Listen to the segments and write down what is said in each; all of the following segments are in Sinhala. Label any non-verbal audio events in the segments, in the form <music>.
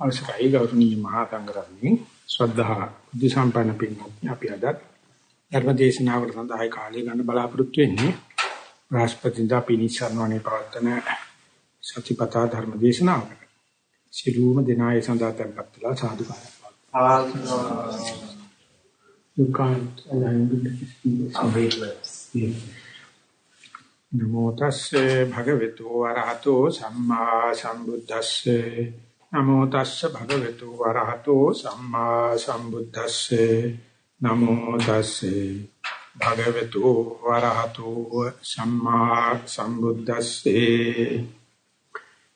අවශ්‍යයි ගෞරවනීය මහා සංඝරත්නයේ ශ්‍රද්ධා බුද්ධ සම්පන්න පින්වත්නි අපි අද ධර්ම දේශනාවකට සඳහායි කාලය ගන්න බලාපොරොත්තු වෙන්නේ. රාष्ट्रපතිදා පිනිසරණෝනේ පවත්වන සතිපතා ධර්ම දේශනාවකට සිළුම දිනායේ සඳහා tempත් වෙලා සාදු පාරක් නමෝ තස්සේ භගවතු වරහතෝ සම්මා සම්බුද්දස්සේ. නමෝ තස්ස භගවතු වරහතෝ සම්මා සම්බුද්දස්සේ. නමෝ තස්සේ භගවතු වරහතෝ සම්මා සම්බුද්දස්සේ.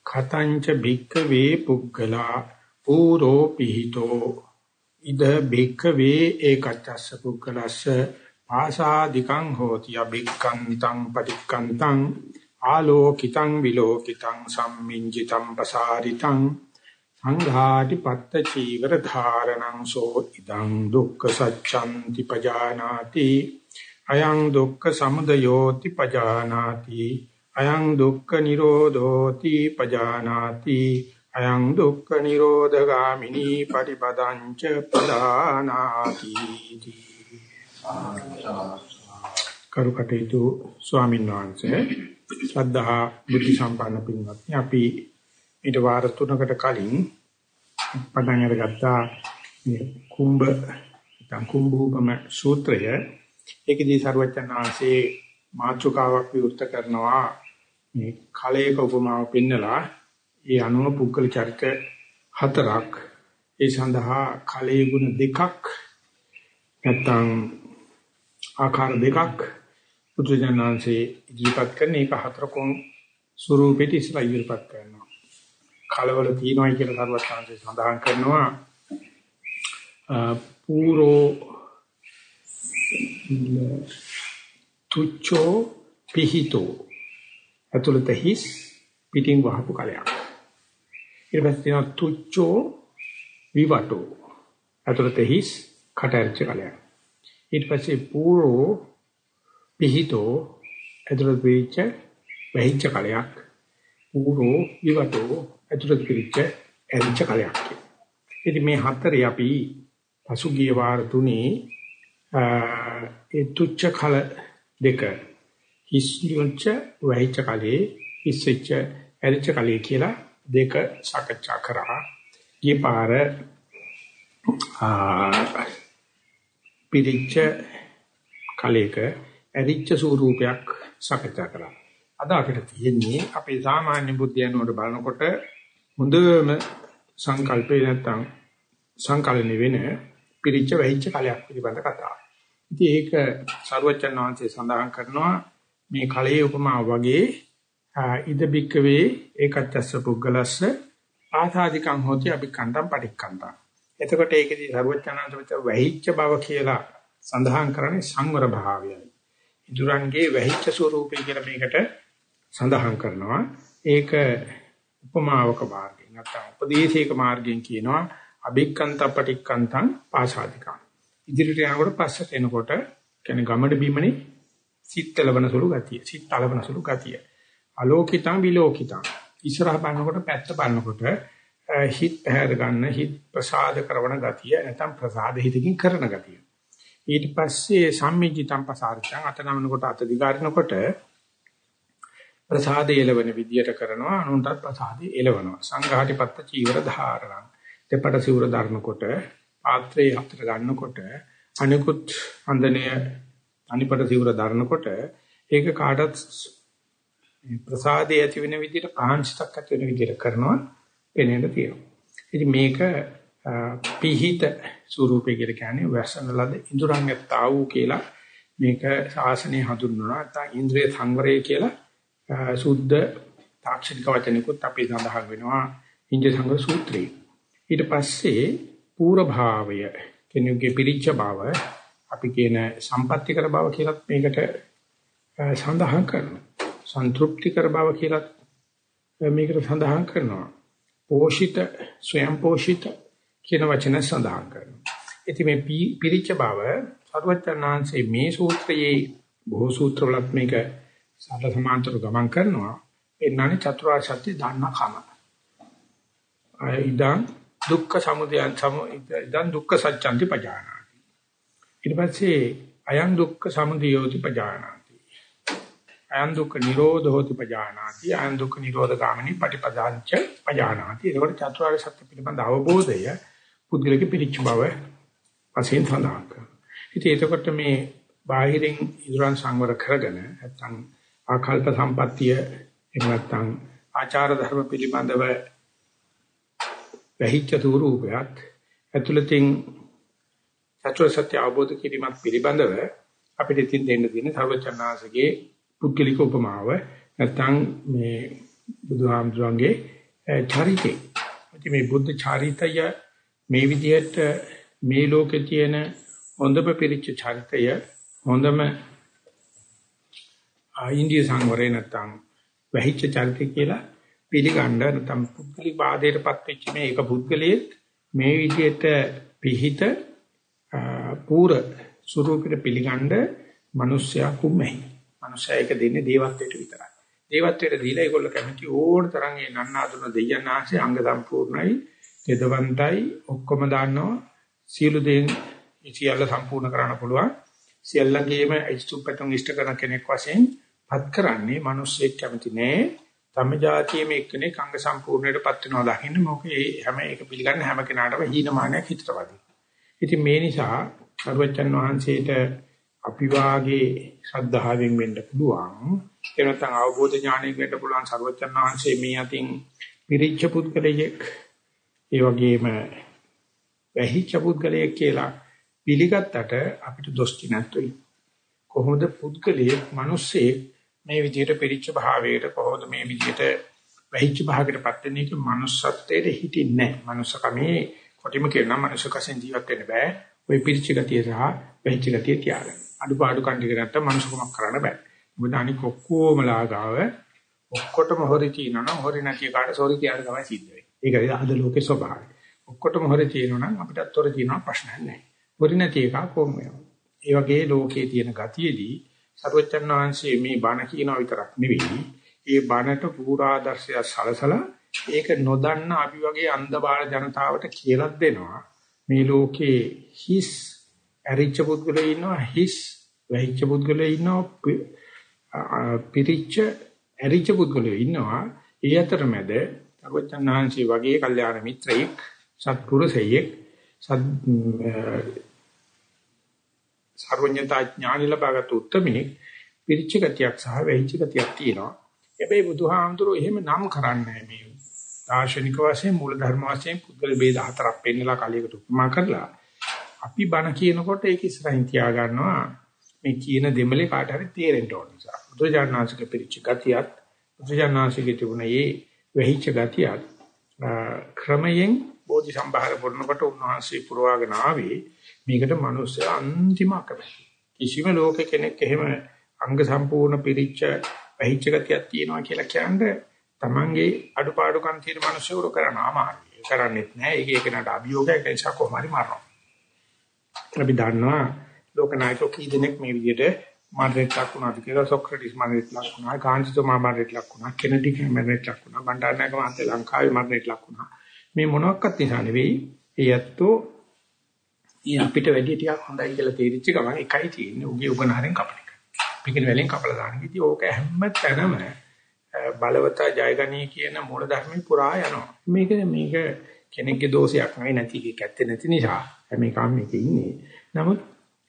khatañca bhikkave puggala pūro pihito ඉද බික්කවේ ඒකච්චස්ස පුක්කලස්ස ආසාදිකං හෝති අබික්කන්තං පටික්කන්තං ආලෝකිතං විලෝකිතං සම්මිංජිතං පසාරිතං සංඝාටි පත්ත චීවර ධාරණං සෝ ඉදං දුක්ඛ සච්ඡන්ති පජානාති। අයං දුක්ඛ සමුදයෝති පජානාති। අයං දුක්ඛ නිරෝධෝති පජානාති। අයං දුක්ඛ නිරෝධගාමිනී පටිපදං ච පදානාති කරුකටේතු ස්වාමීන් වහන්සේ ශ්‍රද්ධා බුද්ධ සම්පන්න පින්වත්නි අපි ඊට වාර තුනකට කලින් පටන් අරගත්තා මේ කුම්භ නැත්නම් කුම්භූපම සූත්‍රය. ඒකදී සර්වචනාංශේ මාතෘකාවක් විවෘත කරනවා මේ කලයක උපමාව පෙන්නලා ඒ අනුව පුද්ගල චරිත හතරක්. ඒ සඳහා කලයේ ගුණ දෙකක් නැත්නම් ආකාර දෙකක් පුදුජනාංශේ ඉදිරිපත් කරන එක හතරකම ස්වරූපෙට ඉස්සලා ඉදිරිපත් කරනවා. කලවල තියෙනවායි කියලා සරුවත්තාංශය සඳහන් කරනවා. පූරෝ තුච්චෝ පිහිතෝ අතුලත හිස් පිටින් වහපු කලයක්. ඊට පස්සේ තියෙනවා තුච්චෝ විවටෝ. අතුලත හිස් කටර්ච කලයක්. ඊට පස්සේ පූරෝ පිහිතෝ අතුලත වෙච්ච වෙහිච්ච කලයක්. පූරෝ විවටෝ ඇතුළත පිළිච්ච ඇරිච්ච කලයක් කියන. ඉතින් මේ හතරේ අපි පසුගිය වාර තුනේ ඒ තුච්ච කල දෙක හිස්නියොච්ච වහිච්ච කලේ හිස්සෙච්ච ඇරිච්ච කලේ කියලා දෙක සාකච්ඡා කරා. ඊ පාර පිළිච්ච කලයක ඇරිච්ච ස්වරූපයක් සාකච්ඡා කරා. අද අපිට තියෙන්නේ අපේ සාමාන්‍ය බුද්ධියනෝට බලනකොට හොඳම සංකල්පේ නැත්තම් සංකලන වෙන පිරිච්ච වෙහිච්ච කලයක් පිළිබඳ කතාව. ඉතින් ඒක සරුවචන් වහන්සේ සඳහන් කරනවා මේ කලයේ උපමාව වගේ ඉද බික්කවේ ඒකච්චස්ස පුද්ගලස්ස ආසාදිකං හොති අபிකණ්ඩම් පටික්කණ්ඩම්. එතකොට ඒකදී සරුවචනාංශ වෙහිච්ච බව කියලා සඳහන් කරන්නේ සංවර භාවයයි. ඉදුරන්ගේ වෙහිච්ච ස්වરૂපය කියලා මේකට සඳහන් කරනවා. ඒක උපමාවක මාර්ගයෙන් නැත්නම් උපදේශයක මාර්ගයෙන් කියනවා අභික්කන්ත පටික්කන්තං පාසාදිකං. ඉදිරියට යනකොට පස්සට එනකොට කියන්නේ ගමඩ බිමනේ සිත් තලවන සුළු ගතිය. සිත් තලවන සුළු ගතිය. අලෝකිතං විලෝකිතං. ඉස්සරහ බලනකොට පැත්ත බලනකොට හිත පැහැර ගන්න හිත ප්‍රසාද කරන ගතිය නැත්නම් ප්‍රසාද හිතකින් කරන ගතිය. ඊට පස්සේ සම්මිජිතං පසාරිතං අතනමනකොට අත දිගාරිනකොට ප්‍රසාදය එලවන විදියට කරනවා අනුන්ටත් ප්‍රසාදය එලවනවා සංඝාටිපත්ත චීවර ධාරණං. දෙපට සිවුර දරනකොට පාත්‍රයේ අතර ගන්නකොට අනිකුත් අන්දනය අනිපට සිවුර දරනකොට ඒක කාටත් ප්‍රසාදය ඇති වෙන විදියට කාංශිතක් ඇති වෙන විදියට කරනවා පෙනෙන්න තියෙනවා. ඉතින් මේක පිහිත ස්වරූපය කියලා කියන්නේ වැසන ලද ඉඳුරන් ඇත්තා වූ කියලා මේක ශාසනය හඳුන්වනවා. නැත්නම් ඉන්ද්‍රිය සංවරය කියලා සුද්ධ තාක්ෂණික වචනිකුත් අපි සඳහන් වෙනවා ඉන්ද්‍ර සංග සූත්‍රයේ. ඊට පස්සේ පූර්ව භාවය කෙනෙකුගේ පිරිච්ච බව අපි කියන සම්පත්‍තිකර බව කියලත් මේකට සඳහන් කරනවා. සන්තුෂ්ටිකර බව කියලත් මේකට සඳහන් කරනවා. පෝෂිත ස්වයං පෝෂිත කියන වචන සඳහන් කරනවා. ඉතින් මේ පිරිච්ච බව සරුවචනාංශයේ මේ සූත්‍රයේ බොහෝ සූත්‍රවලත් මේක සරල සමාන්තර ගමන් කරනවා එන්නනේ චතුරාර්ය සත්‍ය දන්න කම. අය ඉදන් දුක්ඛ සමුදයං සමු ඉදං දුක්ඛ සත්‍යන්ති පජානාති. ඊට පස්සේ අයං දුක්ඛ සමුදයෝති පජානාති. අයං දුක්ඛ නිරෝධෝති පජානාති. අයං දුක්ඛ නිරෝධ ගාමිනී පටිපදාංච පජානාති. ඒකට චතුරාර්ය සත්‍ය පිළිබඳ අවබෝධය පුද්ගලික පිළිච්ච බව වශයෙන් සඳහන් කරනවා. ඉතින් එතකොට මේ බාහිරින් ඉදරන් සංවර කරගෙන නැත්නම් ආකල්ප සම්පත්තිය එහෙම නැත්නම් ආචාර ධර්ම පිළිබඳව වැහිච්ච ස්වරූපයක් ඇතුළතින් චතුරාර්ය සත්‍ය අවබෝධ කිරීමත් පිළිබඳව අපිට ඉතින් දෙන්න තියෙන සර්වචන්නාසගේ පුද්ගලික උපමාව නැත්නම් මේ බුදුහාමුදුරන්ගේ චරිතය. මේ බුද්ධ චරිතය මේ විදිහට මේ ලෝකේ තියෙන හොඳම පිරිච්ච චරිතය හොඳම ආයින්දිය සංවරේ නැත්නම් වැහිච්ච චරිතය කියලා පිළිගන්න නැත්නම් පුද්ගලික වාදයටපත් වෙච්ච මේ එක පුද්ගලයේ මේ විදිහට පිහිට පූර ස්වරූපෙට පිළිගන්න මිනිස්සයා කුමෙහි. මිනිස්සයා ඒක දෙන්නේ දේවත්වයට විතරයි. දේවත්වයට දීලා ඒගොල්ලෝ කැමති ඕන තරම් ඒ නන්නාඳුන දෙයයන් ආශේ අංග සම්පූර්ණයි, තෙදවන්තයි, ඔක්කොම දාන්නවා. සියලු දේ සියල්ල සම්පූර්ණ කරන්න පුළුවන්. සියල්ලගේම ඉස්තුප්පතුන් ඉෂ්ට කරන කෙනෙක් වශයෙන් පත් කරන්නේ මිනිස්සෙක් කැමති නෑ. තම જાතියෙම එක්කෙනෙක් අංග සම්පූර්ණයටපත් වෙනවා දකින්න මොකද හැම එක පිළිගන්න හැම කෙනාටම හීනමානයක් හිතට වදිනවා. ඉතින් මේ නිසා සර්වචන් වහන්සේට අපි වාගේ ශ්‍රද්ධාවෙන් වෙන්න පුළුවන්. ඒ නැත්නම් අවබෝධ ඥාණයෙන් වෙන්න පුළුවන් සර්වචන් වහන්සේ මේ අතින් පිරිච්ච පුද්ගලයෙක් ඒ වගේම වැහිච්ච පුද්ගලයෙක් කියලා පිළිගත්තට අපිට දොස් කිනත්තුයි. කොහොමද පුද්ගලයෙක් මිනිස්සෙක් මේ විදිහට පිරිච්ච භාවයට කොහොමද මේ විදිහට වැහිච්ච භාවයකටපත් වෙන්නේ කියලා manussත්වයේ හිටින්නේ නැහැ. manussකමේ කොටිම කියනවා manussකසෙන් ජීවත් වෙන්න බෑ. ওই පිරිච්ච ගතිය සහ වැහිච්ච ගතිය තියාගන්න. අඩුපාඩු කණ්ඩික නැත්තම් manussකමක් කරන්න බෑ. මොකද අනික ඔක්කොම ලාගාව ඔක්කොටම හොරි තියනනම් හොරි නැති කාට සෝරි කියන තමයි සිද්ධ වෙන්නේ. ඒක අද ලෝකේ ස්වභාවය. ඔක්කොටම හොරි තියෙනවනම් අපිටත් හොරි තියෙනවා ප්‍රශ්නයක් නැහැ. හොරි නැති එක කොහොම වෙනවා. ඒ වගේ ලෝකේ තියෙන ගතියේදී සර්වචන් වහන්සේ මේ බණ කියනවා විතරක් නෙවෙයි. ඒ බණට පූර්වාදර්ශය සලසලා ඒක නොදන්න අපි වගේ අන්ධබාල ජනතාවට කියලා දෙනවා. මේ ලෝකේ හිස් ඇරිච්ච පුද්ගලයෝ ඉන්නවා හිස් වැහිච්ච පුද්ගලයෝ ඉන්නවා පිරිච්ච ඇරිච්ච පුද්ගලයෝ ඉන්නවා. ඒ අතරමැද සර්වචන් වහන්සේ වගේ කල්යාණ මිත්‍රයෙක් සත්පුරුෂයෙක් සත් සර්වඥතා ඥාන ලබාගත් උත්තරමේ පිරිච්ච ගතියක් සහ වෙහිච්ච ගතියක් තියෙනවා. හැබැයි බුදුහාමුදුරුවෝ එහෙම නම් කරන්නේ මේ දාර්ශනික වශයෙන් මූල ධර්ම වශයෙන් පුද්ගල ભેද හතරක් පෙන්නලා කලියකට උපමා කරලා අපි බණ කියනකොට ඒක ඉස්සරහින් තියා ගන්නවා මේ කියන දෙමලේ කාට හරි තේරෙන්න ඕන නිසා. බුදුජානනාංශක පිරිච්ච ගතියක් බුදුජානනාංශකේ තිබුණ මේ වෙහිච්ච ගතියක් ක්‍රමයෙන් බෝධි සම්භාර පුරනකොට උන්වහන්සේ පුරවාගෙන ආවේ මේකට මිනිස්සු අන්තිම අකමැති. කිසිම ලෝක කෙනෙක් එහෙම අංග සම්පූර්ණ පිරිච්ච වැහිච්ච ගතියක් තියෙනවා කියලා කියන්නේ Tamange අඩුපාඩුකම් තියෙන මිනිස්සුරු කරන අමාරුයි. කරන්නේත් නැහැ. ඒක ඒකනට අභියෝගයක් නිසා කොහොම හරි මරනවා. අපි දන්නවා ලෝක නායකයෝ කී දෙනෙක් මේ විදිහට මාඩ්‍රේට් ලක් වුණාද කියලා සොක්‍රටිස් මාඩ්‍රේට් ලක් වුණා ගාන්ධිතුමා මාඩ්‍රේට් ලක් වුණා කෙනඩි මාඩ්‍රේට් ලක් වුණා බණ්ඩාරනායක මහත්තයා ලංකාවේ මාඩ්‍රේට් ලක් වුණා මේ මොනක්වත් නිසා නෙවෙයි ඒ ඇත්තෝ අපිට වැඩි ටිකක් හොඳයි කියලා තේරිච්ච ගමන් එකයි තියෙන්නේ උගේ උගනහරෙන් කපන එක. පිටින් වැලෙන් කපලා දාන. ඉතින් ඕක හැම තැනම බලවතා ජයගනී කියන මූල ධර්මේ පුරා යනවා. මේක මේක කෙනෙක්ගේ දෝෂයක් නෙවෙයි නැති එකක් ඇත්තේ නැති නිසා හැම එකම මේකේ ඉන්නේ. නමුත්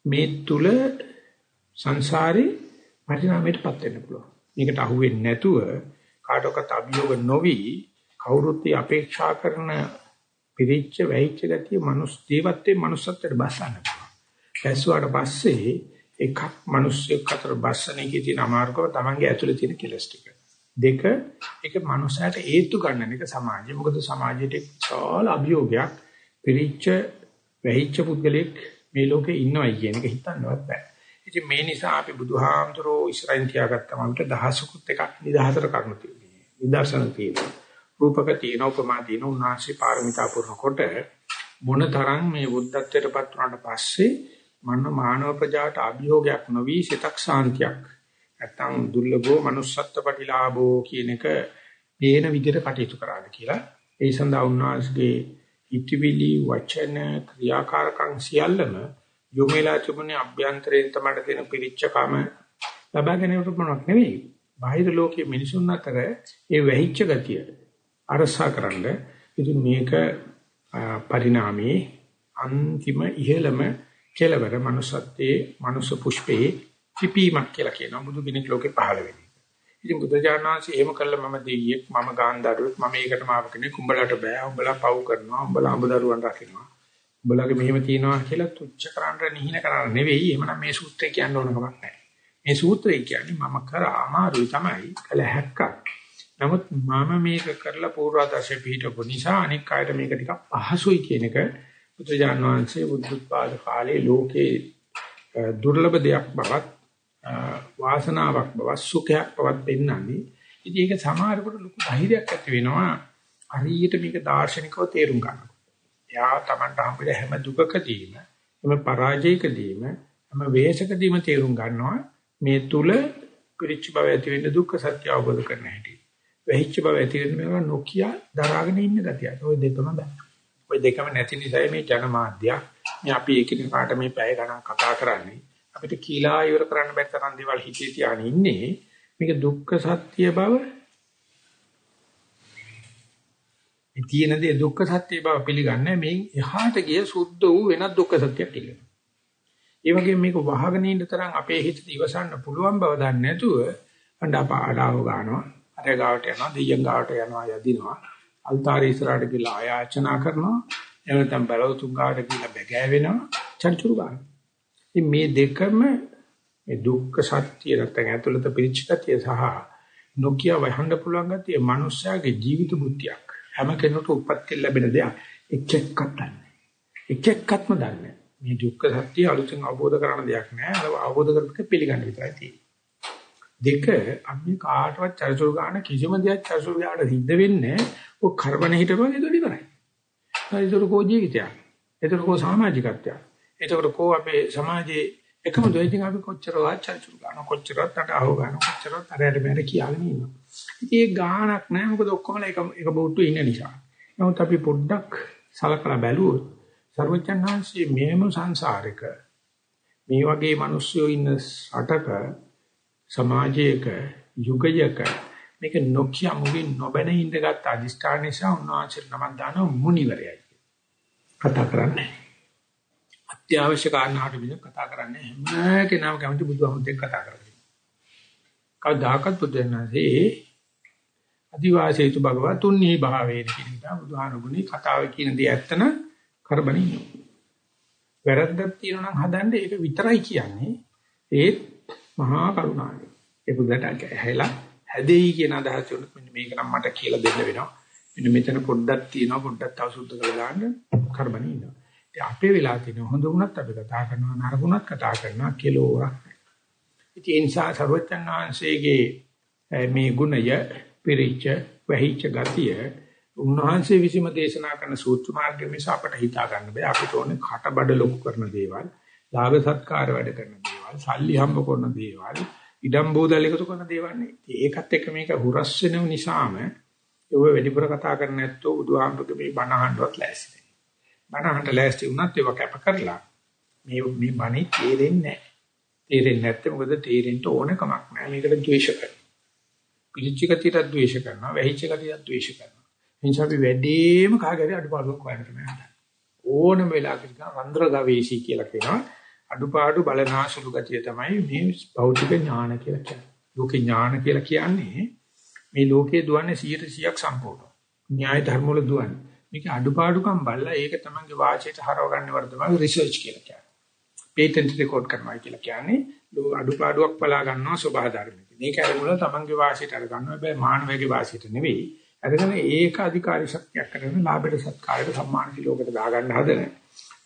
මේ තුල සංසාරේ පරිණාමයටපත් වෙන්න පුළුවන්. මේකට අහු වෙන්නේ නැතුව කාටවත් අභියෝග නොවි කවුරුත් අපේක්ෂා කරන පිරිච්ච වැහිච්ච ගතිය මනුස් දේවත්වයේ manussත්වයට බස්සන්න පුළුවන්. ඇස්සුවාට පස්සේ එකක් මිනිස්සෙක් අතර බස්සන එකේ තියෙන අමාරුකම තමන්ගේ ඇතුලේ තියෙන කෙලස් ටික. දෙක ඒක මනුස්සයට හේතු ගන්න එක සමාජය. මොකද සමාජයේ විශාල අභියෝගයක් පිරිච්ච වැහිච්ච පුද්ගලෙක් මේ ලෝකේ ඉන්නවයි කියන එක හිතන්නවත් බෑ. ඉතින් මේ නිසා අපි බුදුහාමුදුරෝ ඉස්සරහින් තියාගත්තම අපිට දහසකුත් එකක් නිදහතර කරුණු තියෙනවා. නිදර්ශන තියෙනවා. රූපක තියෙන උපමා තියෙන උන්වහන්සේ පාරමිතා පුරනකොට මොනතරම් මේ බුද්ධත්වයටපත් වුණාට පස්සේ මන මානව ප්‍රජාට අභියෝගයක් නොවි සිතක් සාන්තියක් නැත්තම් දුර්ලභෝ manussත්ත්ව ප්‍රතිලාභෝ කියන එක පේන විදිහට කටයුතු කරාද කියලා ඒ සඳහා උන්වහන්සේගේ ඉතිවිලි වචන ක්‍රියාකාරකම් සියල්ලම යොමුලා තිබුණේ අභ්‍යන්තරයෙන් තමයි දෙන පිරිච්චකම ලබා ගැනීමට මොනක් නෙවෙයි. බාහිර ලෝකයේ මිනිසුන් අතර ඒ වැහිච්ච ගතිය අරසාකරනද ඉතින් මේක පරිණාමයේ අන්තිම ඉහළම කෙලවර manussත්වයේ manuss පුෂ්පේ පිපීමක් කියලා කියනවා බුදු කෙනෙක් ලෝකේ පහළ වෙන්නේ. ඉතින් බුදුජානනාංශي එහෙම කළා මම දෙයියෙක් මම ගාන්ධාරුවෙක් මම ඒකට මාව කෙනෙක් උඹලට බෑ උඹලා පව් කරනවා උඹලා අඹ දරුවන් රකින්නවා. උඹලගේ මෙහෙම තියනවා කියලා තුච්ච කරන්න නිහින කරන්න නෙවෙයි එහෙමනම් මේ සූත්‍රය කියන්න ඕන කමක් නැහැ. මේ සූත්‍රය කියන්නේ මම කර අමාරුයි තමයි කළ හැක්කක්. නමුත් මම මේක කරලා පූර්වාදර්ශය පිටපො නිසා අනික් අයට මේක ටිකක් පහසුයි කියන එක බුදුජාන විශ්වයේ බුද්ධත්පාද කාලේ ලෝකේ දුර්ලභ දෙයක් බවත් වාසනාවක් බවත් සුඛයක් බවත් පෙන්වන්නේ. ඉතින් ඒක සමහරකට ලොකු ධෛර්යයක් ඇති වෙනවා. හරියට මේක දාර්ශනිකව තේරුම් ගන්න. එයා Tamanට හම්බෙලා හැම දුකකදීම, හැම පරාජයකදීම, හැම වේශකදීම තේරුම් ගන්නවා මේ තුල පිරිච්ච බව ඇති වෙන්න දුක්ඛ සත්‍ය අවබෝධ කරන්න හැටි. වෙහිච්ච බව ඇති වෙන්න මේවා නොකිය දරාගෙන ඉන්න ගතිය. ওই දෙකම බෑ. ওই දෙකම නැති නිසා මේ ජනමාධ්‍ය මේ අපි එකිනෙකාට මේ පැය ගණන් කතා කරන්නේ අපිට කීලා ඉවර කරන්න බැරි තරම් දේවල් හිතේ තියාගෙන ඉන්නේ. මේක දුක්ඛ සත්‍ය බව මේ තියෙන දේ දුක්ඛ සත්‍ය බව පිළිගන්නේ මේ එහාට ගිය සුද්ධ වූ වෙනත් දුක්ඛ සත්‍යයක් කියලා. ඒ වගේම මේක වහගෙන ඉන්න තරම් අපේ හිත ඉවසන්න පුළුවන් බව දන්නේ නැතුව අඬා පාඩාව ගන්නවා. අර ගාවට යනවා, දෙයියන් ගාවට යනවා, යදිනවා. අල්තාරේ ඉස්සරහට ගිහලා ආයාචනා කරනවා. එහෙම නැත්නම් බලවතුන් ගාවට ගිහලා බැගෑ වෙනවා. චර්චුරු ගන්නවා. ඉතින් මේ දෙකම මේ දුක්ඛ සත්‍ය නැත්නම් ඇතුළත පිරිච්චකතිය සහ නොකිය වහන්න පුළුවන් ගතිය මනුස්සයාගේ ජීවිත බුද්ධියක්. හැම කෙනෙකුට උපත් ලැබෙන දෙයක්. එක් එක්කත් දන්නේ. එක් එක්කත්ම දන්නේ. මේ දුක්ඛ සත්‍ය අලුතෙන් අවබෝධ කරගන්න දෙයක් නෑ. අර අවබෝධ කරගන්න පිළිගන්න විතරයි තියෙන්නේ. දෙක අපි කාටවත් චර්චුරු ගන්න කිසිම දෙයක් චර්චුරු ගන්න සිද්ධ වෙන්නේ ඔය කර්මන හිටපන් ඒක ඉවරයි. ඒතර කෝ ජීවිතයක්. ඒතර කෝ සමාජිකත්වයක්. ඒතර කෝ අපේ සමාජයේ එකම දෙයකින් අපි කොච්චරවත් චර්චුරු ගන්න කොච්චරවත් අට අහව ගන්න කොච්චරවත් අරයට මෙහෙට කියාගෙන ඉන්නවා. ඉතින් ඒ ගාණක් නෑ මොකද ඔක්කොම එක එක බෝට්ටු ඉන්න නිසා. නමුත් අපි පොඩ්ඩක් සලකලා බැලුවොත් සර්වචන්හන්සේ මේම සංසාරික මේ වගේ මිනිස්සුયો ඉන්න රටක සමාජයක යුගයක මේක නොකිය මුවින් නොබැන ඉඳගත් අදිෂ්ඨාන නිසා උන්වහන්සේ නමක් දානවා මුනිවරයයි කතා කරන්නේ අත්‍යවශ්‍ය කාරණාට විදිහ කතා කරන්නේ හැම කෙනාම කැමති බුදුහමෙන් කතා කරන්නේ කවදාකවත් බුදුරණාහි අදිවාසීතු භගවතුන්හි භාවයේ කියන එක බුදුහාමුදුරනේ කතාවේ කියන දේ ඇත්තන කරබනින්න. වැරද්දක් තියෙනවා නම් හදන්න ඒක විතරයි කියන්නේ. ඒත් මහා කරුණාවයි. ඒ බුදුරට ඇහැලා හැදෙයි කියන අදහස උනත් මෙන්න මේක නම් මට කියලා දෙන්න වෙනවා. මෙන්න මෙතන පොඩ්ඩක් තියෙනවා පොඩ්ඩක් තව සුද්ධ කරලා දාන්න කරබනින්න. ඉතින් අපේ වෙලා තියෙන හොඳ වුණත් අපි කතා කරනවා නරකුණත් කතා කරනවා කෙලෝරක්. ඉතින් ඒ නිසා සර්වචන් වහන්සේගේ මේ ගුණය පිරිච්ච වැහිච්ච ගතිය උන්වහන්සේ විසීම දේශනා කරන සූත්‍ර මාර්ගය මිස අපට හිතා ගන්න බෑ. අපිට ඕනේ කටබඩ ලොකු කරන දේවල්, ලාභ සත්කාර වැඩ කරන දේවල්, සල්ලි හම්බ කරන දේවල්, ඉඩම් බෝදල් එකතු කරන දේවල් නේ. ඒකත් එක්ක මේක හුරස් වෙනව නිසාම ඒව වැඩිපුර කතා කරන්නේ නැත්තෝ බුදුහාමුදුරුගේ මේ බණ අහන්නවත් ලෑස්ති නැහැ. බණ අහන්න ලෑස්ති වුණත් ඒව කැප කරලා මේ මේ බණේ තේරෙන්නේ නැහැ. තේරෙන්නේ නැත්නම් මොකද තේරෙන්න ඕන කමක් නැහැ. මේකට ද්වේෂ කරනවා. පිළිච්ච කතියට ද්වේෂ කරනවා, වැහිච්ච කතියට ද්වේෂ කරනවා. එනිසා අපි වැඩිම කාගේරි අඩුපාඩුවක් හොයන්න තමයි හදන්නේ. ඕනම වෙලාවක රන්ද්‍ර ගවේෂී කියලා කියනවා. අඩුපාඩු බලනාසුළු ගතිය තමයි මේ භෞතික ඥාන කියලා කියන්නේ. ලෝක ඥාන කියලා කියන්නේ මේ ලෝකයේ දුවන්නේ 100%ක් සම්පූර්ණ. න්‍යාය ධර්ම වල දුවන්නේ. මේක අඩුපාඩුකම් බලලා ඒක තමන්ගේ වාචයට හරව ගන්න වල තමයි රිසර්ච් කියලා කියන්නේ. පේටන්ට් රෙකෝඩ් කරනවා කියලා කියන්නේ අඩුපාඩුවක් බලා ගන්නවා සබහා ධර්මයක. මේක අරමුණ තමන්ගේ වාචයට අර ගන්නවා. හැබැයි මානවයේ වාචයට නෙවෙයි. අරගෙන ඒක අධිකාරී ශක්තියක් කරගෙන ලාභයට සත්කාරයට සම්මාන සිලෝකට දාගන්න හදන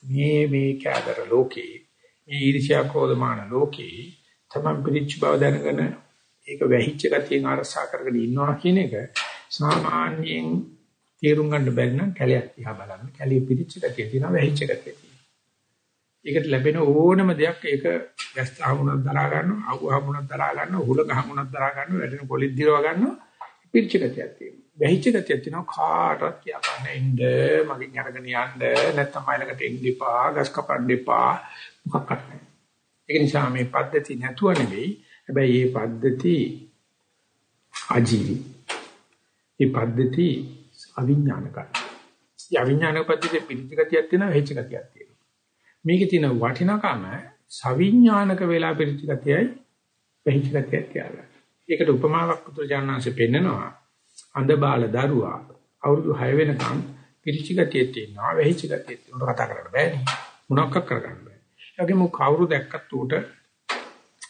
මේ මේ කෑදර ලෝකේ මේ ඊර්ෂ්‍යා ක්‍රෝධමාන ලෝකේ තමන් පිළිච්ච බව දැනගෙන ඒක වැහිච්ච ගතියෙන් අරසා කරගෙන ඉන්නවා කියන එක සාමාන්‍යයෙන් තේරුම් ගන්න බැරි නම් කැලයක් දිහා බලන්න. කැලිය පිළිච්ච ගතිය තියෙනවා වැහිච්ච ගතිය තියෙනවා. ඒකට ලැබෙන ඕනම දෙයක් ඒක වැස්ස හමුණක් දරා ගන්නවා අහු හමුණක් දරා ගන්නවා උහුල ගහමුණක් දරා ගන්නවා වැඩෙන පොලිස් දිරව ගන්නවා පිළිච්ච ගතියක් තියෙනවා. වෙහිච්ච ගතියක් තියෙනවා කාටවත් කියා ගන්න එන්න මගෙන් අරගෙන යන්න නැත්නම් මයිලකට එන්න එපා ගස් කපන්න එපා. මොකක්වත් නැහැ. ඒක නිසා මේ පද්ධති නැතුව නෙවෙයි හැබැයි මේ පද්ධති අජීවි. මේ පද්ධති අවිඥානිකයි. ඒ අවිඥානික පද්ධතියේ පිළිච්ච ගතියක් තියෙනවා වෙහිච්ච ගතියක් තියෙනවා. මේකේ තියෙන වටිනාකම සවිඥානික වෙලා පිළිච්ච ගතියයි වෙහිච්ච ගතියක් කියලා. ඒකට උපමාවක් පුත්‍රජානනාංශයෙන් පෙන්නනවා. අඳ බාල දරුවා අවුරුදු 6 වෙනකන් පිරිචි ගතිය තියෙනවා වෙහිච ගතිය තියෙනවා කතා කරන්න බෑනේ මොනවක් කරගන්න බෑ ඒ වගේම කවුරු දැක්කත් උට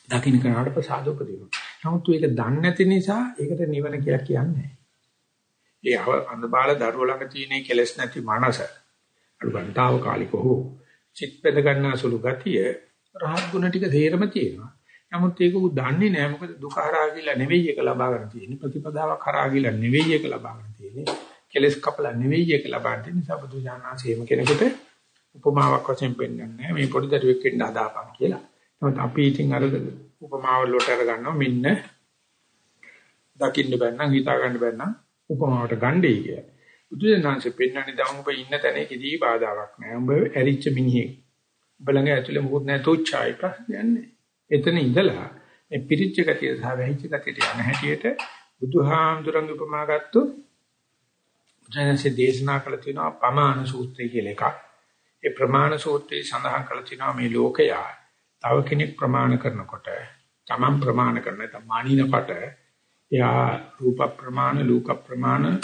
දකින්න කරාට ප්‍රසාද උපදිනවා. නමුත් ඒක දන්නේ නැති නිසා ඒකට නිවන කියලා කියන්නේ ඒ අඳ බාල දරුවා ළඟ තියෙන කෙලස් නැති මනස අනුබන්තාව කාලික හෝ චිත් පෙද ගන්නා සුළු ගතිය රහත් ගුණ ටික තේරම තියෙනවා. නමුත් ඒක උ දන්නේ නැහැ. මොකද දුක හරහා කියලා නෙවෙයි ඒක ලබා ගන්න තියෙන්නේ. ප්‍රතිපදාවක් හරහා කියලා නෙවෙයි ඒක ලබා ගන්න තියෙන්නේ. කෙලස් කපලා නෙවෙයි ඒක ලබා ගන්න තියෙන්නේ. සබුදු ඥානාසේම කෙනෙකුට උපමාවක් වශයෙන් පෙන්වන්නේ මේ පොඩි දරුවෙක් වෙන්න හදාපන් කියලා. නමුත් අපි ඉතින් අර උපමාවල් වලට අර ගන්නවා මෙන්න දකින්න බැන්නම් හිතා ගන්න බැන්නම් උපමාවට ගන්නයි කියලා. බුදුදහමේ පෙන්වන්නේ දැන් ඔබ ඉන්න තැනකදී බාධාවක් නැහැ. ඔබ ඇරිච්ච මිනිහෙක්. ඔබ ළඟ ඇතුලේ මොකුත් නැහැ තෝච්චායි ප්‍රශ්නයක් නැහැ. එතන ඉඳලා මේ පිරිච්ච ගතිය සහ වැහිච්ච ගතියට යන හැටියට බුදුහාමුදුරන්ගේ උපමා ගත්තොත් ජනසේ දේශනා කළ තියෙනවා පමාන සූත්‍රය කියලා එකක්. ඒ ප්‍රමාණ සූත්‍රයේ සඳහන් කළ තියෙනවා මේ ලෝකයා තව කෙනෙක් ප්‍රමාණ කරනකොට තමන් ප්‍රමාණ කරන නැත්නම් මානිනපට එයා රූප ප්‍රමාණ, ලෝක ප්‍රමාණ,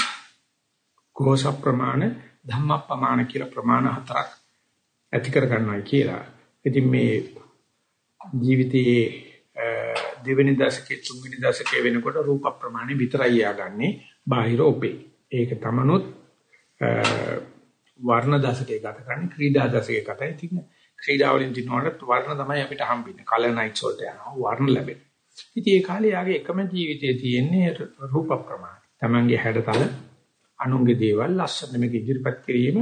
කෝෂ ප්‍රමාණ, ධම්ම ප්‍රමාණ කියලා ප්‍රමාණ හතරක් ඇති කර ගන්නවා කියලා. ඉතින් මේ ජීවිතයේ දෙවෙනි දශකයේ තුන්වෙනි දශකයේ වෙනකොට රූප ප්‍රමාණය විතරයි යාගන්නේ බාහිර ඔපේ. ඒක තමනුත් වර්ණ දශකයේ ගත කරන්නේ ක්‍රීඩා දශකයේ ගතයි තියෙන්නේ. ක්‍රීඩා වලින් දිනවලත් වර්ණ තමයි අපිට හම්බෙන්නේ. කලර් නයිට්ස් වලට යනවා වර්ණ ලැබෙන. ඉතින් ඒ කාලේ යාගේ එකම ජීවිතයේ තියෙන්නේ රූප ප්‍රමාණය. Tamange හැඩතල අනුන්ගේ දේවල් ලස්සන මේක ඉදිරිපත් කිරීම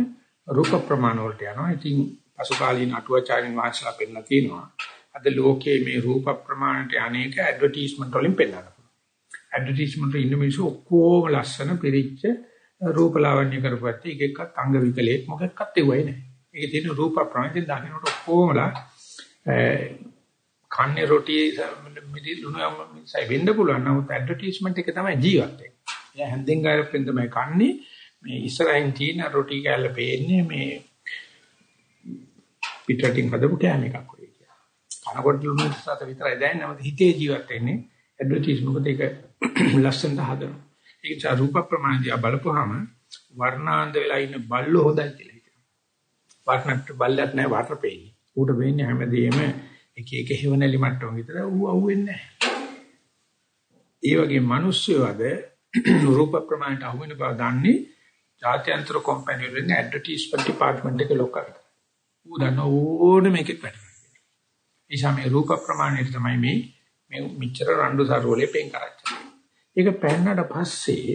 රූප ප්‍රමාණ වලට යනවා. ඉතින් පසු කාලීන අටුවාචාරින් වහන්සලා පෙන්නලා තියෙනවා. අද ලෝකයේ මේ රූප ප්‍රමාණයට අනේක ඇඩ්වර්ටයිස්මන්ට් වලින් පෙන්නනවා. ඇඩ්වර්ටයිස්මන්ට් ඉන්න මිනිස්සු ඔක්කොම ලස්සන පිරිච්ච රූපලාවන්‍ය කරපුවත් එක එකක් අංග විකලයක් මොකක්වත් එවයි නැහැ. ඒකේ තියෙන රූප ප්‍රමාණයෙන් දකින්නට ඔක්කොමලා කන්නේ රොටි මිදි ලුණු මිසයි වෙන්න පුළුවන්. නමුත් ඇඩ්වර්ටයිස්මන්ට් එක තමයි ජීවත් වෙන්නේ. එයා හැන්දෙන් ගාරපෙන් තමයි කන්නේ. මේ ඉස්සරහින් තියෙන රොටි කෑල්ල පේන්නේ මේ පිටරටින් හදපු කෑම එකක් වගේ. කනකොට ලුණු සත විතරයි දැනෙන්නේ නැවත හිතේ ජීවත් වෙන්නේ ඇඩ්වර්ටයිස් මොකද ඒක ලස්සනට හදනවා ඒක චා රූප ප්‍රමාණය බලපුවාම වර්ණාන්ද වෙලා ඉන්න බල්ලෝ හොදයි කියලා හිතනවා. වර්ණත් බල්ලක් නැහැ වර්ණ පෙන්නේ ඌට වෙන්නේ හැමදේම එක එක හේවණලි මට්ටම විතර ඌ අහුවෙන්නේ නැහැ ඒ වගේ මිනිස්සු අද <clears throat> රූප ප්‍රමාණයට අහු වෙන බව දන්නේ ජාත්‍යන්තර කම්පැනි වලින් ඇඩ්වර්ටයිස්මන්ට් ඩිපාර්ට්මන්ට් එක ලොක් කරලා. ඌ දන්න ඕනේ මේකෙත් වැඩ නිසා මේ රූප ප්‍රමාණයට තමයි මේ මේ මිච්ඡර රණ්ඩු සරුවලේ පෙන් කරච්චා. ඒක පෙන්නට පස්සේ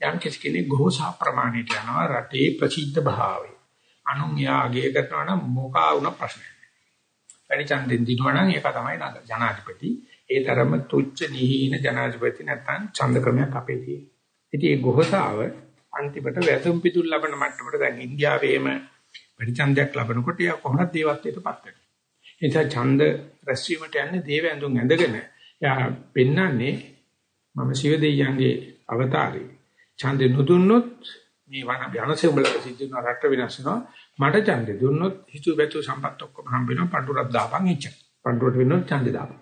යම් කෙනෙක් ගෝසා ප්‍රමාණයට යනවා රටේ ප්‍රසිද්ධ භාවය. අනුන් යාගේ කරනවා නම් මොකා වුණ ප්‍රශ්නයක්. වැඩි ඡන්දෙන් දිනුවා නම් ඒක තමයි නගර ජනාධිපති. ඒ තරම තුච්ච නිහීන ජනාධිපති නැත්නම් ඡන්ද ක්‍රමයක් අපේ තියෙන්නේ. ඉතින් මේ ගෝසාව අන්තිමට වැසුම් පිටුල් ලබන මට්ටමට දැන් ඉන්දියාවේම වැඩි ඡන්දයක් ලබනකොට යා කොහොමද දේවත්වයටපත් වෙන්නේ. ඒ නිසා ඡන්ද රැස්වීමට යන්නේ දේව ඇඳුම් ඇඳගෙන එයා පෙන්වන්නේ මම ශිව දෙවියන්ගේ අවතාරේ. ඡන්දෙ නොදුන්නොත් මේ වන වනසේ උඹලට සිද්ධ වෙන රට වෙනස් වෙනවා. මට ඡන්දෙ දුන්නොත් හිතු බැතු සම්පත් ඔක්කොම හම්බ වෙනවා. පඬුරක් දාපන් ඉච්ච. පඬුරට වෙනොත් ඡන්දෙ දාපන්.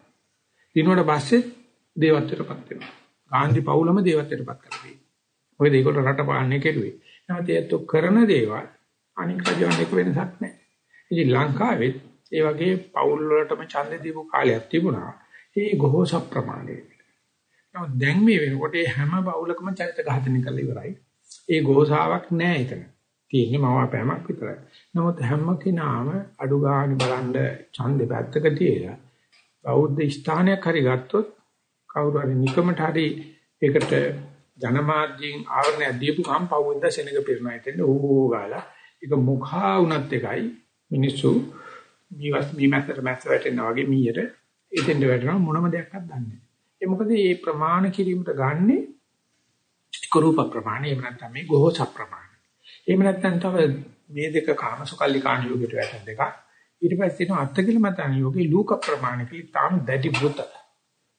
දිනුවට පස්සේ දේවත්වයටපත් වෙනවා. ගාන්ධි පවුලම දේවත්වයටපත් කරලා මොකද ඒකට රට පාලනය කෙරුවේ. නැවත ඒත් කරන දේවල් අනික් රජවල් එක වෙනසක් නැහැ. ඉතින් ලංකාවෙත් ඒ වගේ පෞල් වලටම ඡන්දෙ දීපු කාලයක් තිබුණා. ඒ ගොහෝස ප්‍රමාණය. නමුත් දැන් මේ වෙනකොට හැම පෞලකම චරිත ඝාතනය කරලා ඉවරයි. ඒ ගෝසාවක් නෑ එතන. තියෙන්නේ මවාපෑමක් විතරයි. නමුත් හැම කෙනාම අඩු ගන්න බලන්න ඡන්දෙ පැත්තක තියලා බෞද්ධ ස්ථානයක් හරි ගත්තොත් කවුරු හරි නිකමට හරි ඒකට ජනමාධ්‍යයෙන් ආවරණයක් දීපු ගමන් පවුවෙන්ද සෙනග පිරණා හිටෙන්න ඕෝ ගාලා ඒක මුඛා වුණත් එකයි මිනිස්සු මීවස් මීමැස්සට මැස්ස වැටෙනා වගේ මීයට එතෙන්ට වැටෙනවා මොනම දෙයක්වත් දන්නේ නැහැ. ඒ මොකද මේ ප්‍රමාණ කිරීමට ගන්නේ එක රූප ප්‍රමාණය එහෙම නැත්නම් මේ ගෝස ප්‍රමාණය. එහෙම නැත්නම් තව මේ දෙක කාමසුකල්ලි කාණ යෝගයට වැටෙන දෙකක්. ඊට පස්සේ තියෙනවා අත්තිකිල මතන යෝගේ ලූක ප්‍රමාණ කියලා තාම දැඩි වෘත.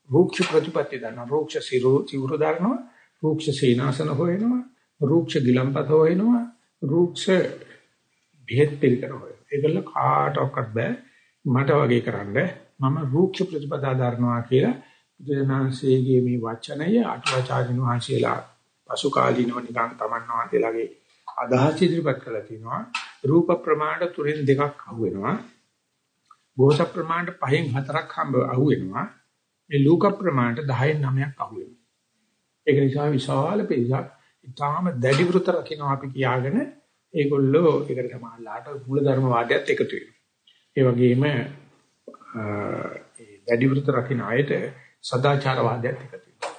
රූක්ෂ ප්‍රතිපත්ති දන්න රූක්ෂ සිරු සිවුරු දරනවා රූක්ෂ සීනාසන හොයනවා රූක්ෂ ගිලම්පත හොයනවා රූක්ෂ බෙහෙත් පිළිකර හොයනවා. ඒකල කාටවත් බෑ මට වගේ කරන්න මම රූක්ෂ ප්‍රතිපදා දරනවා කියලා බුදුරජාණන්සේගේ මේ වචනය අටුවාචාර්යන් වහන්සේලා පසු කාලීනව නිකන් තමන් වහන්සේලාගේ අදහස් ඉදිරිපත් කළා තිනවා. රූප ප්‍රමාණ තුනෙන් දෙකක් අහු වෙනවා ගෝස ප්‍රමාණ පහෙන් හතරක් හම්බ අහු වෙනවා මේ ලෝක ප්‍රමාණයට 10න් 9ක් අහු වෙනවා ඒක නිසා විශාල පිරිසක් ඊටාම දැඩි වෘත රකින්න අපි කියාගෙන ඒගොල්ලෝ ඒකට සමානලාට මූලධර්ම වාදයට එකතු වෙනවා. ඒ වගේම ඒ දැඩි වෘත රකින්න අයට සදාචාර වාදයට එකතු වෙනවා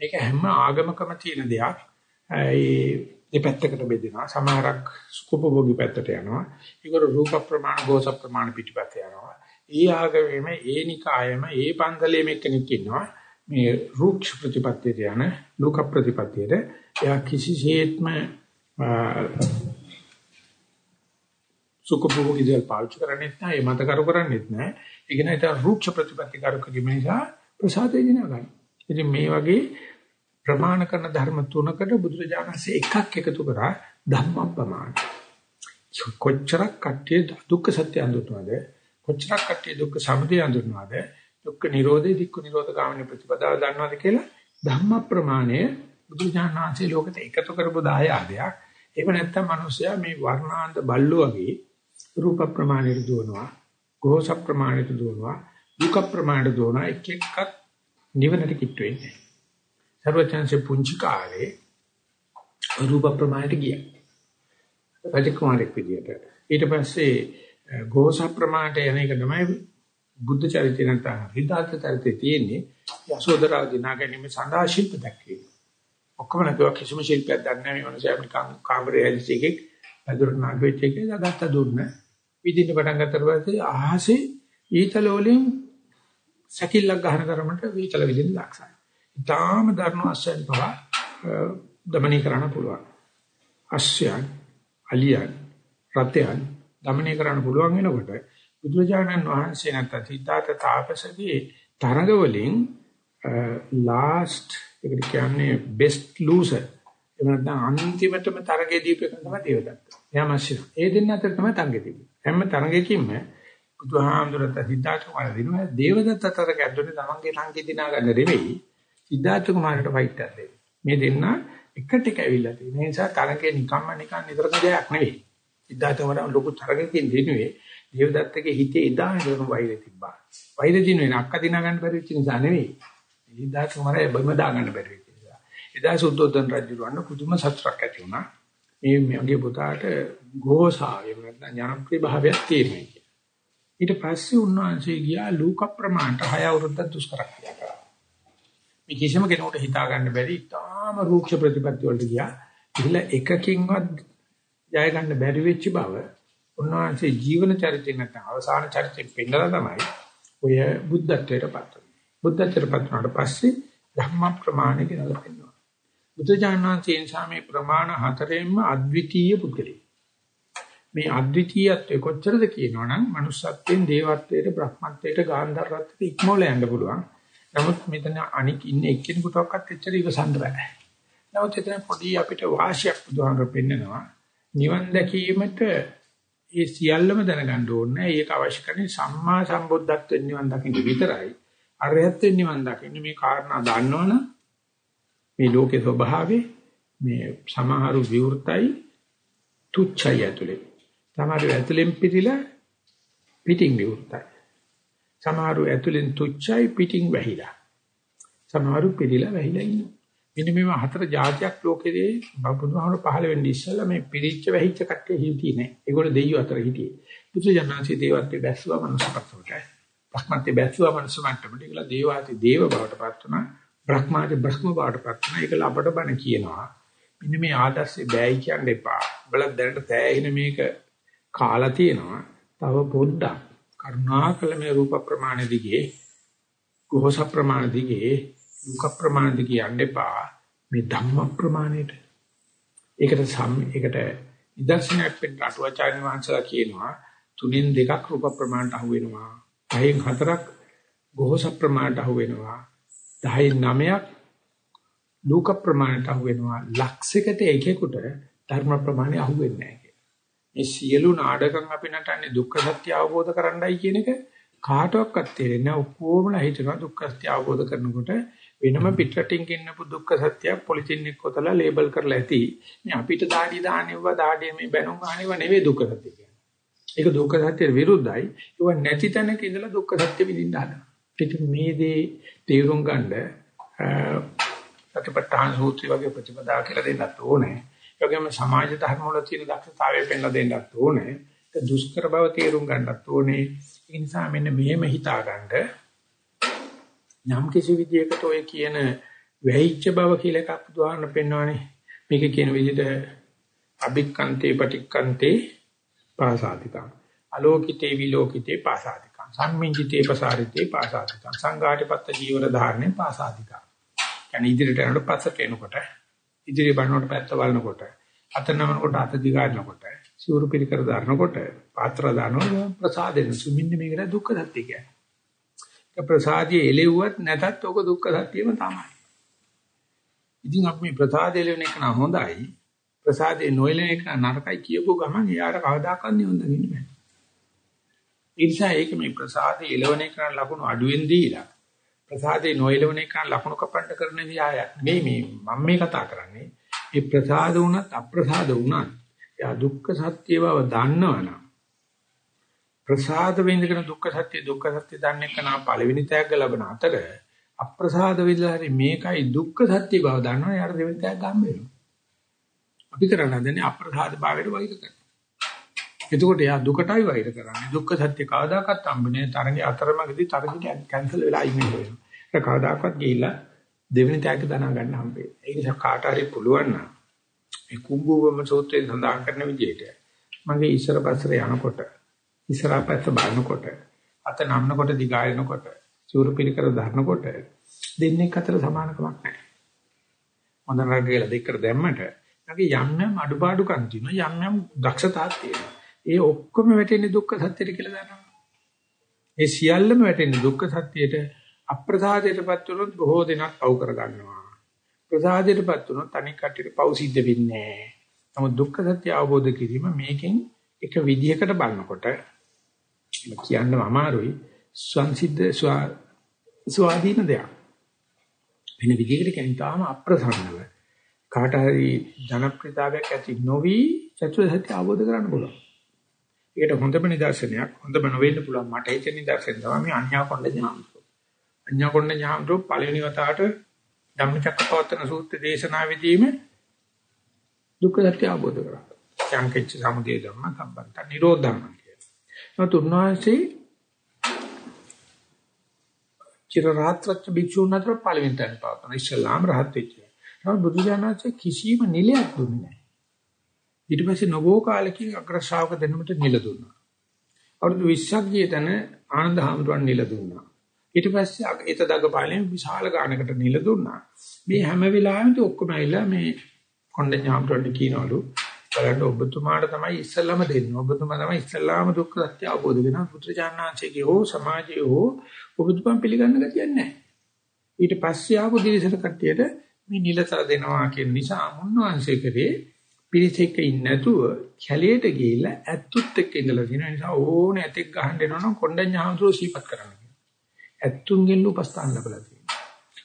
මේක හැම ආගමකම තියෙන දෙයක් ඒ දෙපැත්තකට බෙදෙනවා. සමහරක් සුඛෝපභෝගී පැත්තට යනවා. ඒකර රූප ප්‍රමාණ, ගෝස ප්‍රමාණ පිටිපස්ස යනවා. ඒ ආගමේම ඒ නිකායෙම ඒ පන්සලේ මෙක්කෙනෙක් ඉන්නවා. මේ රූක්ෂ ප්‍රතිපත්තියට යන ලෝක ප්‍රතිපත්තියට එයා කිසිසේත්ම සුඛෝපභෝගී දේවල් පාවිච්චි කරන්නේ නැහැ. ඒ මත කරු කරන්නේ නැහැ. ඒක නේද රූක්ෂ ප්‍රතිපත්ති කරු කිරීම නිසා ප්‍රසාදේ දිනා ගන්න. ඉතින් මේ වගේ ප්‍රමාණ කරන ධර්ම තුනකට බුදුරජාණන්සේ එකක් එකතු කරා ධම්ම ප්‍රමාණ. කොච්චරක් කට්ටිය දුක්ඛ සත්‍ය අඳුරනවද? කොච්චරක් කට්ටිය දුක්ඛ සමුදය අඳුරනවද? දුක්ඛ නිරෝධේ දික්ඛ නිරෝධ ගාමිනී ප්‍රතිපදාව දන්නවද කියලා ධම්ම ප්‍රමාණය බුදුරජාණන්සේ ලෝකෙට එකතු කරපු දායාදයක්. ඒක නැත්තම් මිනිස්සයා මේ වර්ණාන්ත බල්ලෝ වගේ රූප ප්‍රමාණයට දුවනවා, ගෝස ප්‍රමාණයට දුවනවා, දුක ප්‍රමාණයට දුවනවා එක එකක් නිවනට කිට්ටු වෙන්නේ. සර්වචන්සේ පුංචි කාලේ රූප ප්‍රමාණයට ගියා. රජකුමාරෙක් විදියට. ඊට පස්සේ ගෝස ප්‍රමාණයට යන එක තමයි බුද්ධ චරිතය නැත්නම් හිතාර්ථ චරිතය තියෙන්නේ. යසෝදරා දිනා ගැනීම සඳහා ශිල්ප දැක්වීම. ඔක්කොම නැතුව කිසිම ශිල්පයක් දන්නේ නැහැ මේ මනුස්සයා අපිට කාමරේ ඇලිස් එකේ වැදුරට නාගෙච්ච එකේ දාගත්ත දුන්න. විදින්න පටන් ගත්තට පස්සේ අහසේ ඊතල වලින් සැකිල්ලක් ගන්න තරමට විචල විලින් ලක්ෂයි. ඊටාම ධර්ම අස්යෙන් පහ দমনී කරන්න පුළුවන්. අස්යන් අලියන් රතයන් দমনී කරන්න පුළුවන් වෙනකොට බුදුරජාණන් වහන්සේ නැත්නම් සිද්ධාර්ථ තාපසගේ තරඟ වලින් ලාස්ට් ඒකට කියන්නේ බෙස්ට් ලූසර් එහෙම නැත්නම් අන්තිමටම තරගයේ දීපේක තමයි දේවදත්ත. එයා මාසිනා. ඒ දෙන්න අතර තමයි තරගෙ තිබුණේ. හැම තරගයකින්ම බුදුහාමුදුරට සිද්ධාර්ථ කුමාර දිනුවා දේවදත්ත අතර ගැද්දුනේ තමන්ගේ තරගෙ දිනා ගන්න නෙවෙයි සිද්ධාර්ථ කුමාරට ෆයිට් එකක් දෙන්න. මේ දෙන්න එකට එක ඇවිල්ලා තියෙන නිසා තරගේ නිකම්ම නිකන් නිතරම දෙයක් නෙවෙයි. සිද්ධාර්ථ කුමාර ලොකු තරගකින් දිනුවේ දේවදත්තගේ හිතේ එදා ඉඳන් වෛරය තිබ්බා. වෛරය දිනුවේ නක්ක දිනා ගන්න බැරි වෙච්ච නිසා නෙවෙයි. සිද්ධාර්ථ කුමාරය බිම දා ගන්න බැරි වෙච්ච නිසා. එදා සුද්ධෝදන රජුරවන්න පුදුම සතුටක් ඇති වුණා. මේ මගේ පුතාට ගෝසාව එහෙම නැත්නම් ජනප්‍රිය භාවයක් තියෙනවා. ඊට පස්සේ උන්වහන්සේ ගියා ලූක ප්‍රමාණයට 6 අවුරුද්දක් දුෂ්කර ක්‍රියා මේ කිසිම කෙනෙකුට හිතා ගන්න බැරි තාම රූක්ෂ ප්‍රතිපත්ති වලට ගියා. ඉතින් එකකින්වත් ජය ගන්න බැරි වෙච්ච බව උන්වහන්සේ ජීවන චරිතය නැත්නම් අවසාන චරිතෙ පෙන්නලා තමයි ඔය බුද්ධත්වයට පත් වෙන්නේ. බුද්ධත්වයට පත් වුණාට පස්සේ ධම්ම ප්‍රමාණ කියලා පෙන්වනවා. බුදුජානනාංශයෙන් සාමේ ප්‍රමාණ හතරෙන්ම අද්විතීය පුද්ගලෙක්. මේ අද්විතීයත්වය කොච්චරද කියනවනම් manussත්වයෙන් දේවත්වයට බ්‍රහ්මත්වයට ගාන්ධර්වත්වයට ඉක්මවල යන්න පුළුවන්. නමුත් මෙතන අනික් ඉන්නේ එක්කෙනෙකුටවත් එච්චර ඉවසන්න බෑ. නමුත් එතන පොඩි අපිට වාසියක් බුදුහාමර පෙන්නනවා. නිවන් දැකීමට ඒ සියල්ලම දැනගන්න ඕනේ. ඒක අවශ්‍ය කරන්නේ සම්මා සම්බුද්ධත්වෙන් නිවන් දකින්න විතරයි. අරහත්ත්වෙන් නිවන් දකින්න මේ කාරණා දන්නවනම් මේ ලෝකේ ස්වභාවය මේ සමහරු විවෘතයි තුච්ඡය ඇතුලේ. සමහරු ඇතුලෙන් පිටිලා පිටින් විවෘතයි. සමහරු ඇතුලෙන් තුච්චයි පිටින් වැහිලා. සමහරු පිළිලා වැහිලා ඉන්නවා. මෙන්න මේ හතර જાතියක් ලෝකෙදී බුදුහාමර පහළ වෙන්නේ ඉස්සෙල්ලා මේ පිළිච්ච වැහිච්ච කට්ටිය හිටියේ නෑ. ඒගොල්ලෝ දෙයියෝ අතර හිටියේ. බුදු ජානන්සේ දේවත්වයේ බැස්සුවා මනුස්සකත්වයට. බ්‍රහ්මත්වයේ බැස්සුවා මනුස්ස මට්ටමට. ඒගොල්ලෝ දේවාති දේව බවට පත් වුණා. බ්‍රහ්මාති බ්‍රහ්ම බවට පත් වුණා. ඒකල අපට බණ කියනවා. මෙන්න මේ ආදර්ශය බෑයි කියන්න එපා. බලක් දැනට තෑහින මේක කාලා තියෙනවා. තව පොඩ්ඩක් කරුණාකල මේ රූප ප්‍රමාණ දිගේ, ගෝස ප්‍රමාණ දිගේ, දුක ප්‍රමාණ දිගේ යන්න එපා. මේ ධම්ම ප්‍රමාණයට. ඒකට සම් ඒකට නිදර්ශනයක් වෙන්න අටුවාචාර්ය වංශලා කියනවා තුනෙන් දෙකක් රූප ප්‍රමාණයට අහු වෙනවා. පහෙන් හතරක් ගෝස ප්‍රමාණයට අහු වෙනවා. 10න් 9ක් ලෝක ප්‍රමාණයට අහු වෙනවා ලක්ෂයකට එකෙකුට ධර්ම ප්‍රමාණය අහු වෙන්නේ මේ සියලු නාඩගම් අපි නටන්නේ දුක්ඛ සත්‍ය අවබෝධ කරන්නයි කියන එක කාටවත් තේරෙන්නේ නැහැ. ඔක්කොමලා හිතනවා දුක්ඛ සත්‍ය අවබෝධ කරනකොට වෙනම පිටරටින් ගෙන්නපු දුක්ඛ සත්‍යයක් පොලිතින් එක්ක කොතලා ලේබල් කරලා ඇති. මේ අපිට දාඩි දාන්නෙවවා දාඩිය මේ බැනුම් ගන්නව නෙවෙයි දුක්ඛ සත්‍ය කියන්නේ. ඒක දුක්ඛ සත්‍යෙට විරුද්ධයි. ඒක නැති තැනක ඉඳලා දුක්ඛ සත්‍ය විඳින්න හදනවා. ඉතින් මේ දේ තේරුම් ගන්න සතිපට්ඨාන සූත්‍රය වගේ ප්‍රතිපදා කියලා දෙන්නත් ඕනේ. ඒ වගේම සමාජ ධර්ම වල තියෙන දක්ෂතාවය පෙන්ලා දෙන්නත් ඕනේ. ඒක දුෂ්කර බව තේරුම් ගන්නත් ඕනේ. ඒ නිසා මෙන්න මෙහෙම හිතාගන්න යම් කිසි විදියකට ඔය කියන වැහිච්ච බව කියලා එකක් බුදුහාමර පෙන්වන්නේ. මේක කියන විදිහට අභික්කන්තේ පටික්කන්තේ පාසාතිකං. අලෝකිතේ විලෝකිතේ පාසාතිකං. සම්මිංජිතේ පසාරිතේ පාසාතිකං. සංඝාටිපත්ත ජීවර ධාරණේ පාසාතිකං. කියන්නේ ඉදිරියට යනකොට පස්සට එනකොට ඉදිරිය බලනකොට පැත්ත බලනකොට අත නමනකොට අත දිගාරනකොට සිවුරු පිළිකර දානකොට පාත්‍ර දානකොට ප්‍රසාදෙන සුමින්න මේකට දුක්ඛ සත්‍ය කියන්නේ. ප්‍රසාදියේ එළෙව්වත් නැතත් ඔක දුක්ඛ සත්‍යම තමයි. ඉතින් අපි මේ ප්‍රසාදයේ එළවෙන එක නම් හොඳයි. ප්‍රසාදයේ නොඑළෙන එක නරකයි කියපුව ගමන් එයාට කවදාකවත් නියොන් දකින්න බෑ. ඒ නිසා ඒක මේ ප්‍රසාදයේ එළවෙන එක ලකුණු අඩුවෙන් දීලා ප්‍රසාදයේ නොඑළවෙන එක ලකුණු කපන්න කරන විහාය. මේ මේ මම මේ කතා කරන්නේ. මේ ප්‍රසාද වුණත් අප්‍රසාද වුණත් එයා දුක්ඛ සත්‍ය බව දන්නවනම් ප්‍රසාද වෙන්දගෙන දුක්ඛ සත්‍ය දුක්ඛ සත්‍ය දන්නේ කනා පළවෙනි තෑග්ග ලබන අතර අප්‍රසාද විදලා හරි මේකයි දුක්ඛ සත්‍ය බව දන්නවා යාර දෙවෙනි තෑග්ග හම්බ වෙනවා. අපි කරන්නේ අප්‍රසාද භාවයට වෛර කරනවා. එතකොට එයා දුකටයි වෛර කරන්නේ. දුක්ඛ සත්‍ය කවදාකවත් හම්බෙන්නේ තරගේ අතරමඟදී තරගේ කැන්සල් වෙලා ඉන්නේ වෙනවා. ඒක කවදාකවත් ගිහිල්ලා දෙවෙනි තෑග්ග දනා ගන්න හම්බෙන්නේ. ඒ නිසා කාට හරි පුළුවන් නම් මේ කුඹුවම සූත්‍රයෙන් සඳහන් කරන විදිහට මගේ ඉස්සර පස්සර යනකොට ඉස්සරහා පැත්ත බලනකොට අත නම්නකොට දිගායනකොට චූරු පිළිකර දරනකොට දෙන්නේ අතර සමානකමක් නැහැ. හොඳ නරක කියලා දෙකට දැම්මට නැගේ යම් යම් අඩුපාඩුකම් තියෙනවා යම් යම් දක්ෂතාවක් තියෙනවා. ඒ ඔක්කොම වැටෙන්නේ දුක්ඛ සත්‍යයට කියලා දන්නවා. ඒ සියල්ලම වැටෙන්නේ දුක්ඛ සත්‍යයට අප්‍රසාදයටපත් වුණොත් බොහෝ දෙනෙක් පව් කර ගන්නවා. ප්‍රසාදයටපත් වුණොත් අනික් කටියට පව් සිද්ධ වෙන්නේ නැහැ. නමුත් දුක්ඛ සත්‍ය අවබෝධ කිරීම මේකෙන් එක විදිහකට බලනකොට කියන්නම අමාරුයි සංසිද්ධ ස්වාධීන දෙයක්. වෙන විදිහකට කියන තාම අප්‍රසන්නව කාට හරි ජනප්‍රියතාවයක් ඇති නොවි චතුරාර්ය සත්‍ය අවබෝධ කරගන්න පුළුවන්. ඒකට හොඳම නිදර්ශනයක් හොඳම නොවෙන්න පුළුවන් මට හිතෙන නිදර්ශනය තමයි මේ අඤ්ඤා කොණ්ඩ ඥානසෝ. අඤ්ඤා කොණ්ඩ ඥානසෝ පළවෙනි වතාවට ධම්මචක්කපවත්තන සූත්‍ර දේශනාවේදීම දුක්ඛ සත්‍ය අවබෝධ කරගන්නවා. යංකෙච්ච සමුදය ධම්ම සම්බන්ත නිරෝධ ධම්ම නමුත් උන්වහන්සේ චිර රාත්‍රච්ච භික්ෂුන් අතර පළවෙනි තැන පවතන ඉස්ලාම් රහත් වෙච්ච. නමුත් බුදුජානකසේ කිසිම නිලයක් දුන්නේ නැහැ. ඊට පස්සේ නවෝ කාලෙකින් අග්‍ර ශ්‍රාවක දෙනමට නිල දුන්නා. අවුරුදු 20ක් ගිය තැන ආනන්ද හාමුදුරන් නිල දුන්නා. ඊට පස්සේ ඒත දගපාලෙන් විශාල ගානකට නිල දුන්නා. මේ හැම වෙලාවෙම ඔක්කොම ඇවිල්ලා මේ කොණ්ඩ ඥාම්රන්ට කියනවලු බලන්න ඔබතුමාට තමයි ඉස්සල්ලාම දෙන්නේ. ඔබතුමා තමයි ඉස්සල්ලාම දුක්ඛ සත්‍ය අවබෝධ වෙන පුත්‍රජානනාංශයේ හෝ සමාජයේ හෝ ඔබතුමා පිළිගන්න ගතියක් නැහැ. ඊට පස්සේ ආපු දිවිසර කට්ටියට මේ නිලතර දෙනවා කියන නිසා මුන්නවංශේ කරේ පිරිසෙක ඉන්නේ නැතුව කැලේට ගිහිල්ලා ඇත්තුත් එක්ක ඉඳලා තියෙන නිසා ඕනේ ඇතෙක් ගහන්න එනවනම් කොණ්ඩඤ්ඤාමතුරු සීපත් කරන්න කියනවා. ඇත්තුන්ගෙන් උපස්ථාන ලැබලා තියෙනවා.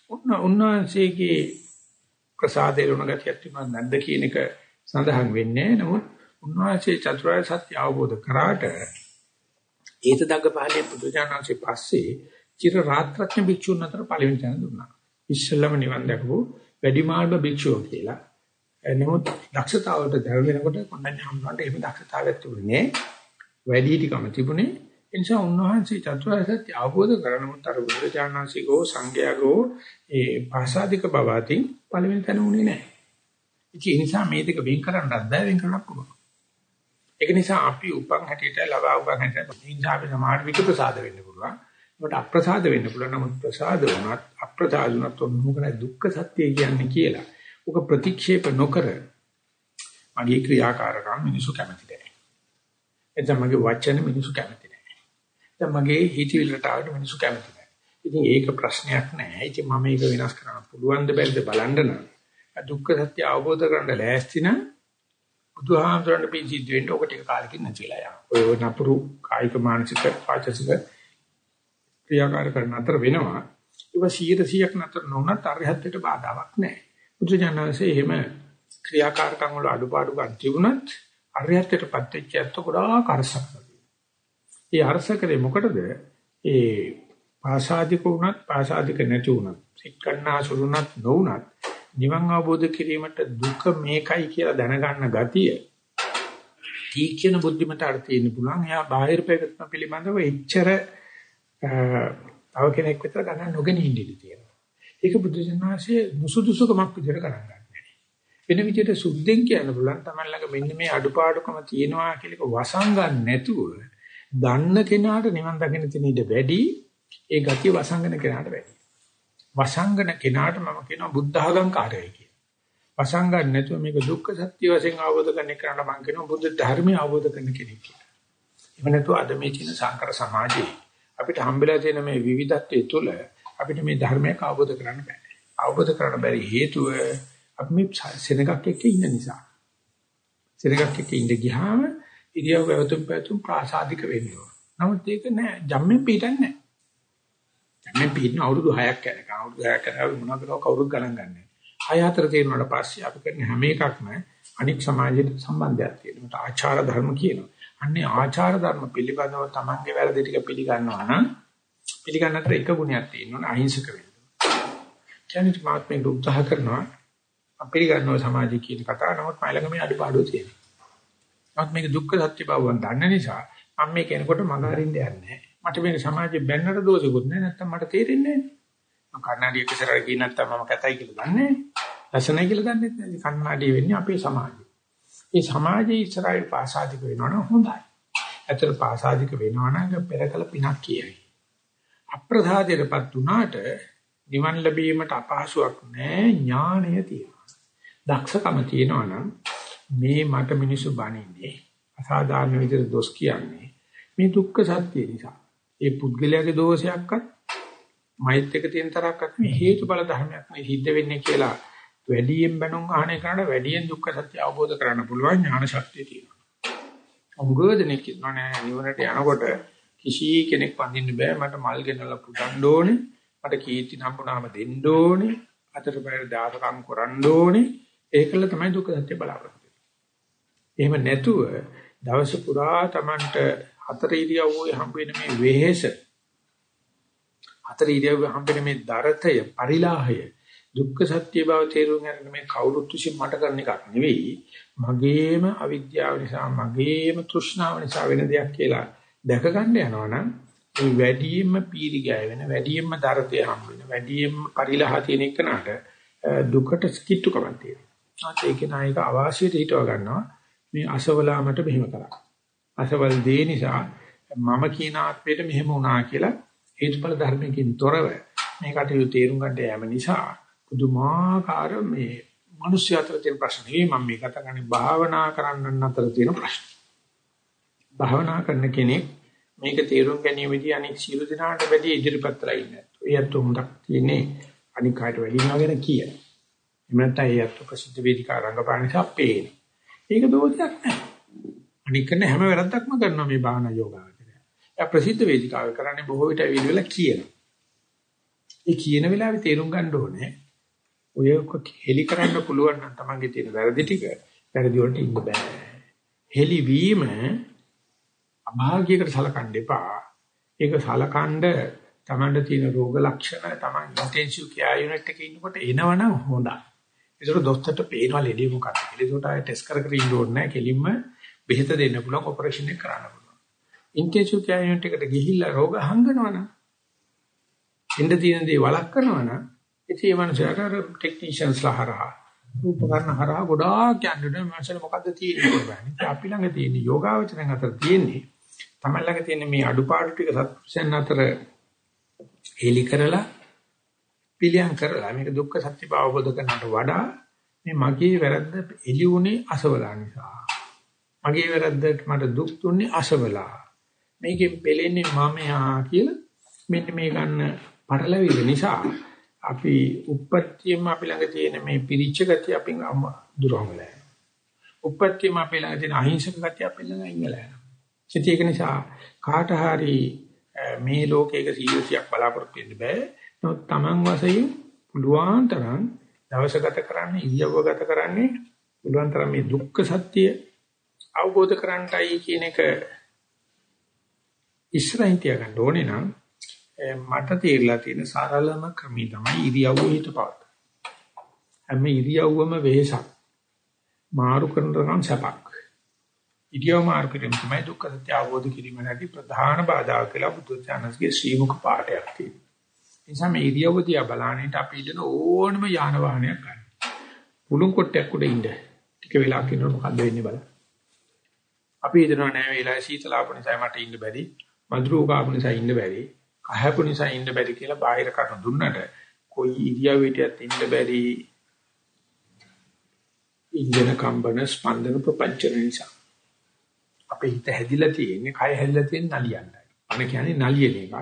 ඔන්න උන්වහන්සේගේ ප්‍රසාදේ ලුණ ගතියක් තිබුණා නැද්ද කියන එක සඳහන් වෙන්නේ නමුත් උන්වහන්සේ චතුරාර්ය සත්‍ය අවබෝධ කරාට ඒත දග්ගපාලේ බුදුජානන්සේ පස්සේ චිර රාත්‍රඥ භික්ෂුන් අතර පළවෙනි තැන දුන්නා. ඉස්සෙල්ලම නිවන් දැකපු වැඩිමාල්ම භික්ෂුව කියලා. නමුත් දක්ෂතාවලට දැවෙනකොට කොණ්ඩඤ්ඤ හම්බුනට එහෙම දක්ෂතාවයක් තිබුණේ වැඩිහිටිකම තිබුණේ ඒ නිසා උන්වහන්සේ චතුරාර්ය සත්‍ය අවබෝධ කරනමුත් අර බුදුජානන්සේකෝ සංඝයාගෝ ඒ භාෂාදික බව අතින් පළවෙනි තැන උනේ නැහැ. ඉතින් ඒ නිසා මේ දෙක වෙන් කරන්නත් බෑ වෙන් කරන්න පුළුවන්. ඒක නිසා අපි උපන් හැටියට ලබා උපන් හැටියට ඉන්ජාවේ සමාන වික ප්‍රසාද වෙන්න පුළුවන්. ඒකට අප්‍රසාද වෙන්න පුළුවන්. නමුත් ප්‍රසාද වුණත් අප්‍රසාද වුණත් මොකද දුක්ඛ සත්‍ය කියන්නේ කියලා. උක ප්‍රතික්ෂේප නොකර මගේ ක්‍රියාකාරකම් මිනිසු කැමති නැහැ. එතන මගේ වචන මිනිසු කැමති නැහැ. එතන මගේ හිතවිලි රටාවට මිනිසු කැමති නැහැ. ඉතින් ඒක ප්‍රශ්නයක් නෑ. ඉතින් මම මේක වෙනස් කරන්න පුළුවන් ද බැරිද බලන්න නම් දුක්ඛ සත්‍ය අවබෝධ කරගන්න ලෑස්ති නම් බුදුහාමුදුරන් පිළිසිද්ධ වෙන්න ඔක ටික කාලෙකින් නැතිලා යනවා. ඔය නපුරු කායික මානසික වාචසික ක්‍රියාකාර කරන අතර වෙනවා. ඒක 100%ක් නතර නොවුනත් අරහත්ත්වයට බාධාවක් නැහැ. බුදුජානනාංශයේ එහෙම ක්‍රියාකාරකම් වල අඩුපාඩු ගන්න තිබුණත් අරහත්ත්වයටපත් වෙච්ච අත්ත ගොඩාක් අරසක්. ඒ අරසකරේ මොකටද? ඒ පාසාදික වුණත් පාසාදික නැති වුණත් සික්කන්නාසුරුණත් නොවුණත් නිවන් අවබෝධ කිරීමට දුක මේකයි කියලා දැනගන්න ගතිය තීක්ෂණ බුද්ධිමතාට තියෙන්න පුළුවන්. එයා බාහිර ප්‍රයත්න පිළිබඳව එච්චර තව කෙනෙක් විතර ගණන් නොගෙන ඉඳී තියෙනවා. ඒක බුදුසසුනාසේ නුසුදුසුකමක් විදිහට ගණන් ගන්නවා. වෙන විදිහට සුද්ධෙන් කියන්න පුළුවන් තමයි ළඟ මෙන්න මේ අඩුපාඩුකම තියෙනවා කියලා වසංගන් නැතුව දන්න කෙනාට නිවන් දකින්න තියෙන ඉඩ වැඩි ඒ ගතිය වසංගන කෙනාට වැඩි. වසංගන කෙනාට මම කියනවා බුද්ධ ආගම් කාර්යයි කියලා. වසංගන නැතුව මේක දුක්ඛ සත්‍ය වශයෙන් අවබෝධ කරගන්න කෙනාට මම කියනවා බුද්ධ ධර්මය අවබෝධ කරන කෙනෙක් කියලා. එහෙම නැතුව අද මේ තියෙන සංකර සමාජයේ අපිට හම්බෙලා තියෙන මේ විවිධත්වයේ තුල අපිට මේ ධර්මයක් අවබෝධ කරගන්න බෑ. අවබෝධ කරගන්න බැරි හේතුව අපි මේ සෙනගක් එක්ක ඉන්න නිසා. සෙනගක් එක්ක ඉඳ ගියාම ඉරියව් වැවතුම් පැතුම් ප්‍රාසාදික වෙනවා. නමුත් ඒක නෑ ජම්මෙන් පිටින් නෑ. මේ පිටින් අවුරුදු 6ක් යනකම් අවුරුදු 6ක් කරාවි මොනවද කවුරුත් ගණන් ගන්නෑ. 6 4 තේරුණාට පස්සේ අපි කරන හැම එකක්ම අනික් සමාජයට සම්බන්ධයක් තියෙනවා. ආචාර ධර්ම කියනවා. අන්නේ ආචාර ධර්ම පිළිබඳව තමන්ගේ වැරදි ටික පිළිගන්නවා නම් පිළිගන්නත් එක ගුණයක් තියෙනවා අහිංසක වෙන්න. කියන්නේ මාත්මේ උත්සාහ කරනවා අපිරිගන්නව සමාජය කියන කතාව නමුත් මයිලඟ මේ අඩපාඩුව තියෙනවා. නමුත් මේක දුක්ඛ සත්‍ය බව දන්න නිසා මම මේ කෙනෙකුට මඟ හරින්න යන්නේ නැහැ. මට මේ සමාජයේ බැන්නට දෝෂෙකුත් නැහැ නැත්තම් මට තේරෙන්නේ නැහැ. මම කන්නඩියක ඉස්සරහට ගිහින් නැත්තම් මම කතයි කියලා දන්නේ නැහැ. ලස්සනයි කියලා දන්නේ නැහැ. කන්නඩිය වෙන්නේ අපේ සමාජය. ඒ සමාජයේ ඉස්සරහට පාසාදික වෙනවනම් හොඳයි. ඇත්තට පාසාදික වෙනවනම් පෙරකල පිනක් කියයි. අප්‍රසාදයටපත් උනාට නිවන් ලැබීමට අපහසුයක් නැහැ ඥාණය තියෙනවා. දක්ෂකම තියෙනවා නම් මේ මට මිනිසු බණින්නේ අසාධාරණ විදිහට දොස් කියන්නේ මේ දුක්ඛ සත්‍ය නිසා. ඒ පුද්ගලයාගේ දෝෂයක්වත් මෛත් එක තියෙන තරක්වත් මේ හේතුඵල ධර්මයක් නෙවෙයි සිද්ධ වෙන්නේ කියලා වැඩියෙන් බණුන් අහන එකට වැඩියෙන් දුක්ඛ සත්‍ය අවබෝධ කරගන්න පුළුවන් ඥාන ශක්තිය තියෙනවා. අමුගෝදෙනෙක් කියනවා නෑ නිවනට යනකොට කිසි කෙනෙක් වඳින්න බෑ. මට මල් ගෙනලා පුදන්න ඕනේ. මට කීර්ති නම්බුනාම දෙන්න ඕනේ. අතට බය දාසකම් කරන්න ඕනේ. ඒකල තමයි දුක්ඛ සත්‍ය බලාපොරොත්තු එහෙම නැතුව දවස පුරා Tamanට හතර ඉරියව්වේ හම්බ වෙන මේ වෙහෙස හතර ඉරියව්වේ හම්බ වෙන මේ දරතය පරිලාහය දුක්ඛ සත්‍ය බව තේරුම් ගන්න මේ කවුරුත් විසින් මට කරන එකක් නෙවෙයි. මගේම අවිද්‍යාව නිසා මගේම තෘෂ්ණාව නිසා වෙන දෙයක් කියලා දැක ගන්න යනවනම් මේ වැඩියෙන්ම පීරි ගෑ වෙන වැඩියෙන්ම දරතය හම් වෙන වැඩියෙන්ම පරිලහ තියෙන එකනට දුකට කිට්ටුකමක් තියෙනවා. ඒක නායක අවාසියට හිටව ගන්නවා මේ අසවලාමට මෙහෙම කරා. අසවල් දේ නිසා මම කියන ආත්මයට මෙහෙම වුණා කියලා හේතුඵල ධර්මයෙන් තොරව මේ කටයුතු තේරුම් ගන්න යාම නිසා පුදුමාකාර මේ මිනිස්සු අතර තියෙන ප්‍රශ්න නෙවෙයි මම මේ කතා කරන්නේ භාවනා කරන්නන් අතර තියෙන ප්‍රශ්න. භාවනා කරන කෙනෙක් මේක තේරුම් ගැනීමේදී අනෙක් සියලු දෙනාට වැඩි ඉදිරිපත්ලා ඉන්නේ. ඒත් උඹක් තියෙන්නේ අනික් කාට වැඩි නගෙන කියන. එහෙම නැත්නම් ඒත් ප්‍රසිද්ධ වේදිකා රංගපාන නිසා පේන. ඒක දෝෂයක් නැහැ. අනික් කරන හැම වැරද්දක්ම කරනවා මේ භාවනා යෝගාවචරය. එයා ප්‍රසිද්ධ වේදිකාවේ කරන්නේ බොහෝ විට ඇවිල්ලා කියනවා. ඒ කියන වෙලාවේ තේරුම් ගන්න ඕනේ ඔය හෙලි කරන්න පුළුවන් නම් තමන්ගේ තියෙන වැරදි ටික වැරදි වලට ඉන්න බෑ. හෙලි වීම අභාග්‍යයකට සලකන්න එපා. ඒක සලකනද තමන්ට තියෙන රෝග ලක්ෂණ තමන් ඉන්ටෙන්සිව් කෙයාර් යුනිට් එකේ ඉන්නකොට එනවනම් හොඳයි. ඒකට දොස්තරට පේනවා ලෙඩේ මොකක්ද කියලා. ඒකට ආයෙ ටෙස්ට් කර කර ඉන්න ඕනේ නැහැ. කෙලින්ම බෙහෙත දෙන්න පුළුවන් ඔපරේෂන් එක කරන්න පුළුවන්. ඉන්ටෙන්සිව් කෙයාර් යුනිට් එකට ගිහිල්ලා රෝග හංගනවනම් ඉන්න තියෙන දේ වළක්වනවනම් ඉතින් මේ මනුස්සයාට අර ටෙක්නීෂියන්ස්ලා හරහා උපකරණ හරහා ගොඩාක් යන්නේ මනසට මොකද්ද තියෙන්නේ කියලා. අපි ළඟ තියෙන යෝගාවචරයන් අතර තියෙන්නේ තමයි ළඟ තියෙන මේ අඩුපාඩු ටික සත්‍යයන් අතර හේලි කරලා පිළියම් කරලා මේක දුක්ඛ සත්‍ය බව අවබෝධ කරනට වඩා මේ මගේ වැරද්ද එළියුනේ අසවලා නිසා. මගේ වැරද්දට මට දුක් දුන්නේ අසවලා. මේකෙන් පෙලෙන්නේ මමයා කියලා මෙන්න මේ ගන්න පටලවිල්ල නිසා අපි උප්පත්තියම අපි ළඟ තියෙන මේ පිරිච්ච ගතිය අපෙන් දුරවලා යනවා. උප්පත්තියම අපි ළඟ තියෙන අහිංසක ගතිය අපි ළඟ ඉංගලා යනවා. ඒක නිසා කාට හරි මේ ලෝකයක 100ක් බලාපොරොත්තු වෙන්න බෑ. නමුත් Taman වශයෙන් පුළුවන් තරම් දවස ගත කරන්නේ ඉරියව්ව ගත කරන්නේ පුළුවන් තරම් මේ දුක්ඛ සත්‍ය අවබෝධ කරගන්නයි කියන එක ඉස්සරහින් තියාගන්න ඕනේ නම් මට තේරලා තියෙන සරලම ක්‍රමී තමයි ඉරියව්ව හිටපවත්. හැම ඉරියව්වම වෙහසක්. මාරු කරන තරම් සැපක්. ඉරියව් මාරු කිරීම තමයි දුක්ඛ සත්‍ය අවබෝධ කිරීම නැති ප්‍රධාන බාධා කියලා බුදුචානන්සේගේ ශ්‍රීමුඛ පාඩයක් තියෙනවා. ඒ නිසා මේ ඉරියව්ව දිහා බලන්නට අපි ඉන්න ඕනම යාන වාහනයක් ගන්න. පුළුන් කොටයක් උඩ ඉන්න. ටික වෙලාවක් ඉන්නකොට මොකද්ද වෙන්නේ බලන්න. අපි හිතනවා නෑ වෙලාවේ සීතලාප නිසා මට ඉන්න බැරි. මధుරෝ කාපු නිසා ඉන්න බැරි. කහපු නිසා ඉන්න බැරි කියලා බාහිර කරුණු දුන්නට කොයි ඉරියව්වටත් ඉන්න බැරි. ඉන්ජන කම්බන ස්පන්දන ප්‍රපංචන නිසා. අපේ හිත හැදිලා තියෙන්නේ කය හැදිලා තියෙන නලියන්නයි. අන කියන්නේ නලියන එකක්.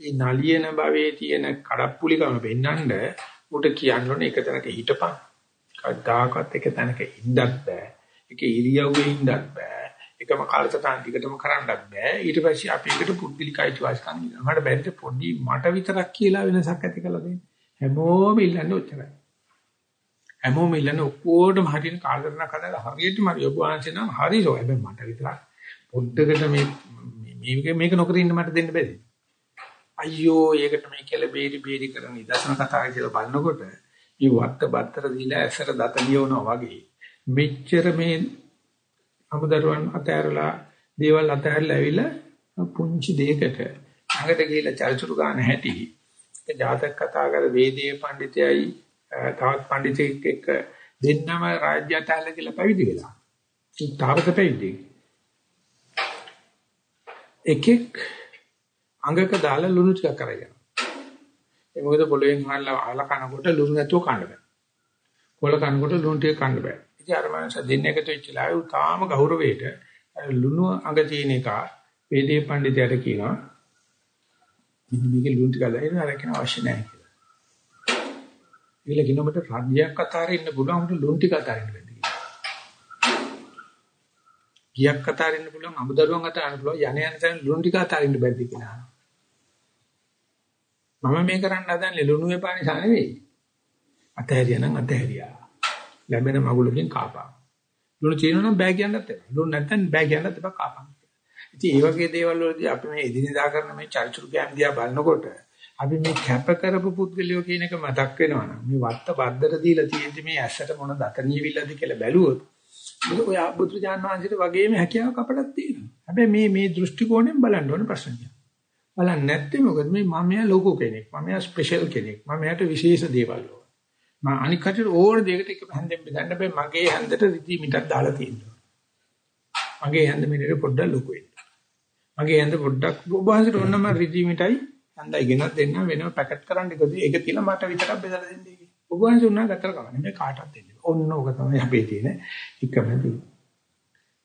මේ නලියන භවයේ තියෙන කඩප්පුලිකම පෙන්නඳ උට කියන්න ඕනේ එක තැනක හිටපන්. කවදාකවත් එක තැනක ඉන්නත් බෑ. එක ඉරියව්වේ ඉන්නත් බෑ. එකම කාලසටහන් ටිකටම කරන්නත් බෑ. ඊට පස්සේ අපි එකට පුද්ගලිකයි වාස්කම් ඉන්නවා. මට බැරිද පොඩි මට විතරක් කියලා වෙනසක් ඇති කළ දෙන්න. හැමෝම ඉල්ලන්නේ ඔච්චරයි. හැමෝම ඉල්ලන්නේ ඔක්කොටම හරියට කාලසටහනක් හදලා හරියටම හරි ඔබ වහන්සේ නම් හරිසෝ. හැබැයි මට විතරක් පොඩ්ඩකට මේ මේක මේක නොකර ඉන්න මට දෙන්න බැරි. අයියෝ ඒකට මේ කියලා බේරි බේරි කරන ඉදසන කතා කියලා බලනකොට මේ වත්ත බත්තර දීලා ඇසට දත ලියවනවා වගේ මෙච්චර මේ අමුදරුවන් අතෑරලා දේවල් අතෑරලා ඇවිල්ලා පුංචි දෙයකට අඟට ගිහිල්ලා චරිචුරු ගන්න හැටි ඒ ජාතක කතා කර වේදේ පඬිතයයි තවත් පඬිතෙක් එක්ක දෙන්නම රාජ්‍ය අතහැරලා කියලා පැවිදි වෙලා. තාවත පැවිදි. එකෙක් අඟක දාලා ලුණු ටිකක් කරගෙන. ඒ මොකද පොළවෙන් හාලා අහලා කනකොට ලුණු නැතුව කන්න බෑ. පොළ කනකොට ලුණු ටික කන්න බෑ. ඉතින් අර මනස දෙන්න එකතු වෙච්චලා ඒ තාම ගෞරවයට ලුණු අඟ තියෙන එක වේදේ පඬිතයාට කියනවා. මෙන්න මේකේ ලුණු ටික දාලා අර කියන අවශ්‍ය නැහැ කියලා. ඊළ කිනොමට රාජ්‍යයක් අතාරින්න පුළුවන් උන්ට ලුණු ටික අතාරින්න බෑ. ගියක් අතාරින්න පුළුවන් අමුදරුවන් අතාරින්න පුළුවන් යන යන තැන ලුණු ටික අතාරින්න බැරිද කියලා. මම මේ කරන්න හදන්නේ ලුණු එපා නිසා නෙවෙයි. අතහැරියා නම් අතහැරියා. ලැබෙන මගුලකින් කාපා. ලුණු තියෙනවා නම් බෑ කියන්නත් එපා. ලුණු නැත්නම් බෑ කියන්නත් එපා කාපා. ඉතින් මේ වගේ දේවල් වලදී අපි මේ එදිනෙදා කරන මේ චරිචුරු කැම් දිහා බලනකොට අපි මේ කැප කරපු පුද්ගලයෝ කියන එක මතක් වෙනවා නම් මේ වත්ත බද්දට දීලා තියෙද්දි මේ ඇස්සට මොන දතනියවිල්ලද කියලා බැලුවොත් මොකද ඔය බුදුරජාණන් වහන්සේට වගේම හැකියාවක් අපටත් තියෙනවා. හැබැයි මේ මේ දෘෂ්ටි කෝණයෙන් බලන්න ඕන ප්‍රශ්නයක්. බලන්නේ නැත්තේ මොකද මේ මමයා ලෝකෝ කෙනෙක්. මමයා ස්පෙෂල් කෙනෙක්. මමයාට විශේෂ දේවල් ඕන. මම අනික් කටට ඕන දෙයකට එක හැන්දෙන් බෙදන්න බෑ. මගේ හැන්දට රිදි මිටක් දාලා තියෙනවා. මගේ හැන්ද මිටේ පොඩ්ඩක් ලොකු වෙන්න. මගේ හැන්ද පොඩ්ඩක් ඔබ වහන්සේට ඕනම රිදි මිටයි හන්දයි ගෙනත් දෙන්න වෙනම පැකට් කරන්න එකද ඒක තියලා මට විතරක් බෙදලා දෙන්න. ඔබ වහන්සේ උනා ගතර කවන්නේ මේ කාටවත් දෙන්න. ඔන්න ඕක තමයි අපේ තියෙන එකම දේ.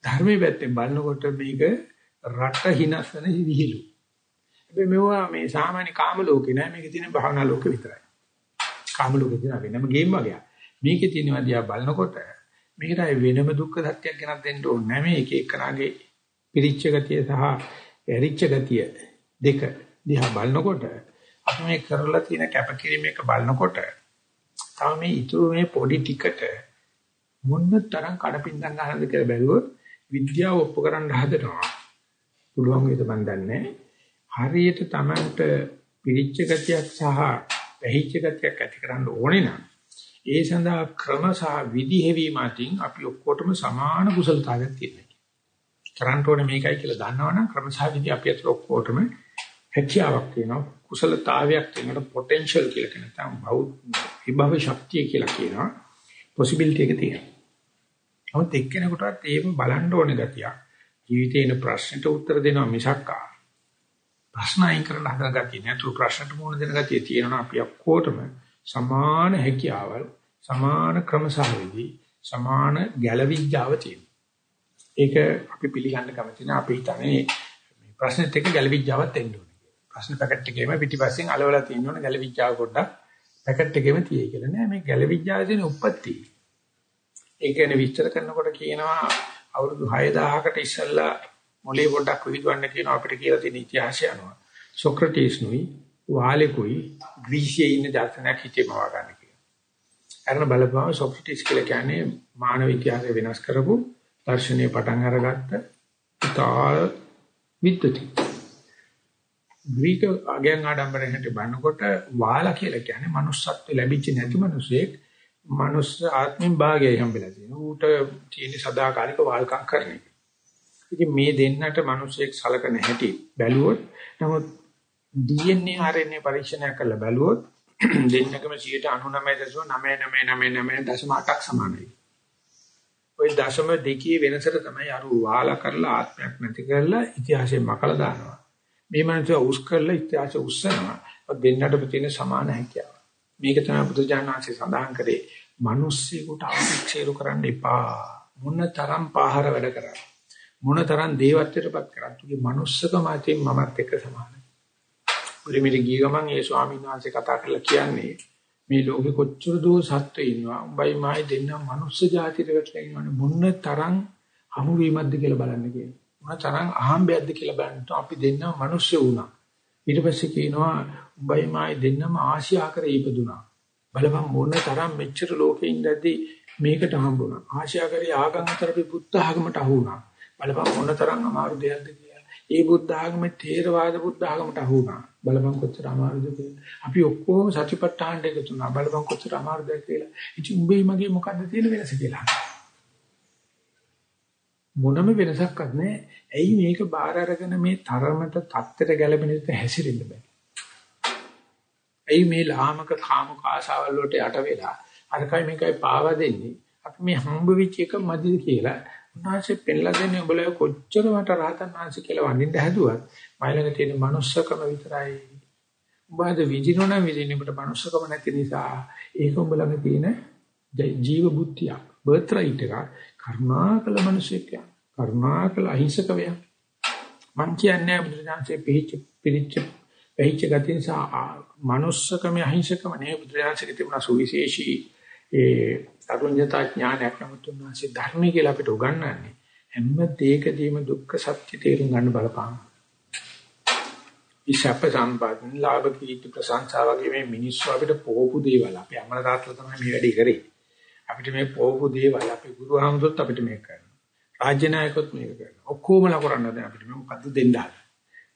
ධර්මයේ පැත්තෙන් බලනකොට මේක රට හිනස්සන විහිළු. හැබැයි මේවා මේ සාමාන්‍ය කාම ලෝකේ නෑ මේකේ තියෙන භාවනා ලෝකෙ විතරයි. කාම ලෝකේ තියෙන වෙනම ගේම් වගේ. මේකේ තියෙනවා දිහා බලනකොට මේකට වෙනම දුක්ඛ සත්‍යයක් ගෙනත් දෙන්න ඕනේ නෑ මේ එක එකනාගේ පිරිච්ච ගතිය සහ එරිච්ච ගතිය දෙක දිහා බලනකොට අපි මේ කරලා තියෙන කැපකිරීම එක බලනකොට තව මේ ඉතුරු මේ පොඩි ටිකට මොන්න තරම් කඩපින්දම් ගන්නද කියලා බැලුවොත් විද්‍යාව ඔප්පු කරන්න හදනවා. පුළුවන් වේද මන් දන්නේ. හරියට Tamanට පිළිච්ච ගතියක් සහ වැහිච්ච ගතියක් ඇති කරන්න ඕනේ නම් ඒ සඳහා ක්‍රම සහ විදි හැවීම අතින් අපි ඔක්කොටම සමාන කුසලතාවයක් තියෙනවා. කරන්න ඕනේ මේකයි කියලා දන්නවනම් ක්‍රම සහ විදි අපි අතර ඔක්කොටම හැකියාවක් තියෙනවා. කුසලතාවයක් තියෙනකොට පොටෙන්ෂල් කියලා කියන නැත්නම් බෞද්ධ විභව ශක්තිය කියලා කියනවා පොසිබිලිටි එක තියෙනවා. නමුත් එක්කෙනෙකුටත් ඒම බලන්න ඕන ගතියක්. ජීවිතේන ප්‍රශ්නට උත්තර දෙනවා මිසක් ප්‍රශ්න අයින් කරන්න හදන ගතිය නේතු ප්‍රශ්නට මුහුණ දෙන ගතිය තියෙනවා අපි ඔක්කොටම සමාන හැකියාවල් සමාන ක්‍රමසහවේදී සමාන ගැළවිඥාව තියෙනවා. ඒක අපි පිළිගන්න කැමති නැහැ. අපි හිතන්නේ මේ ප්‍රශ්නෙත් එක්ක ගැළවිඥාවක් එන්න ඕනේ කියලා. ප්‍රශ්න පැකට් එකේම පිටිපස්සෙන් අලවලා තියෙන්න ඕනේ ගැළවිඥාව පොඩ්ඩක් පැකට් එකේම තියෙයි කියලා නෑ. මේ ගැළවිඥාවේ තියෙන උප්පත්ති. ඒක ගැන විස්තර කරනකොට කියනවා අවුරුදු 6000කට ඉස්සෙල්ලා මොලේ පොඩ්ඩක් විහිදුවන්න කියනවා අපිට කියලා තියෙන ඉතිහාසය අනුව. සොක්‍රටිස් නුයි වාලෙකුයි ග්‍රීසියේ ඉන්න දර්ශනයක් හිතේ මවා ගන්න කියලා. අරන බලපුවම සොක්‍රටිස් කියලා කියන්නේ මානව ඉතිහාසය වෙනස් කරපු දර්ශනීය පටන් අරගත්ත ඉතාල විද්වති. ග්‍රීක අගයන් ආඩම්බරයෙන් හිට බannකොට වාලා කියලා කියන්නේ manussත්ව ලැබිච්ච නැති මිනිසෙක් මනුස්ස ආත්මෙන් භාගයයි හම්බෙලා තියෙනවා. ඌට තියෙන සදාකාලික වාල්කම් කරන එක. ඉතින් මේ දෙන්නට මිනිස්සෙක් සලකන හැටි බැලුවොත් නමුත් DNA RNA පරීක්ෂණයක් කරලා බැලුවොත් දෙන්නකම 99.99999.8ක් සමානයි. ওই දශම දෙකේ වෙනසට තමයි අර වාලා කරලා ආත්මයක් නැති කරලා ඉතිහාසයෙන් මකලා දානවා. මේ මනස උස් කරලා ඉතිහාසය උස්සනවා. දෙන්නට තියෙන සමාන හැකියාව. මේක තමයි බුදුජානනාංශය සඳහන් කරේ. මිනිස්සෙකුට ආශික්ෂේරු කරන්න එපා. මොන තරම් පාහර වැඩ කරා. මොන තරම් දේවත්වයටපත් කරා. තුගේ manussකම අතින් මමත් එක්ක සමානයි. බුරිමිරි ගිය ගමන් ඒ ස්වාමීන් වහන්සේ කතා කරලා කියන්නේ මේ ලෝකෙ කොච්චර දෝ සත්ත්ව ඉන්නවා. උඹයි මායි දෙන්න මනුස්ස జాතියකට ඉන්නවනේ මොන තරම් හමු වීමක්ද කියලා බලන්න කියන. මොන තරම් අහම්බයක්ද කියලා බලන්න අපි දෙන්නම මිනිස්සු වුණා. ඊට පස්සේ කියනවා උඹයි මායි දෙන්නම ආශියා කර ඉපදුනා. බලපන් මොන තරම් මෙච්චර ලෝකේ ඉඳද්දි මේකට හම්බුණා. ආශියා කරේ ආගම් අතර අපි බුද්ධ ආගමට අහු වුණා. බලපන් මොන තරම් අමාරු දෙයක්ද කියලා. ඒ බුද්ධ ආගමේ තේරවාද බුද්ධ ආගමට අහු වුණා. බලපන් කොච්චර අමාරුද කියලා. අපි ඔක්කොම සතිපට්ඨානට එකතු වුණා. බලපන් කොච්චර අමාරුද කියලා. ඉතින් උඹේ මගේ මොකද්ද තියෙන වෙනස කියලා. මොනම වෙනසක්වත් නැහැ. ඇයි මේක බාර අරගෙන මේ තරමට தත්තර ගැළපෙන විදිහට හැසිරෙන්න බෑ. ඇයි මේ ලාමක කාමක ආශාවල් වලට යට වෙලා අරකයි මේකයි පාවා දෙන්නේ. අපි මේ හම්බ වෙච්ච එක මදිද කියලා උන්වහන්සේ පෙන්ලා දෙන්නේ උඹලා කොච්චර මට රහතන් වහන්සේ කියලා වඳින්න හැදුවත් මයිලඟ තියෙන manussකම විතරයි. උඹද විඳිනවන විඳින්නකට manussකම නැති නිසා ඒක උඹලඟ තියෙන ජීව බුද්ධිය බර්ත් රයිට් එක කරුණාකල මිනිසෙක් යා. කරුණාකල අහිංසක වෙයා. මං කියන්නේ බුදුරජාන්සේ පිළිච්ච පිළිච්ච වෙහිච්ච ගතිය නිසා manussකම අහිංසකම නේ බුදුරජාන්සේ තිබුණා සුවිශේෂී ඒ අරුඤ්‍යතා ඥානයක් නමුත් උන්වහන්සේ ධර්මය කියලා අපිට උගන්වන්නේ හැම දෙයකදීම දුක්ඛ සත්‍ය තේරුම් ගන්න බලපාන. ඉෂප්ප සම්පන්න ලාභ කීර්ති ප්‍රශංසා වගේ මේ මිනිස්සු අපිට පොහොපු දේවල් අපි අමල තාත්ලා තමයි මේ වැඩේ කරේ. අපිට මේ පොහොපු දේවල් අපි ගුරු ආමතුත් අපිට මේක කරනවා. රාජ්‍ය නායකොත් මේක කරනවා. ඔක්කොම ලා කරන්න දැන් අපිට මේ මොකද්ද දෙන්න ආද.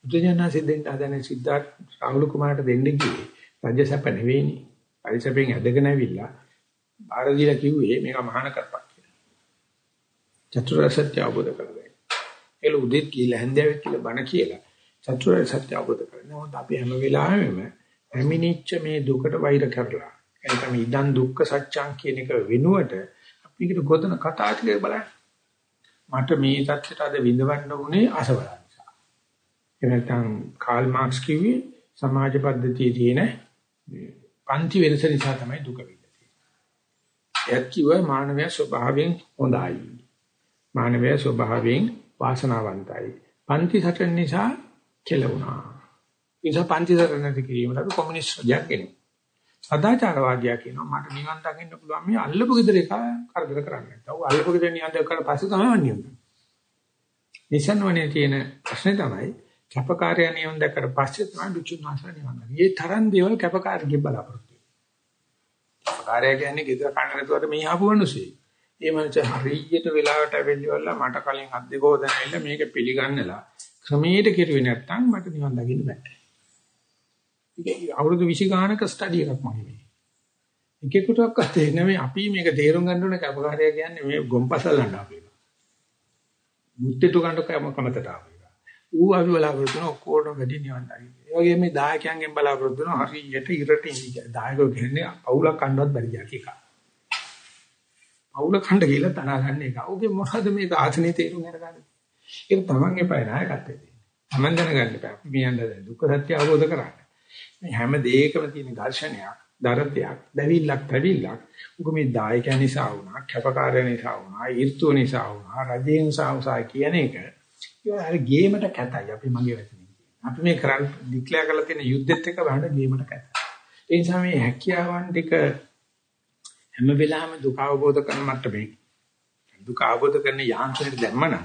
බුදුජානනාංශයෙන් දෙන්න ආදනේ සිද්ධාර්ථ රාහුල කුමාරට දෙන්න ගියේ රාජ්‍ය සැප නෙවෙයිනේ. පරිසපෙන් ඇදගෙන ඇවිල්ලා බාර දීලා කිව්වේ මේක මහාන කරපක් කියලා. චතුරාර්ය සත්‍ය අවබෝධ කරගන්න. ඒල උදේත් කියලා හැන්දෑවෙත් කියලා බණ කියලා චතුරාර්ය සත්‍ය අවබෝධ කරගන්න. මොකද අපි හැම වෙලාවෙම ඇමිනිච්ච මේ දුකට වෛර කරලා එනිකම ඉදන් දුක්ඛ සත්‍යං කියන එක වෙනුවට අපි ඒකට ගොතන කතා ටික බලන්න. මට මේ தත්ත්වයට අද විඳවන්න උනේ අසවල නිසා. ඒ නැත්නම් කාල් මාක්ස් කිව්වේ සමාජ පද්ධතියේ තියෙන පන්ති වෙනස නිසා තමයි දුක වෙන්නේ. එයත් කිව්වා මානවය ස්වභාවයෙන් හොඳයි. මානවය ස්වභාවයෙන් වාසනාවන්තයි. පන්ති සටන නිසා කෙලුණා. ඒ නිසා පන්ති සටන නැති කිරීමට අපි කොමියුනිස්ට් රජයක් එනවා. සදාචාරවාදියා කියනවා මට නිවන් දකින්න පුළුවන් මේ අල්ලපු ගෙදර එක කරදර කරන්නේ නැත්නම්. ඔය අල්ලපු ගෙදර නිවන් දැක්කට පස්සේ තමයි මම නිවන් දකින්නේ. නිසන්වනේ තියෙන ප්‍රශ්නේ තමයි කැපකාරය නිවන් දැක්කට පස්සේ තමයි දුචුනාසර නිවන් දකින්නේ. මේ තරම් දේවල් කැපකාරගේ බලාපොරොත්තු වෙනවා. කාර්යය කියන්නේ ගෙදර කන්න නැතුවට මේ ආපු මිනිස්සේ. ඒ මනස හරියට වෙලාවට ඇවිල්ලිවලා මට කලින් අත් දෙක හොදනයිලා මේක පිළිගන්නලා ක්‍රමයට කෙරුවේ නැත්නම් මට නිවන් දකින්න බෑ. අවුරුදු 20 ගානක ස්ටඩි එකක් මගේ මේ. එකෙකුටවත් නෙමෙයි අපි මේක තේරුම් ගන්න ඕනේ කපකාරය කියන්නේ මේ ගොම්පසල්ලන්න අපි. මුත්තේට ගන්න කම කමතට ආවේ. ඌ අපි බලාපොරොත්තු වෙන ඔක්කොටම වැඩි නිවන් දකින්න. ඒ වගේම මේ දායකයන්ගෙන් බලාපොරොත්තු වෙන හරියට ඉරට ඉන්නේ. දායකයෝ කියන්නේ පවුලක් කන්නවත් බැරි જાති එක. පවුල කන්න කියලා තන ගන්න එක. ඌගේ මොකද මේක ආසනේ තේරුම් අරගන්නේ. ඒක තමන් එපා නායකත්වයේ. තමන් දැනගන්න එපා. අපි මේ යන්න දුක්ඛ සත්‍ය අවබෝධ කරගන්න. මේ හැම දෙයකම තියෙන ඝර්ෂණයක් දරතයක්, දැවිල්ලක්, පැවිල්ලක්. උග මේ දායකයන් නිසා වුණා, කැපකාරය නිසා වුණා, ඊර්තුව නිසා වුණා, රජේ නිසා වුණා කියන එක. ඒ ගේමට කැතයි අපි මගේ වචනේ. අපි මේ කරන් ඩික්ලෙයාර් කරලා තියෙන යුද්ධෙත් එක්ක බලන්න ගේමට කැතයි. ඒ නිසා මේ හැකියාවන් ටික හැම වෙලාවෙම දුක අවබෝධ කරන මට්ටමේ දුක අවබෝධ කරන යාන්ත්‍රයට දැම්මනම්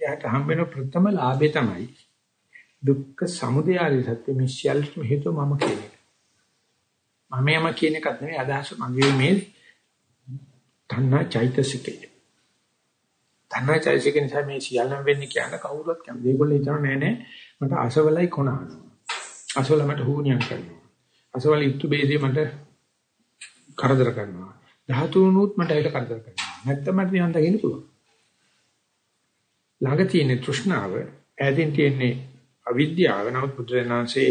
එයාට හම්බ වෙන ප්‍රථම ලාභය තමයි දුක්ඛ සමුදය ආදී සත්‍ය මේ සියල්ලටම හේතුව මම කියන එක. මම යම කියන එකත් නෙවෙයි අදහස මගේ මේ තණ්හා චෛතසිකය. තණ්හා චෛතසිකේ නිසා මේ සියල්ලම වෙන්නේ කියන කවුරුත් කැමති. ඒගොල්ලෝ හිතනවා නෑ නෑ මට අසවලයි කොනාන. අසවල මට හුනියම් කරනවා. අසවල ඉතු බේදේ මට කරදර කරනවා. ධාතුනුත් මට ඒක කරදර කරනවා. නැත්තම් මට නිවන් දකින්න පුළුවන්. ළඟ තියෙන තෘෂ්ණාව ඈදින් තියෙන්නේ අවිද්‍යාව නමුත් බුදුරජාණන්සේ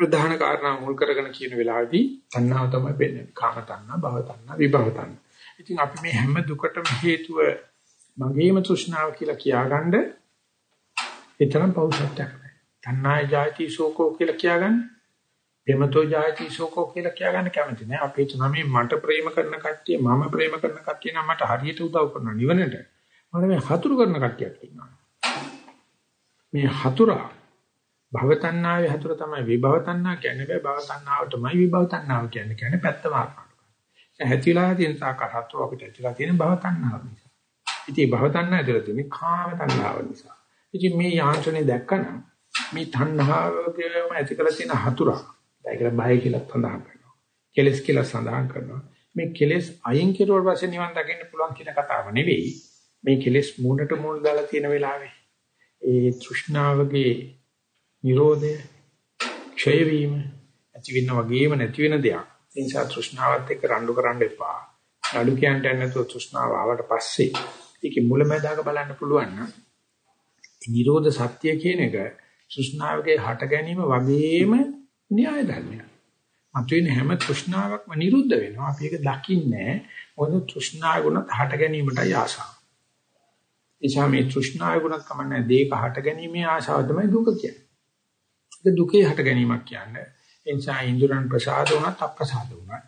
ප්‍රධාන කාරණා මුල් කරගෙන කියන වෙලාවේදී තණ්හාව තමයි වෙන්නේ. කාම තණ්හා, භව තණ්හා, විභව තණ්හා. ඉතින් අපි මේ හැම දුකටම හේතුව මගේම තෘෂ්ණාව කියලා කියාගන්න එතරම් පෞෂත්වයක් නැහැ. තණ්හාය ජාති සෝකෝ කියලා කියාගන්න ප්‍රේමතෝ ජාති සෝකෝ කියලා කියාගන්න කැමති නෑ. අපි හිතන මේ මට ප්‍රේම කරන කට්ටිය මම ප්‍රේම කරන කට්ටිය නම් මට හරියට උදව් කරනවා නිවනට. මම මේ හතුරු කරන කට්ටියක් ඉන්නවා. මේ හතුරා භවතණ්ණාවේ හතුර තමයි විභවතණ්ණා කියන්නේ බෑ භවතණ්ණාවටමයි විභවතණ්ණාව කියන්නේ කියන්නේ පැත්ත මාර්ගකට. ඒ හැතිලා තියෙන තාකර හතුර අපිට ඇතිලා තියෙන භවතණ්ණාව නිසා. ඉතින් භවතණ්ණා ඇතුළත තියෙන කාම තණ්හාව නිසා. ඉතින් මේ යාන්ත්‍රණය දැක්කනම් මේ තණ්හාවකම ඇති කරලා තියෙන හතුරා ඒකට බය කියලා සඳහන් කරනවා. කෙලස් කියලා සඳහන් කරනවා. මේ කෙලස් අයින් කෙරුවට පස්සේ නිවන් දකින්න පුළුවන් කියන කතාව නෙවෙයි. මේ කෙලස් මූණට මූණ දාලා තියෙන වෙලාවේ ඒ තෘෂ්ණාවගේ Nirodha ක්ෂය වීම ඇති වෙන වගේම නැති වෙන දෙයක්. ඒ නිසා තෘෂ්ණාවත් එක්ක රණ්ඩු කරන්න එපා. නඩු කියන්න නැතුව තෘෂ්ණාව ආවට පස්සේ ඒකේ මුලැමැදාක බලන්න පුළුවන් නම් නිරෝධ සත්‍ය කියන එක තෘෂ්ණාවගේ හට ගැනීම වගේම න්‍යාය ධර්මයක්. මතුවෙන හැම තෘෂ්ණාවක්ම නිරුද්ධ වෙනවා. අපි ඒක දකින්නේ මොකද තෘෂ්ණාව ගුණත් හට ගැනීමටයි ආසාව. එචා මේ තෘෂ්ණාව ගුණත් කමන්නේ දේක හට ගැනීමේ ආශාව තමයි දුක කියන්නේ. ඒක දුකේ හට ගැනීමක් කියන්නේ. ඒ නිසා ඉන්ද්‍රයන් ප්‍රසාද වුණත් අප්‍රසාද වුණත්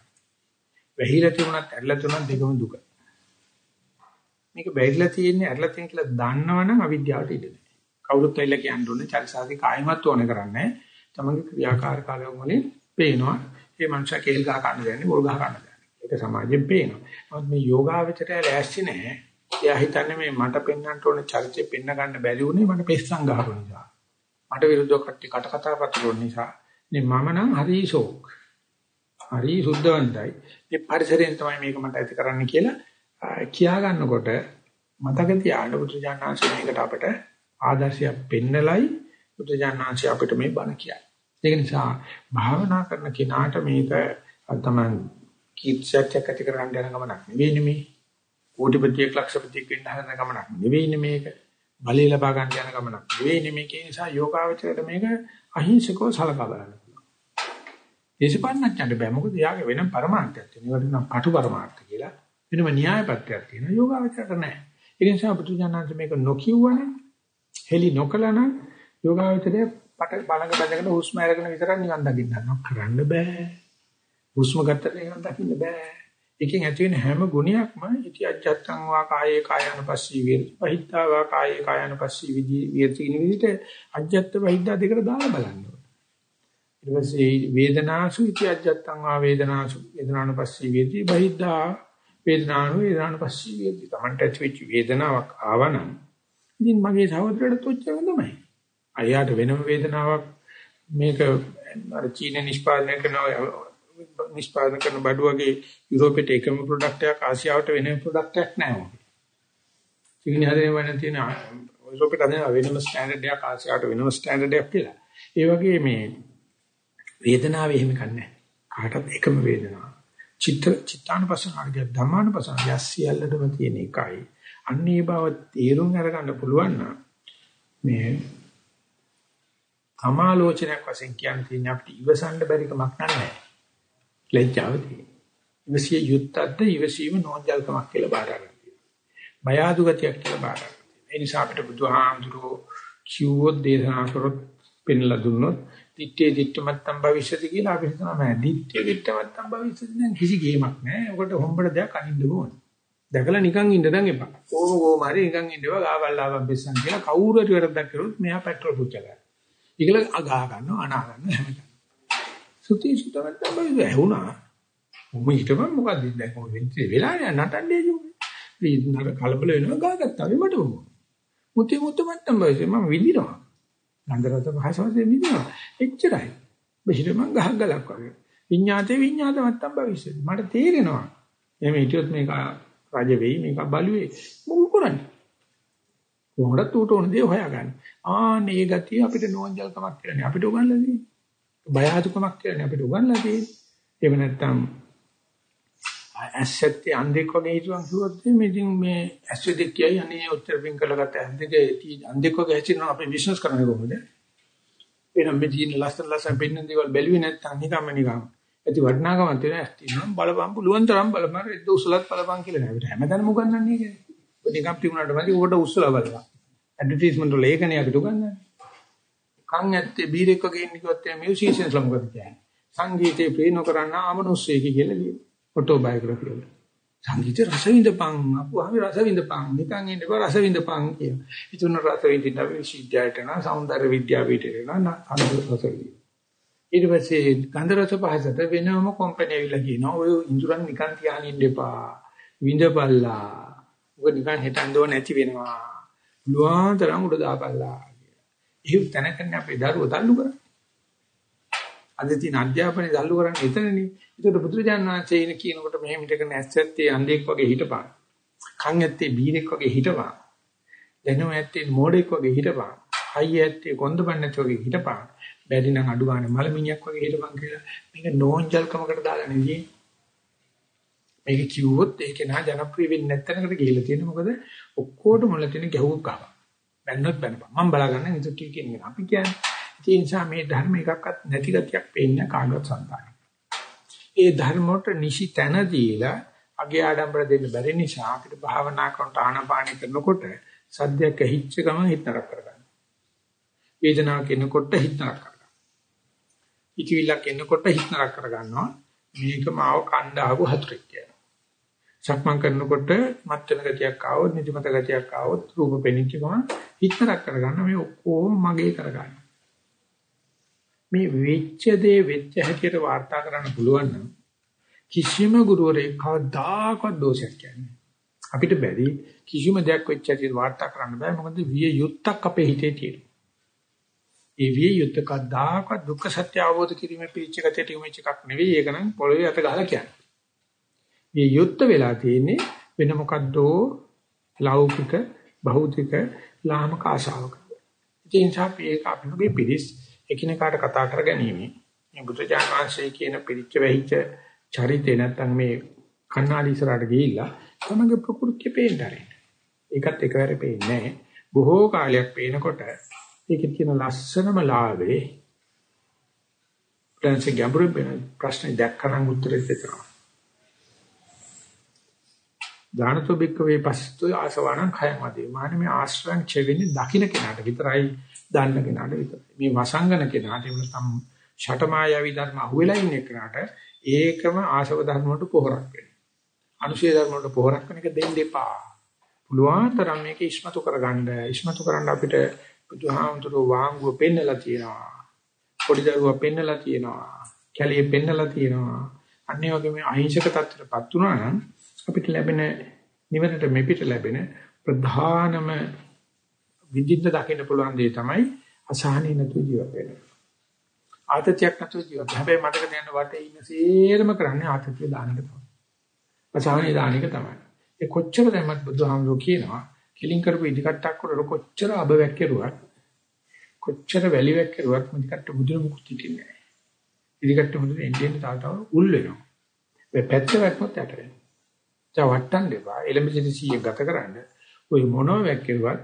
වැහිලා තිබුණත් ඇරලා තිබුණත් දෙකම දුක. මේක බැරිලා තියෙන්නේ ඇරලා තියෙන කියලා දන්නවනම් අවිද්‍යාවට ඉඩ නැහැ. කවුරුත් ඇවිල්ලා කියන්න ඕනේ චරිසාදී කායිමත් ඕනේ කරන්නේ. තමන්ගේ ක්‍රියාකාරකම් වලින් පේනවා. මේ මනුෂ්‍ය කේල් ගහ ගන්න දෙන්නේ බොල් ගහ ගන්න දෙන්නේ. ඒක සමාජයෙන් පේනවා. නමුත් මේ යෝගාවචරය ලෑස්ති නැහැ. එයා හිතන්නේ මේ මට පෙන්වන්න ඕන චරිතය පෙන්න ගන්න බැරි වුණේ මට පෙස්සම් ගහපු නිසා. මට විරුද්ධව කට්ටි කට කතා පතුරන නිසා. නේ මම නම් හරි ෂෝක්. හරි සුද්ධවන්තයි. මේ පරිසරයෙන් තමයි මේක මට ඇති කරන්න කියලා කියා ගන්නකොට මතක තියාගන්න බුදුජානනාංශ මේකට අපට ආදර්ශයක් පෙන්නලයි බුදුජානනාංශ අපිට මේ බණ කියන්නේ. ඒක නිසා භාවනා කරන කෙනාට මේක තමයි කීර්තියක් ඇති කරගන්න යන ගමනක් නෙවෙයි මේ. කෝටිපතියෙක් ලක්ෂපතියෙක් වෙන්න හදන ගමනක් නෙවෙයි මේක. බලය ලබා ගන්න යන ගමනක් නෙවෙයි මේක. ඒ නිසා යෝගාවචරයට මේක අහිංසකව සලකා බලන්න පුළුවන්. දේශපාලනඥයන්ට බෑ මොකද යාගේ වෙනම පරමාර්ථයක් තියෙනවා. ඒකට නම් කටු පරමාර්ථ කියලා. වෙනම න්‍යායපත්‍යක් තියෙනවා. යෝගාවචරයට නැහැ. ඒ නිසා බුදුජානනාංශ මේක නොකියුවනම් හෙලි නොකලනම් යෝගාවචරයේ පට බලඟ බැඳගෙන හුස්ම අරගෙන විතරක් නිවන් දකින්න හදනවා. කරන්න බෑ. හුස්ම ගත්තට නිවන් දකින්න බෑ. එකෙන් ඇති වෙන හැම ගුණයක්ම ඉති අජත්තං වා කායේ කායानुපස්සී වේති. පහිත්තා වා කායේ කායानुපස්සී විදි වේති කියන විදිහට අජත්ත පහිත්තා දෙකට දාලා බලන්න ඕනේ. ඊට පස්සේ වේදනාසු ඉති අජත්තං වා වේදනාසු වේදනානුපස්සී වේති. පහිත්තා වේදනානු වේදනානුපස්සී වේති. Tamanට ඇති වෙච්ච වේදනාවක් ආවනම් ඉතින් මගේ සහෝදරයට තොච්චර තමයි. අයියාට වෙනම වේදනාවක් මේක අර චීන නිෂ්පාදනය කරන නිෂ්පාදනය කරන බඩු වගේ යුරෝපෙට එකම ප්‍රොඩක්ට් එකක් ආසියාවට වෙනම ප්‍රොඩක්ට් එකක් නැහැ මොකද. චීන හදේ වෙන තියෙන යුරෝපෙට හදන වෙනම ස්ටෑන්ඩඩ් එකක් ආසියාවට වෙනම ස්ටෑන්ඩඩ් එකක් කියලා. ඒ වගේ මේ වේදනාව එහෙම කන්නේ කාටත් එකම වේදනාව. චිත්ත චිත්තානුපස්සනාගේ ධම්මානුපස්සනාගේ සියල්ලටම තියෙන එකයි. අන්නේ බව තේරුම් අරගන්න පුළුවන් නම් මේ සමාලෝචනයක් වශයෙන් කියන්න තියෙන අපිට ඉවසන්න බැරි කමක් නැහැ. ලැජ්ජාව තියෙනවා. ඉවසිය යුත්තක්ද ඉවසීම නෝන්ජල්කමක් කියලා බාර ගන්න තියෙනවා. බය ආදු ගතියක් කියලා බාර ගන්න තියෙනවා. ඒ නිසා අපිට බුදුහාමුදුරුවෝ කිව්වොත් දේශනා කරොත් පෙන්ලා දුන්නොත් දිත්තේ දිත්තමත්තම් භවිෂති කියලා අපි හිතනවා මම දිත්තේ දිත්තමත්තම් භවිෂති නම් කිසි ගේමක් නැහැ. ඔකට හොම්බට දෙයක් අනින්න ඕනේ. දැකලා නිකන් ඉන්න නම් එපා. ඕම ඕම හරි නිකන් ඉන්නවා ගාවල්ලාවන් බෙස්සන් කියලා කවුරු හරි වැරද්දක් කරොත් මෙයා පෙට්‍රල් පුච්ච ගන්නවා. ඒකල අගා ගන්නවා අනා ගන්නවා හැමදාම. සුති සුතමත්තම් භවිෂති ඇහුණා. උඹ හිටපන් මොකද්ද දැන් කොහොමද වෙන්නේ වෙලා නටන්නේ යන්නේ. ඉතින් කලබල වෙනවා ගාගත්තා මට මොකද. මුති මුතු මත්තම් භවිෂති මම විඳිනවා. ගන්ධරස භාෂාවෙන් මිදිනවා. එච්චරයි. බහිර මං ගහක් ගලක් වගේ. විඤ්ඤාතේ විඤ්ඤාත මත්තම් භවිෂ්‍යති. මට තේරෙනවා. එහෙම හිටියොත් මේක රජ වෙයි මේක බලු වෙයි. මොකද කරන්නේ? කොහොමද උට ඕන දේ හොයාගන්නේ. ආනේ ඒ ගතිය අපිට නෝන්ජල්කමක් කියන්නේ. අපිට උගන්ලා තියෙන්නේ. බය අදුකමක් කියන්නේ අපිට උගන්ලා තියෙන්නේ. එහෙම නැත්නම් ඇස්සෙත් අන්දෙක් වගේ හිතුවන් කිව්වොත් මේ ඉතින් මේ ඇස්සෙක් කියයි අනේ උත්තර පින් කළගත ඇන්දෙක් අන්දෙක් වගේ හැසිරෙනවා අපි බිස්නස් කරන්නේ කොහොමද? එනම් මේ දින ලස්සන ලස්සන පෙන්න දේවල් බැලුවේ නැත්නම් නිකම්ම නිකම්. ඇති වටිනාකමක් තියෙන ඇස් තියෙනවා බලපං පුළුවන් තරම් බලපං රෙද්ද උසලත් බලපං කියලා නෑ. අපිට හැමදාම උගන්වන්නේ ඒක. ඔය නිකම් තිබුණාට මදි උකට උසලා බලපං. ඇඩ්වර්ටයිස්මන්ට් වල ඒකනේ අපිට උගන්වන්නේ. කන් ඇත්තේ බීරෙක් වගේ ඉන්න කිව්වොත් මේ මියුසිෂියන්ස් ලා මොකද කියන්නේ? සංගීතේ ප්‍රේම කරන්න ආමනුස්සයෙක් කියලා කියනවා. ඔටෝබයෝග්‍රැෆි වල. සංගීත රස විඳපං අපුවාම රස විඳපං නිකන් ඉන්නකෝ රස විඳපං කියන. ඉතුන රස විඳින්න අපි විශ්වවිද්‍යාලයට යනවා සෞන්දර්ය විද්‍යාපීඨයට යනවා අනුර රස විඳින්න. ඊට පස්සේ ගන්ධ රස පහසට වෙනම කම්පැනි ඇවිල්ලා කියනවා ඔය ඉඳුරන් නිකන් තියාගෙන ඉන්න එපා. විඳපල්ලා. ඔක නිකන් හිටන්දෝ නැති වෙනවා. ලුවාතරම් උඩ දාපල්ලා. ඒ තැනකන්නේ අපේ දරුවෝ තල්ලු කරන්නේ. අද තියෙන අධ්‍යාපනයේ දල්ලු කරන්නේ එතනනේ. ඒකට බුදුරජාණන් වහන්සේ ඉන කියනකොට මෙහෙම හිටගෙන ඇස්සැත්තේ අන්ධෙක් වගේ හිටපන්. කන් ඇත්තේ බීරෙක් වගේ හිටපන්. දැනුම ඇත්තේ මෝඩෙක් වගේ හිටපන්. හයිය ඇත්තේ කොන්දපන් නැති වගේ හිටපන්. බැරි නම් අඩු ගන්න මලමිණියක් වගේ හිටපන් කියලා මේක නෝන්ජල්කමකට දාලා නෙදී. මේක කිව්වොත් ඒක නා ජනප්‍රිය වෙන්නේ නැත්නම්කට ගිහිල්ලා තියෙන්නේ මොකද ඔක්කොටම මුල තියෙන ගැහුවක් ගහපන්. බැන්නොත් බැනපන්. මම බලාගන්න ඉතින් කියන්නේ අපි කියන්නේ ඒ නිසා මේ ධර්ම එකක්වත් නැති ගතියක් පේන්නේ කාගවත් సంతානෙ. ඒ ධර්ම වලට නිසි තැන දීලා අගේ ආඩම්බර දෙන්න බැරි නිසා අපිට භාවනා කරනට ආනාපානි කරනකොට සද්දයක් ඇහිච්ච ගමන් හිත නරක කරගන්න. වේදනාවක් එනකොට හිත නරක කරගන්න. ඉතිවිල්ලක් එනකොට හිත නරක කරගන්නවා. මේක මාව කණ්ඩ ආපු හතුරෙක් කියනවා. සක්මන් කරනකොට මත් වෙන ගතියක් ආවොත් නිදිමත ගතියක් ආවොත් රූප පෙනිච්ච ගමන් හිත නරක කරගන්න මේ ඔක්කොම මගේ කරගන්න. මේ වෙච්ච දේ වෙච්ච හැටියට වාර්තා කරන්න පුළුවන් නම් කිසිම ගුරුවරයෙක් කවදාකවත් දෝෂයක් කියන්නේ අපිට බැරි කිසිම දෙයක් වෙච්ච හැටියට වාර්තා කරන්න බෑ මොකද විය යුත්තක් අපේ හිතේ තියෙනවා. ඒ විය යුත්තක කවදාකවත් දුක්ඛ සත්‍ය අවබෝධ කිරීමේ පිළිච්ච ගතියට යොමුච්ච එකක් නෙවෙයි ඒක නම් පොළවේ අත ගහලා කියන්නේ. මේ යුත්ත වෙලා තියෙන්නේ වෙන මොකද්දෝ ලෞකික භෞතික ලාමක ආශාවක. ඒ නිසා මේක අපේ පිළිස් එකිනෙකාට කතා කර ගැනීම මේ බුදුජාන විශ්වයේ කියන පිරිච්ච වෙහිච්ච චරිතේ නැත්තම් මේ කන්නාඩි ඉස්සරහට ගිහිල්ලා තමගේ ප්‍රകൃතිය පේන්න ආරෙන්න. ඒකත් එකවර පේන්නේ බොහෝ කාලයක් පේනකොට ඒකේ තියෙන ලස්සනම ලාභේ දැන්සේ ගැඹුරු ප්‍රශ්න දැක්කනම් උත්තරේ දෙනවා. ඥානතෝ බික්කවේ පස්සතු ආසවණං khයමදී. මානේ මේ ආශ්‍රයන් චෙවෙන්නේ දකින්න කෙනාට විතරයි දන්න කෙනාට විතරයි. මේ වසංගන කෙනාට එහෙම නැත්නම් ෂටමායාවි ධර්ම අහුවෙලා ඉන්න කෙනාට ඒකම ආශව ධර්ම වලට පොහොරක් වෙනවා. අනුශේ ධර්ම වලට පොහොරක් වෙන එක දෙන්න එපා. පුළුවන් තරම් මේක ඉස්මතු කරගන්න. ඉස්මතු කරන්න අපිට බුදුහාමුදුරුවෝ වාංගුව පෙන්නලා තියෙනවා. පොඩි දරුවා පෙන්නලා තියෙනවා. කැලිය පෙන්නලා තියෙනවා. අන්නේ වගේ මේ අහිංසක තත්ත්වයටපත් වුණා නම් අපිට ලැබෙන නිවනට මෙපිට ලැබෙන ප්‍රධානම විඳින්න දකින්න පුළුවන් දේ තමයි අසහනෙ නැතුව ජීවත් වෙන. ආතතියක් නැතුව ජීවත්. හැබැයි මතක තියාගන්න වටේ ඉන්න සේරම කරන්නේ ආතතිය දාන එක තමයි. අසහනෙ දාන එක තමයි. ඒ කොච්චර දැම්මත් බුදුහාමුදුරුවෝ කියනවා කිලින් කරපු ඉදිකට්ටක් වල කොච්චර අබවැක් කෙරුවත් කොච්චර වැලිවැක් කෙරුවත් මුදිකට්ට බුදුර මුකුත් හිටින්නේ නැහැ. ඉදිකට්ට මුදුනේ එන්නේ තාතාව උල් වෙනවා. මේ පැත්ත වැක්මත් යට වෙනවා. ජා වට්ටන් දෙපා එලෙම සිටි 100 ගත කරන්න ওই මොනෝ වැක්කේවත්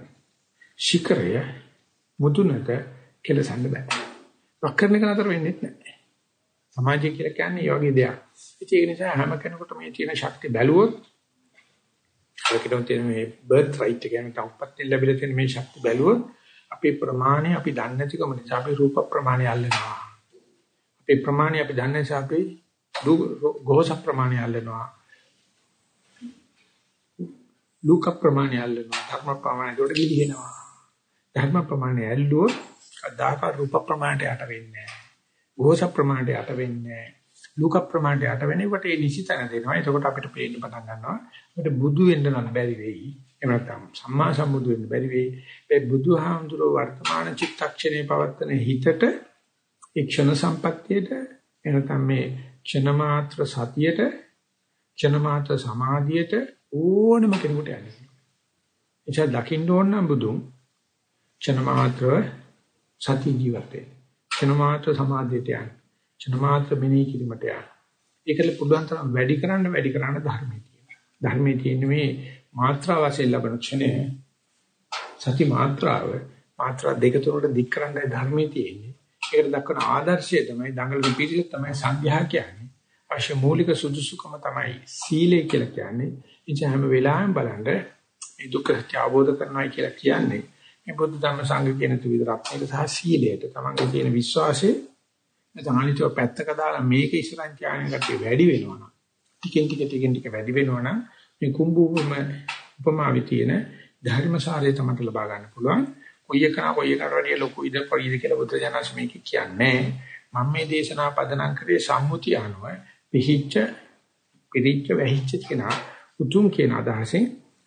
ශිඛරය මුදුනට කෙලසන්න බෑ. වක්කරණ එක නතර වෙන්නේ නැහැ. සමාජය කියලා කියන්නේ මේ වගේ දෙයක්. ඒක නිසා හැම කෙනෙකුට මේ තියෙන ශක්තිය බැලුවොත් ඒකට තියෙන මේ බර්ත් රයිට් එක කියන්නේ උපත්ති ලැබිලා තියෙන මේ ශක්තිය බැලුවොත් අපේ ප්‍රමාණය අපි දන්නේ නැතිකම නිසා අපි රූප ප්‍රමාණය අල්ලනවා. අපේ ප්‍රමාණය අපි දන්නේ නැහැ අපි ගෝස ප්‍රමාණය අල්ලනවා. ලුක ප්‍රමාණය අල්ලනවා. ධර්ම ප්‍රමාණය උඩ ගිලිනවා. ධර්ම ප්‍රමාණය ඇල්ලුවොත් කදාක රූප ප්‍රමාණයට යට වෙන්නේ නැහැ. ගෝස ප්‍රමාණයට යට වෙන්නේ නැහැ. ලුක ප්‍රමාණයට යට වෙනකොට ඒ නිසිතන දෙනවා. එතකොට අපිට පේන්න පටන් ගන්නවා. අපිට බුදු වෙන්න නම් බැරි වෙයි. එහෙම නැත්නම් සම්මා සම්බුදු වෙන්න බැරි වෙයි. ඒ බුදුහාමුදුරුවෝ වර්තමාන චිත්තක්ෂණේ පවත්තන හිතට ඒ ක්ෂණ සම්පත්තියට එනතම් මේ ක්ෂණ මාත්‍ර සතියට ක්ෂණ මාත්‍ර සමාධියට ඕනම කෙනෙකුට යන්නේ. එචා දකින්න ඕන නම් බුදුන් ක්ෂණ මාත්‍ර සති ජීවිතේ ක්ෂණ මාත්‍ර සමාධියට යන්න. ක්ෂණ මාත්‍ර මෙනෙහි කිරීමට යන්න. ඒකල පුළුවන් තරම් වැඩි කරන්න වැඩි කරන්න ධර්මයේ තියෙනවා. ධර්මයේ තියෙන මේ මාත්‍රා වශයෙන් ලබන ක්ෂණය සති මාත්‍රාව මාත්‍රා දෙක තුනට දික් කරන්නයි ධර්මයේ තියෙන්නේ. ඒකට දක්වන ආදර්ශය තමයි දඟලන පිළිවෙල තමයි සංඝයා කියන්නේ. අවශ්‍ය මූලික සුදුසුකම තමයි සීලය කියලා කියන්නේ. ඉතින් හැම වෙලාවෙම බලන්න මේ දුක්ඛ සත්‍ය අවබෝධ කරනවා කියලා කියන්නේ මේ බුද්ධ ධර්ම සංඝ කියන ත්‍රිවිධ රත්නයේ සහ සීලයට තමන්ගේ තියෙන විශ්වාසය නැත්නම් අනිත්‍ය පැත්තක දාලා මේක ඉස්සරහින් ඥානය ගැටේ වැඩි වෙනවනම් ටිකෙන් ටික ටිකෙන් ටික වැඩි වෙනවනම් මේ කුඹුම උපමාවේ තියෙන ධර්මසාරය තමයි ලබා ගන්න පුළුවන්. කොයි එකන කොයි එකට වැඩිය ලොකුයිද පරිදි කියලා බුද්ධ ජනස මේක කියන්නේ මම මේ දේශනා පදනම් කරේ සම්මුතිය අනුව පිහිච්ච පිරිච්ච වැහිච්ච කියන උතුම් කියන අදහසෙන්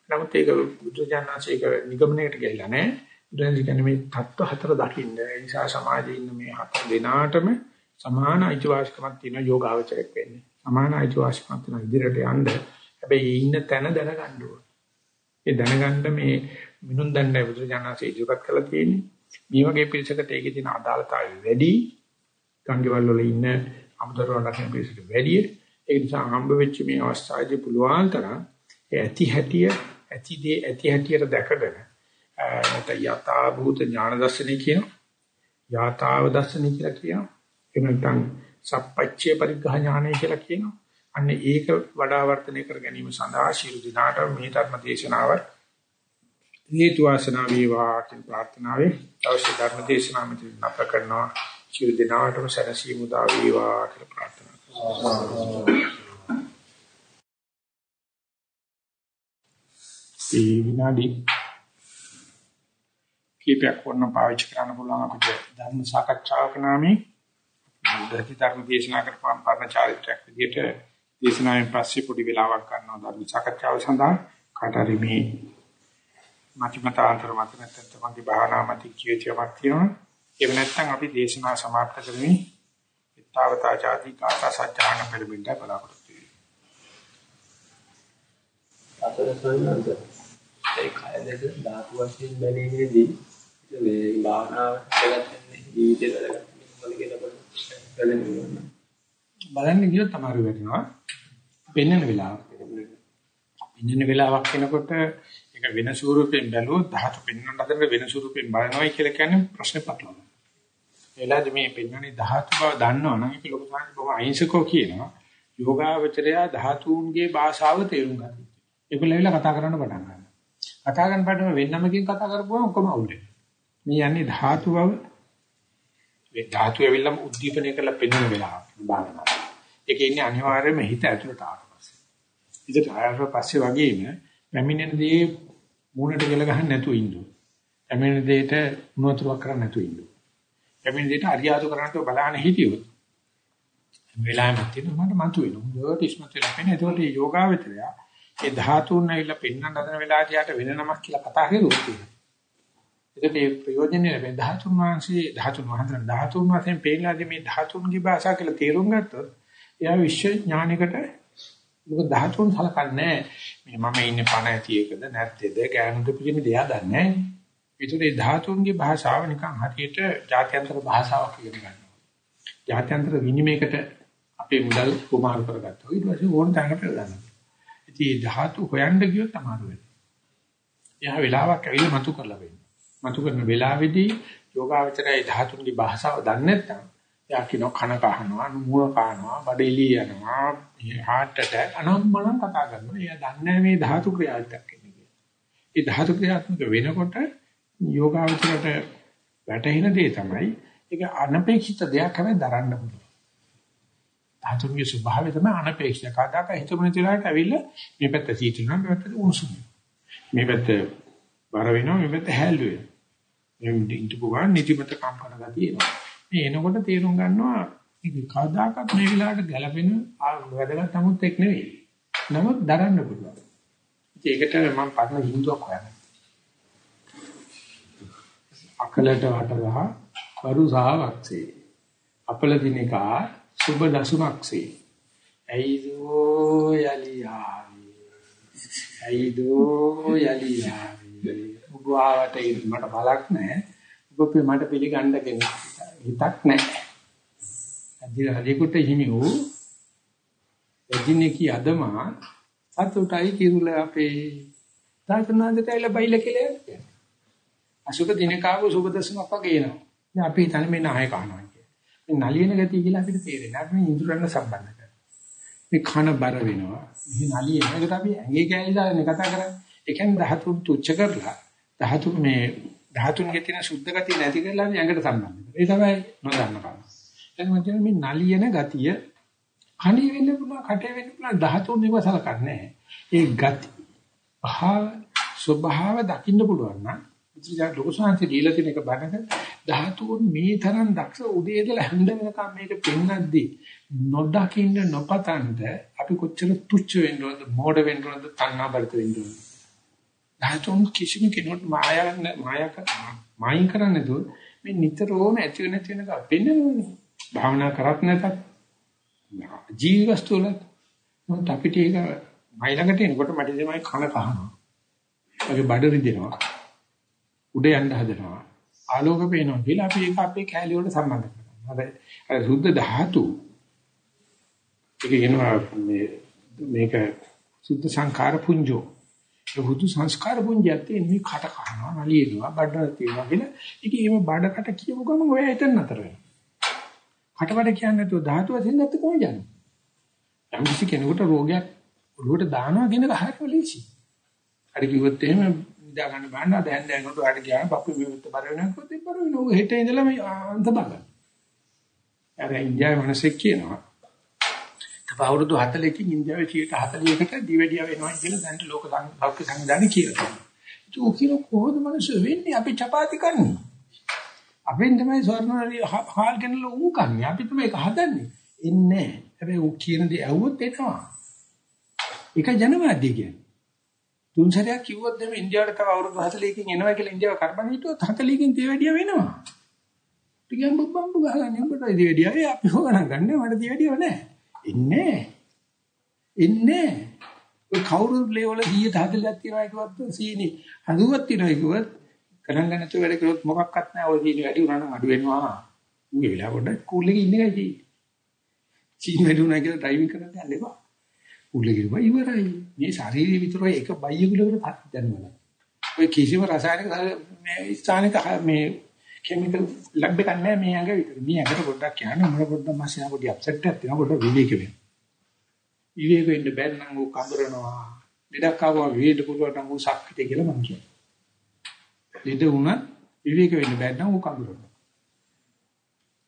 නමුත් ඒක බුදුජානනාංශයක නිගමනයකට ගිහිලා නැහැ. බුදුන් කියන්නේ මේ தত্ত্ব හතර දකින්න. ඒ නිසා සමාජයේ ඉන්න මේ හතර දෙනාටම සමාන අයිතිවාසිකමක් තියෙන යෝගාවචරයක් වෙන්නේ. සමාන අයිතිවාසිකමක් තියෙන ඉදිරියට යන්න. හැබැයි ඉන්න තැන දැනගන්න ඕනේ. ඒ දැනගන්න මේ මිනුම් දණ්ඩයි බුදුජානනාංශය ඉදිරිපත් කරලා තියෙන්නේ. මේ වගේ පිරිසකට ඒකේ තියෙන අදාළතාවය වැඩි. ගංගේවල් වල ඉන්න අමුදරුවන් රකින්න පිරිසට වැඩියි. ඒ නිසා හම්බ වෙච්ච මේ අවස්ථාවේදී පුළුවන් තරම් ඇති හැටිය ඇති දේ ඇති හැටියට දැකගෙන නැත්නම් යථා භූත ඥාන දර්ශනය කියන යථාව දර්ශනය කියලා කියනවා. එහෙම නැත්නම් සප්පච්චේ පරිග්‍රහ ඥානය කියලා කියනවා. අන්න ඒක වඩා වර්ධනය කර ගැනීම සඳහා ශිරු දිනාට මේ ධර්ම දේශනාවත් හේතු වාසනා වේවා කියන ප්‍රාර්ථනාවෙන් අවශ්‍ය ධර්ම දේශනා මෙතන අප කරනවා ශිරු දිනාටම සැනසීම උදා වේවා කියලා ප්‍රාර්ථනා කරනවා. ඒ විනාඩි කීපයක් වුණ පාවිච්චි කරන්න පුළුවන් අපිට ධර්ම සාකච්ඡාවක නාමයෙන් ධර්ම ධර්ම දේශනා කරපම් පරණ චාරිත්‍රාක් විදිහට දේශනාවෙන් පස්සේ පොඩි වෙලාවක් ගන්නවා ධර්ම සාකච්ඡාව සඳහා කාට හරි මේ මතිමතාන්තර මත නැත්නම් තමන්ගේ භාවනා මත කියතියක් තියෙනවා. එහෙම නැත්නම් අපි දේශනා සමාප්ත කරමින් ඊතාවතා ආදී කාථා සත්‍යාන පෙරමින්ද බලාපොරොත්තු වෙනවා. අතර සොයනද ඒ කය දෙක ධාතු වශයෙන් බැලීමේදී මේ භාවනාව දෙගත්තන්නේ ජීවිතේ කියලා බලන්න. ගියොත් තමයි වෙනවා. පෙන්වන වෙලාවක්. පෙන්වන වෙලාවක් වෙනකොට ඒක වෙන ස්වරූපයෙන් බැලුවොත් ධාතු පෙන්වන්න හදන වෙන ස්වරූපයෙන් බලනවායි කියලා කියන්නේ ප්‍රශ්නේ පටලවනවා. එලාද මේ පෙන්වන්නේ ධාතු බව දන්නවනම් ඒක ලොකු සංකල්ප බව අහිංසකෝ කියනවා. යෝගාවචරය ධාතුන්ගේ භාෂාව තේරුම් ගන්න. ඒකලෙවිලා කතා කරන්න පටන් ගන්නවා. කතා කරන පාඩම වෙන්නමකින් කතා කරපුවම ඔක්කොම අවුල් මේ යන්නේ ධාතු බව ඒ ධාතු ඇවිල්ලා උද්දීපනය කරලා පෙන්වන වෙලාව බලනවා. ඒක ඉන්නේ අනිවාර්යයෙන්ම හිත ඇතුළට ආවට පස්සේ. ඉතින් ආයෙත් පස්සේ වගේම පැමිණෙන දේ මූණට ගල ගහන්න නැතුව ඉන්න. පැමිණෙන දෙයට උණුතුරක් කරන්න නැතුව ඉන්න. පැමිණෙන දෙයට අරියාදු කරන්නට බලන්න හිටියොත් වෙලාවෙම තියෙනවා මට මතු වෙනවා. හොඳට ඉස්මතු වෙලා පෙන්නේ. ඒකට මේ යෝගාවචරය ඒ ධාතුන් ඇවිල්ලා පෙන්වන්න හදන වෙලාවට යට වෙන නමක් කියලා කතා කරුවොත් තියෙනවා. ඒකට ඒ ප්‍රයෝජනෙ ලැබෙන ධාතුන් වහන්සේ ධාතුන් වහන්සේ ධාතුන් වශයෙන් පෙන්නලාදී මේ ධාතුන්ගේ භාෂාව කියලා තේරුම් ගත්තොත් එයා විශ්ව ඥානයකට මොකද ධාතුන් සලකන්නේ මේ මම ඉන්නේ පණ ඇති එකද නැත්තේද ගෑනුද පිළිමි දෙයා දන්නේ නැහැ. ඒතුලේ ධාතුන්ගේ භාෂාව නිකන් හරියට ජාත්‍යන්තර භාෂාවක් කියන ගන්නවා. ජාත්‍යන්තර විනිමයකට අපේ මුදල් කුමාරු කරගත්තා. ඊට පස්සේ ඕන තැනකට දානවා. ඉතින් ධාතු හොයන්න ගියොත් අමාරු වෙනවා. එයා වෙලාවක් ඇවිල්ලා මතු කරලා වෙන්නේ. මතු කරන වෙලාවේදී යෝගාවචරයේ ධාතුන්ගේ භාෂාව දන්නේ නැත්නම් එයා කියනවා කන කහනවා, මුණ කහනවා, බඩේලි යනවා, heart attack අනම්මනම් කතා කරනවා. එයා දන්නේ මේ ධාතු ක්‍රියාත්මක කියන්නේ. ඒ ධාතු ක්‍රියාත්මක වෙනකොට යෝගාවචරයට වැටහෙන දේ තමයි ඒක අනපේක්ෂිත දෙයක් හැබැයි දරන්න පුළුවන්. ධාතුන්ගේ ස්වභාවය තමයි අනපේක්ෂිත. කදාක හිතමුනේ තියලාට ඇවිල්ලා මේ පැත්ත සීතලනවා මේ පැත්ත උණුසුම. මේ පැත්ත බර වෙනවා මේ පැත්ත හැල්ලු වෙනවා. මේ ඉන්ටු ගන්න නිතිමත කම්පන ගතිය එනවා. මේ එනකොට තේරුම් ගන්නවා මේක කදාකත් මේ වෙලාවට ගැළපෙන වැදගත් නමුත් එක් නෙවෙයි. නමුත් දරන්න පුළුවන්. ඒකට මම පරණ හින්දුවක් හොයන්නේ. අකලට වටරහ කරුසාවක්සේ අපල දිනකා සුබ දසුමක්සේ. ඇයිදෝ යලියාවි? ඇයිදෝ යලියාවි? ඔබ ආවට මට බලක් නැහැ. ඔබ මට පිළිගන්න කෙනෙක් හිතක් නැහැ. අදිර හදිකුට හිමි වූ එදිනේ කී අදමා සතුටයි කිරුල අපේ තාතනාදට ඇවිල්ලා බයිල කියලා. කියන්නේ අසුබ දිනකාව සුබ දසුමක් වගේ එනවා දැන් අපි හිතන්නේ මේ නායක කනවා මේ නලියන ගතිය කියලා අපිට තේරෙන්නේ. අපි මේ ඉඳුරන්න සම්බන්ධ කරනවා. මේ කන බර වෙනවා. මේ නලියන එකට අපි ඇඟේ කැලිලානේ කතා කරන්නේ. ඒ කියන්නේ ධාතුන් තුච්ච කරලා ධාතු මේ ධාතුන්ගේ තියෙන සුද්ධ ගතිය නැති කරලා අපි ඇඟට සම්බන්ධ කරනවා. ඒ තමයි නොදන්න කම. දැන් මම මේ නලියන ගතිය කණේ වෙන්න පුළුවන්, කටේ වෙන්න පුළුවන් ධාතුන් ඉවසල කරන්නේ. ඒ ගති භාව ස්වභාව දකින්න පුළුවන් නම් ඉතින් ලෝක ශාන්ති දීලා තියෙන එක බණක ධාතුන් මේ තරම් දක්ෂ උදේ ඉඳලා හැන්ද වෙනකම් මේක පෙන්වද්දී නොදකින්න නොපතන්ද අපි කොච්චර තුච්ච වෙන්න ඕනද මෝඩ වෙන්න ඕනද තණ්හා බරිත වෙන්න ඕනද ධාතුන් කිසිම කෙනෙකුට මායා මායා මායින් කරන්නේ දෝ මේ නිතරම ඇති වෙන තියෙන එක පෙන්වන්නේ භාවනා කරත් නැතත් ජීව වස්තු වල මොකද අපිට ඒක මයි ළඟට එනකොට මට තමයි කන කහනවා. වගේ බඩ රිදෙනවා. උඩ යන්න හදනවා. ආලෝක පේනවා කියලා අපි ඒක අපේ කැලිය වලට සම්බන්ධ කරනවා. හරි. අර සුද්ධ ධාතු ඒක කියනවා මේ මේක සුද්ධ සංඛාර පුඤ්ජෝ. ඒ හුදු සංස්කාර පුඤ්ජයත් මේ කට කනවා නලියනවා බඩ තියෙනවා කියලා. ඉතින් එහෙම බඩකට කියපු ගමන් ඔය එතන නතර වෙනවා. කටවඩ කියන්නේ නැතුව ධාතු වශයෙන් නැත්te කොහොමද යන්නේ? යම් කිසි කෙනෙකුට රෝගයක් ඔළුවට දානවා කියන එක හරියට ලීසි. හරි කිව්වොත් එහෙම නිදා ගන්න බෑන දැන් දැන් කොට වැඩ ගියාම පපු විමුක්ත බර වෙනවා කිව්වොත් ඒ බර වෙනවා. ඔය හෙට ඉඳලා මේ අන්ත බලන්න. අර ඉන්දියාවේ මිනිස්සෙක් කියනවා. තව අවුරුදු 40කින් ඉන්දියාවේ 140කට දිවෙඩිය වෙනවා කියලා දැන් ලෝක සෞඛ්‍ය සංවිධානය කියලා. ඒක උකින කොහොමද මිනිස්සු වෙන්නේ? අපි චපාති කන්නේ. අපෙන් තමයි ස්වර්ණවලි හාල් ගෙනලා ඌ කන්නේ. අපි තමයි ඒක හදන්නේ. එන්නේ නැහැ. හැබැයි ඌ කියන දේ ඇහුවොත් එනවා. ඒක ජනවාදී කියන්නේ. තුන් සැරයක් කිව්වොත් දෙම ඉන්දියාවට තව අවුරුදු 40කින් එනවා කියලා ඉන්දියාව කරබන් හිතුවොත් 40කින් තේ වෙනවා. ටිකෙන් බම්බු ගහගන්නේ උඹට ඉදී වැඩිය අපි හොගන ගන්න මට දී වැඩියව නැහැ. ඉන්නේ. ඉන්නේ. ඔය කවුරු ලේවල 140ක් තියනවා කිව්වත් සීනි හදුවක් තියනවා කිව්වත් ගණන් ගන්න නැතුව වැඩ කළොත් මොකක්වත් නැහැ. ඔය සීනි වැඩි වුණා නම් අඩු වෙනවා. ඌගේ වෙලාව පොඩ්ඩක් කූල් එකේ ඉන්න එකයි තියෙන්නේ. සීනි වැඩි වුණා කියලා ඩ්‍රයිවිං කරන්න යන්න එපා. උලගිරුවා ඉවරයි. මේ ශරීරය විතරයි එක බයියකුලකට දැනගන්න. ඔය කිසිම රසායනික මේ ස්ථානික මේ කිමිකල් ලැබ් එකක් නැහැ මේ ඇඟ විතර. මේ ඇඟට පොඩ්ඩක් කියන්න මොන පොඩ්ඩක් මාසිනා පොඩි අප්සෙට් එකක් තියෙනවා පොඩ්ඩක් විවේක වෙන්න. විවේක වෙන්න බැරි නම් ඌ කඹරනවා. ලෙඩක් ආවම විවේක පුළුවන් නම් ඌ ශක්තිය කියලා මම කියනවා. ලෙඩ වුණත් විවේක වෙන්න බැරි නම් ඌ කඹරනවා.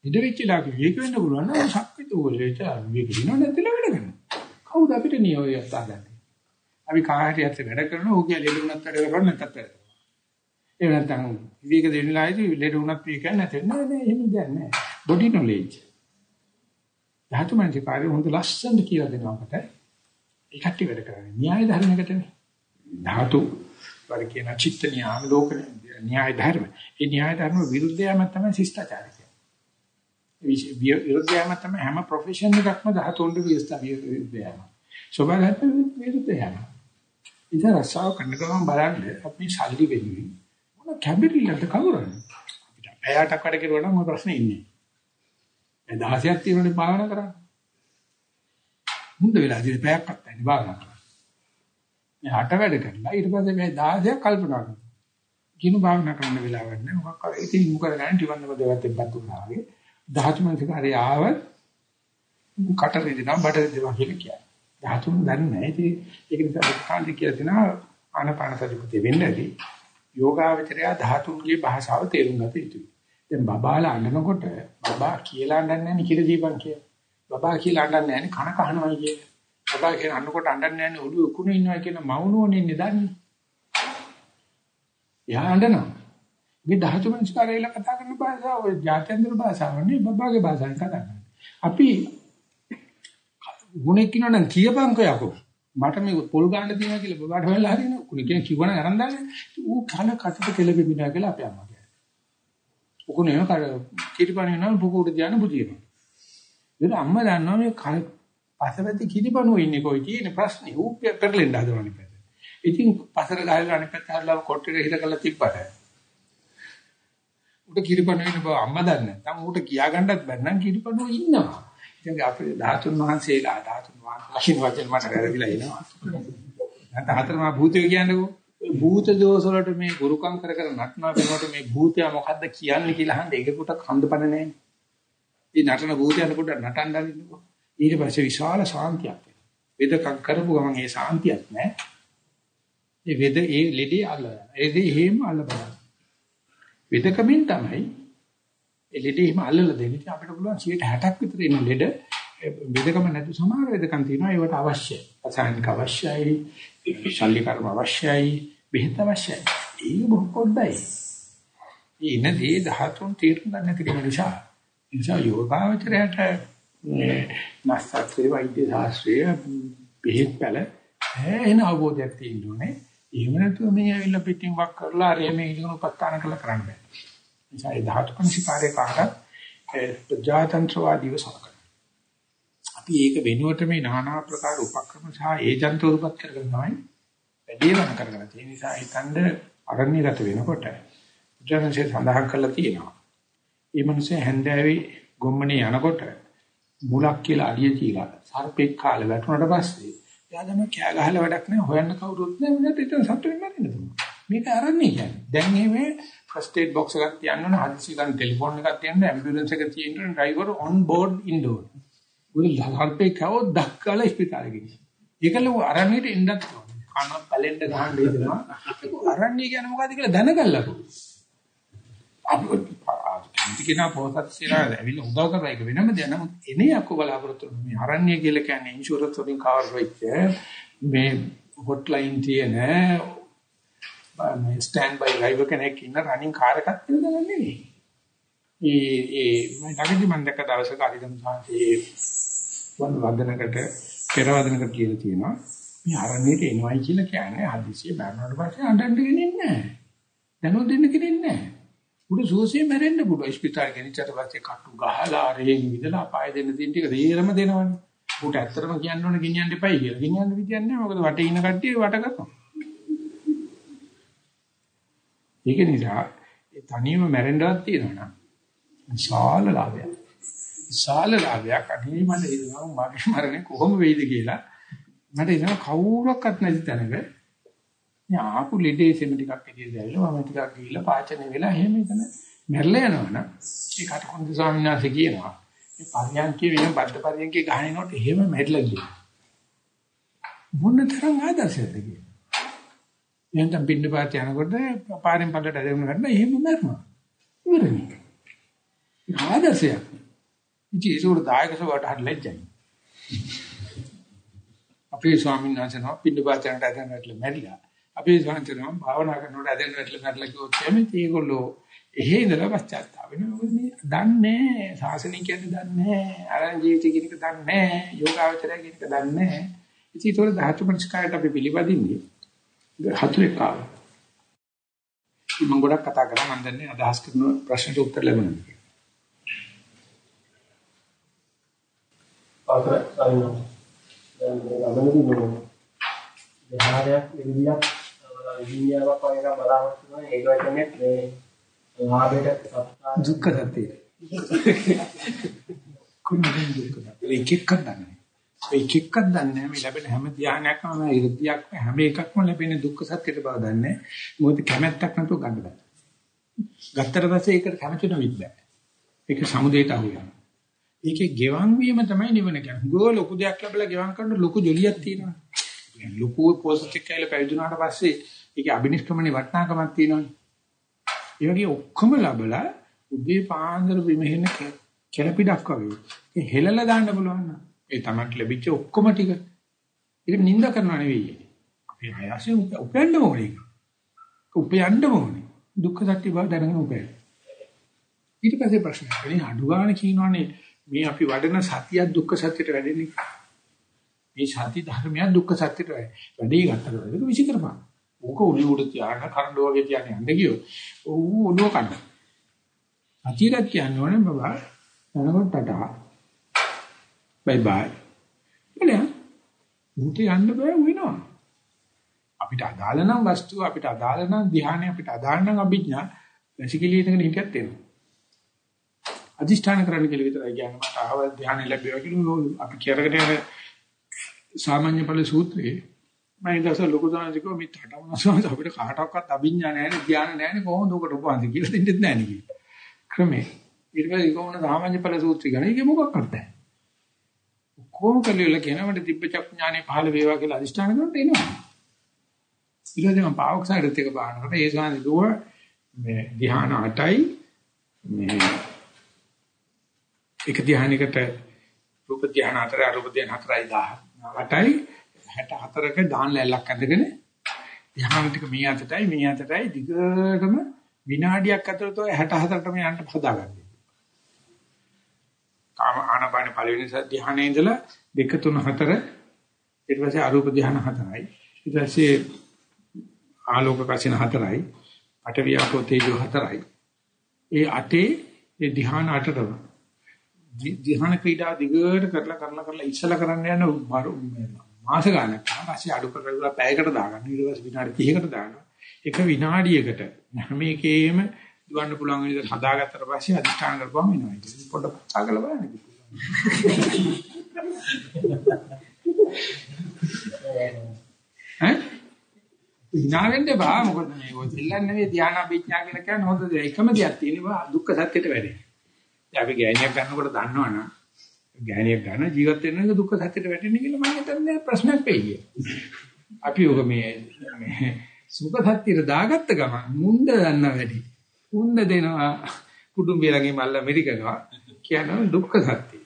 ලෙඩ වෙච්ච ලාක විවේක වෙන්න පුළුවන් නම් ඌ ශක්තිය උගලේට විවේක දිනව නැතිලා වැඩ කරනවා. කවුද අපිට නියෝගයක් දාගන්නේ? අපි කාහරි ඇත්ත වැඩ කරනවා ඕක ලෙඩ වුණත් වැඩ කරනවා නැත්නම් වැඩ කරනවා. ඒ නැත්නම් විවේක දෙන්නලාදී ලෙඩ වුණත් විවේක නැත්නම් නෑ නෑ එහෙම දෙයක් නෑ. Body knowledge. ධාතු මනසේ කාර්ය හොඳ ලස්සනට කියලා දෙනවා අපට. ඒකට වැඩ කරන්නේ. න්‍යාය ධර්මයකටනේ. ධාතු වල කියන චිත්ත න්‍යාය ලෝක න්‍යාය ධර්ම. ඒ න්‍යාය ධර්ම විරුද්ධයම තමයි ශිෂ්ටාචාරය. විරුද්ධයම තමයි හැම ප්‍රොෆෙෂන් එකක්ම ධාතුන්ට විරුද්ධයම. ස්වභාවයෙන් විරුද්ධයම. ඉතින් රසාව කරන ගමන් බලන්න අපි සල්ලි වෙනුවෙන් මොන කැබිරිලට කවුරුන්නේ. අපිට පැයටක් වැඩ කරුවා නම් මොන ප්‍රශ්නේ ඉන්නේ. මේ 16ක් තියෙනනේ භාවනා කරන්න. මුන්ද වෙලා ඉතින් පැයක්වත් නැහැ භාවනා කරන්න. මේ හට වැඩ කරලා ඊට පස්සේ මේ 16ක් කල්පනා කරනවා. කිනු භාවනා කරන්න වෙලාවක් නැහැ. මොකක් කරේ ඉතින් මොකද ගන්න ටිවන්න බදවත් එක්කත් උනා වගේ. ධාතු මනසිකාරය ආවත් කට රිදෙනවා බඩ රිදෙනවා කියලා කියන්නේ. ධාතුන් දන්නේ නැහැ. ඉතින් ඒක නිසා කාන්ති කියලා දෙනවා ආනපාන සතිපති වෙන්නේදී යෝගාවචරය ධාතුන්ගේ භාෂාව තේරුම් ගත යුතුයි. දැන් බබාලා අඬනකොට බබා කියලා අඬන්නේ නැහැ කියලා දීපන් කියලා. බබා කියලා අඬන්නේ නැහැ කන කහනවා කියන්නේ. බබා කියලා අන්නකොට අඬන්නේ නැහැ ඔළුව උකුණු ඉන්නවා කියන මවුනෝනේ නෙදන්නේ. එයා අඬනවා. මේ ධාතු මනස්කාරයල කතා කරන භාෂාව ඔය ජාත්‍යන්තර භාෂාව නේ බබාගේ භාෂාවෙන් කතා කරන්නේ. අපි ගුණේ කියනනම් කියපන්කෝ යකෝ. මට මේ පොල් ගන්න තියෙනවා කියලා බබාට හොයලා හරිනේ. කුණි කියන කිව්වනම් අරන් දාන්නේ. ඌ කන කටට කෙලෙබිනා කියලා අපි අම්මා කියනවා. උකුණේ කර කිරිපණ වෙනවා පුකුට ධානය බුදිනවා. ඒක අම්මා දන්නවා මේ පසපැති කිරිපණුව ඉන්නේ කොයි තියෙන ප්‍රශ්නේ ඌ පෙරලෙන්න හදනවනේ පැත්ත. ඉතින් පසර ගහලා අනිත් පැත්ත හරලා කොට්ටේ හිර කරලා තිබ්බට උට කිරිපණ වෙන බව අම්මා දන්නේ නැත්නම් ඌට කියා ගන්නත් බැන්නම් කිරිපණුව ඉන්නවා. ඉතින් අපේ ධාතුන් වහන්සේලා ධාතුන් වහන්සේලා කියන වචන මට වැරදිලා එනවා. නැත්නම් හතරමා භූතය කියන්නකෝ. භූත දෝෂ වලට මේ ගුරුකම් කර කර නටනවා වෙනකොට මේ භූතයා මොකද්ද කියන්නේ කියලා අහන්න ඒකකට හඳපන නැහැ. මේ නටන භූතයන් පොඩ නටන්න අරින්නකෝ. ඊට පස්සේ විශාල ශාන්තියක් වෙදකම් කරපු ගමන් ඒ ශාන්තියක් නැහැ. ඒ වෙද ඒ ලෙඩේ අල්ල. ඒ දෙ එහෙම අල්ල බලන්න. වෙදකමින් තමයි ඒ ලෙඩේ එහෙම අල්ලලා දෙන්නේ. අපිට පුළුවන් 60ක් විතර එන ලෙඩ වෙදකම නැතු සමහර වෙදකම් තියෙනවා ඒවට අවශ්‍යයි. රසායනික අවශ්‍යයි, ශල්‍ය කර්ම අවශ්‍යයි, බෙහෙත් අවශ්‍යයි. ඒක බොහොම පොඩ්ඩයි. ඒ ඉන්නේ ධාතුන් තීරණ ගන්න නැති කෙන නිසා. නිසා යෝගාවචරයට මේ නැස්සත්‍රි වෛද්‍ය ශාස්ත්‍රය බෙහෙත් පැල එන අවබෝධයක් තියෙන්න ඕනේ. එහෙම නැතුව මේ ඇවිල්ලා පිටින් වක් කරලා අර මේ ඉගෙන උපස්ථාන කළා කරන්න බෑ. නිසා ඒ ධාතු පංචකාරයේ කාට ප්‍රජාතන්ත්‍රවාදීව සලකනවා. අපි ඒක වෙනුවට මේ নানা ආකාර උපක්‍රම සහ ඒජන්ත උරුපත් කරගෙන තමයි වැඩි වෙන කරගෙන තියෙන නිසා හිතනද අරණ්‍යගත වෙනකොට ජනසේ සඳහන් කරලා තියෙනවා. මේ මිනිස්සේ හැන්දෑවේ ගොම්මනේ යනකොට මුලක් කියලා අඩිය තියලා සර්පෙක් කාලේ වැටුණාට පස්සේ එයා තමයි කෑ ගහලා වැඩක් නැහැ හොයන්න කවුරුත් නැහැ මට එතන සතුටු වෙන්න නේද මේක අරන්නේ කියන්නේ. දැන් මේ ෆස්ට් ඒඩ් බොක්ස් එකක් තියන්න ඕන හදිසි ගන්න ටෙලිෆෝන් එකක් තියන්න ඇම්බියුලන්ස් එක තියෙන්න ඕන ඩ්‍රයිවර් ඔන් බෝඩ් ඉන්ඩෝර් උන් සර්පෙක් කවෝ දක්කලා ස්පිතාලෙ ගිහින්. ඒකල අරන්නේට එන්නත් ඕනේ කන පැලෙන්න ගහන්න දෙනවා අරන්නේ කියන්නේ මොකද්ද කියලා දැනගල්ලකෝ අපි කෙනා පොතක් සිනා ඇවිල්ලා උදව් කරලා ඒක වෙනම දෙයක්. නමුත් එනේ අක්ක බලාපොරොත්තු මේ අරණ්‍ය කියලා කියන්නේ ඉන්ෂුරන්ස් වලින් කවර් වෙච්ච මේ හොට්ලයින් තියෙන මේ ස්ටෑන්ඩ් බයි ඩ්‍රයිවර් කෙනෙක් ඉන්න රනින් කාර් එකක් තියෙනවා නෙවෙයි. ඒ ඒ මම ළඟදි මම දැක්ක දවසක අරිදම් සාංශේ වන් වදනකට පෙරවදනකට කියලා තියෙනවා. මේ අරණ්‍යයට එනවයි කියලා කියන්නේ හදිසියෙ මරණයට පස්සේ අඬන්න ගෙනින්නේ නැහැ. දැනුම් දෙන්න කෙනෙක් නැහැ. උඩ සෝසිය මැරෙන්න පුළුවන්. ස්පිතාලේ ගෙනිච්චට පස්සේ කටු ගහලා රේන් විදලා පාය දෙන්න තියෙන ටික තේරම දෙනවනේ. උට ඇත්තටම කියන්න ඕනේ ගෙනියන්න එපයි කියලා. ගෙනියන්න විදියක් නැහැ. මොකද වටේ ඉන්න කට්ටිය වට කරනවා. ඒක නිසා ඒ තනියම මැරෙන්නවත් තියෙනවා විශාල ලාභයක්. විශාල ලාභයක් අනේ මට හිතෙනවා මගේ මරණය කොහොම වෙයිද කියලා. මට හිතෙනවා කවුරක්වත් නැති තැනක ආපු ලෙඩේ සෙම ටිකක් එළිය දැවිලා මම ටිකක් ගිහිල්ලා පාචන වෙලා එහෙම එතන මැරලා යනවනම් ඒකට කොන්ද ස්වාමීන් වහන්සේ කියනවා මේ පරියන්කේ වෙන බද්ද පරියන්කේ ගහනකොට එහෙම මැරිලා ගියා. මොන තරම් ආදර්ශයක්ද කියලා. එහෙනම් පින්න පාත යනකොට පාරෙන් පල්ලට ඇදගෙන ගන්න එහෙම මැරෙනවා ඉවරනේ. ආදර්ශයක්. ඉතින් ඒක උඩ දායකසෝ වට හරි ලැජ්ජයි. අපේ ස්වාමීන් වහන්සේ නෝ පින්න පාත යනට ඇදගෙන මැරිලා අපි සංචරණ භාවනා කරනකොට ඇදෙන් වැටලා වැටලා කිව්වොත් එමේ ඒගොල්ලෝ එහෙ ඉඳලා පශ්චාත්තාප වෙනවා. මොකද මේ දන්නේ සාසනික කියන්නේ දන්නේ අරන් ජීවිතය කියන එක දන්නේ යෝගාවචරය කියන එක දන්නේ ඉතින් ඒතකොට ධාතු මනස්කාරයට අපි පිළිපදින්නේ හතුරෙක් ආවා. මම ගොඩක් කතා කරා මම දන්නේ අදහස් කරන ප්‍රශ්නට උත්තර ලැබුණා. පාතර අයිනෝ දැන් අදමදී නෝ විහාරයක් විදියක් විඤ්ඤාණයක් වගේ එකක් බලාපොරොත්තු වෙනවා ඒක වචනේ මේ ලාභයට සත්කාර දුක්ඛ සත්‍ය කුණින් දුක්ඛ ඒක එක්ක දන්නේ ඒක එක්ක දන්නේ මේ ලැබෙන හැම ධානයක්ම මේ ඉර්ධියක් හැම එකක්ම ලැබෙන දුක්ඛ සත්‍යට බව දන්නේ මොකද කැමැත්තක් නැතුව ගන්න බෑ. ගත්තට පස්සේ ඒකට කැමති නොවිත් බෑ. ඒක සමුදේට අහු වෙනවා. ඒකේ ගෙවන් වීම තමයි නිවන කියන්නේ. ගෝ ලොකු දෙයක් ලැබලා ගෙවන් කරන ලොකු ජොලියක් තියෙනවා. ලොකු පොස්ට් එකක් කියලා පැවිදුනාට පස්සේ ඒකේ අබිනිෂ්ක්‍මණේ වටිනාකමක් තියෙනවනේ. ඒ වගේ ඔක්කොම ලැබලා උදේ පාන්දර බිමෙන්න කෙලපිඩක් වගේ. ඒ හෙලලා දාන්න පුළුවන් නම් ඒ තමන්ට ලැබිච්ච ඔක්කොම ටික ඒක නිඳ කරනවා නෙවෙයි. අපි ආයසෙ උපයන්න ඕනේ. උපයන්න ඕනේ. දුක්ඛ සත්‍ය බව දැනගෙන උපයන්න. ඊට පස්සේ ප්‍රශ්නයක්. එනි අඩු ගන්න කියනවානේ මේ අපි වඩන සතිය දුක්ඛ සත්‍යට වැඩෙන්නේ. මේ සති ධර්මය දුක්ඛ සත්‍යට වැඩේ ගන්නකොට ඒක විසි කරපන්. ඕක උලි උඩ තියාගෙන කරඬ වගේ තියන්නේ යන්න ගියෝ. ඌ ඔළුව කන්න. අතිරත් කියන්නේ ඕනේ බබා. යනකොට ටටා. බයි බයි. එනේ. ඌට යන්න බෑ වෙනවා. අපිට අදාළ නම් වස්තුව අපිට අදාළ නම් ධ්‍යානෙ අපිට අදාළ නම් අභිඥා වැසිකිළියකට හිටියත් එනවා. අදිෂ්ඨාන කරන්න කියලා විතරයි කියන්නේ මට ආවල් ධ්‍යානෙ ලැබෙවා කියලා අපි කරගෙන යන සාමාන්‍ය ඵල සූත්‍රයේ මම ඊටස ලොකු දානසිකෝ මේ තරමනසම අපිට කාටවත් අභිඥා නැහැ ධ්‍යාන නැහැ කොහොමද උකට උපවාසි කියලා දෙන්නෙත් නැහැ නේ ක්‍රමේ ඊට පස්සේ කොහොමද සාමාන්‍ය ඵල සූත්‍රය ගන්න ඒක මොකක් කරතේ කොහොම කලියල කියනවට තිබ්බ චක්ඥානෙ පහළ වේවා කියලා අදිෂ්ඨාන කරනට එනවා. ඊට පස්සේ මම පාවොක්සයිඩ් එක බානකොට ඒ සාමාන්‍ය දුව මේ ධ්‍යාන 8යි මේ එක ධ්‍යානයකට රූප ධ්‍යාන 4 අරූප ධ්‍යාන 4යි 8යි 64ක දාන ලැල්ලක් ඇඳගෙන ධ්‍යාන ටික මේ අතටයි මේ අතටයි දිගටම විනාඩියක් ඇතුළත 64ටම යන්න හදාගන්න. කාම ආනපාන පළවෙනි ධ්‍යානයේ ඉඳලා 2 3 4 ඊට පස්සේ අරූප ධ්‍යාන 4යි. ඊට පස්සේ ආලෝක කසින 4යි. අටවියකෝ තේජෝ 4යි. ඒ අටේ ඒ ධ්‍යාන අටටම ධ්‍යාන ක්‍රීඩා දිගට කරලා කරලා කරලා ඉස්සලා කරන්න යන මාස ගානක් පස්සේ අඩු කරලා පැයකට දාගන්න. ඊට පස්සේ විනාඩි 30කට දානවා. එක විනාඩියකට හැම එකේම දුවන්න පුළුවන් විදිහට හදාගත්තට පස්සේ අධිෂ්ඨාන කරපුවම එනවා. ඉතින් පොඩ්ඩක් පතා කරලා බලන්න ඈ? විනාවෙන්න බා මොකද මේ ඔය දෙල්ලන් නෙවෙයි ධානා විඥා කියලා කියන්නේ හොඳ එකම දෙයක් තියෙනවා දුක්ඛ සත්‍යෙට වැඩේ. දැන් අපි ගෑණියක් ගන්නකොට දන්නවනම් ගෑණියක් ගන්න ජීවත් වෙන එක දුක්ඛ සත්‍යෙට වැටෙන්නේ කියලා මම හිතන්නේ ප්‍රශ්නයක් වෙයි. අපි ඔක මේ මේ සුඛ සත්‍යෙට දාගත්ත ගමන් මුන්ද දන්න වැඩි. මුන්ද දෙනවා කුඩුම්බියලගේ මල්ල මෙරිකනවා කියනවා දුක්ඛ සත්‍ය.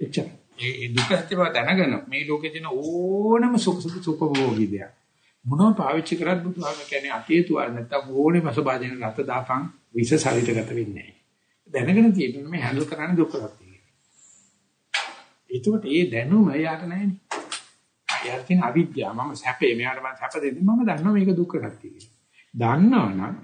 එච්චර. ඒ දුක්ඛ සත්‍ය බව දැනගෙන මේ ලෝකේ තියෙන ඕනම සුඛ සුඛ සුඛභෝගී දෙයක් මොනව පාවිච්චි කරත් බුදුහාම කියන්නේ අතේතු වල නැත්තම් ඕනේ පසුබාදින රත දාපන් විස සලිතගත වෙන්නේ නැහැ. දැනගෙන තියෙනවා මේ හැන්ඩල් කරන්නේ දුක්ඛ සත්‍ය. ඒකට ඒ දැනුම යාට නැහැනේ. යාට තියෙන අවිද්‍යාව මම සැපේ මෙයාට මම සැප දෙන්නේ මම දන්නවා මේක දුක්ඛ සත්‍ය කියලා. දන්නවනම්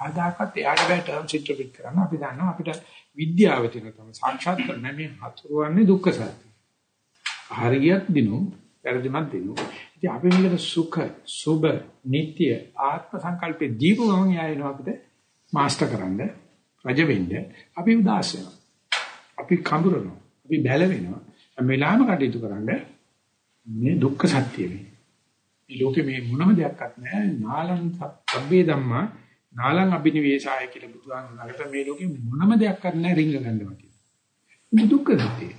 කවදාකවත් එයාට බෑ ටර්ම් ඉන්ටර්ප්‍රිට් කරන්න අපි දන්නවා අපිට විද්‍යාව තියෙන තම සාක්ෂාත් කරන්න මේ හතුරුවන්නේ දුක්ඛ සත්‍ය. හරියට දිනු වැරදිමත් දිනු. ඉතින් අපි මේකට සුඛ, සුබ, නিত্য ආත්ම සංකල්පේ දීපු ගමන් යනවා අපිට මාස්ටර් කරන්න, රජ වෙන්න අපි උදාස වෙනවා. අපි කඹරනවා. අපි බැල වෙනවා. හැම වෙලාවෙම කටයුතු කරන්න මේ දුක්ඛ සත්‍ය මේ. මේ ලෝකේ මේ මොනම දෙයක්වත් නැහැ. නාලං සබ්බේ ධම්මා නාලං අබිනිවේෂාය කියලා බුදුහාමුදුරන්ට මේ ලෝකේ මොනම දෙයක්වත් නැහැ රිංග ගන්නවා කියලා. මේ දුක්ඛ සත්‍යය.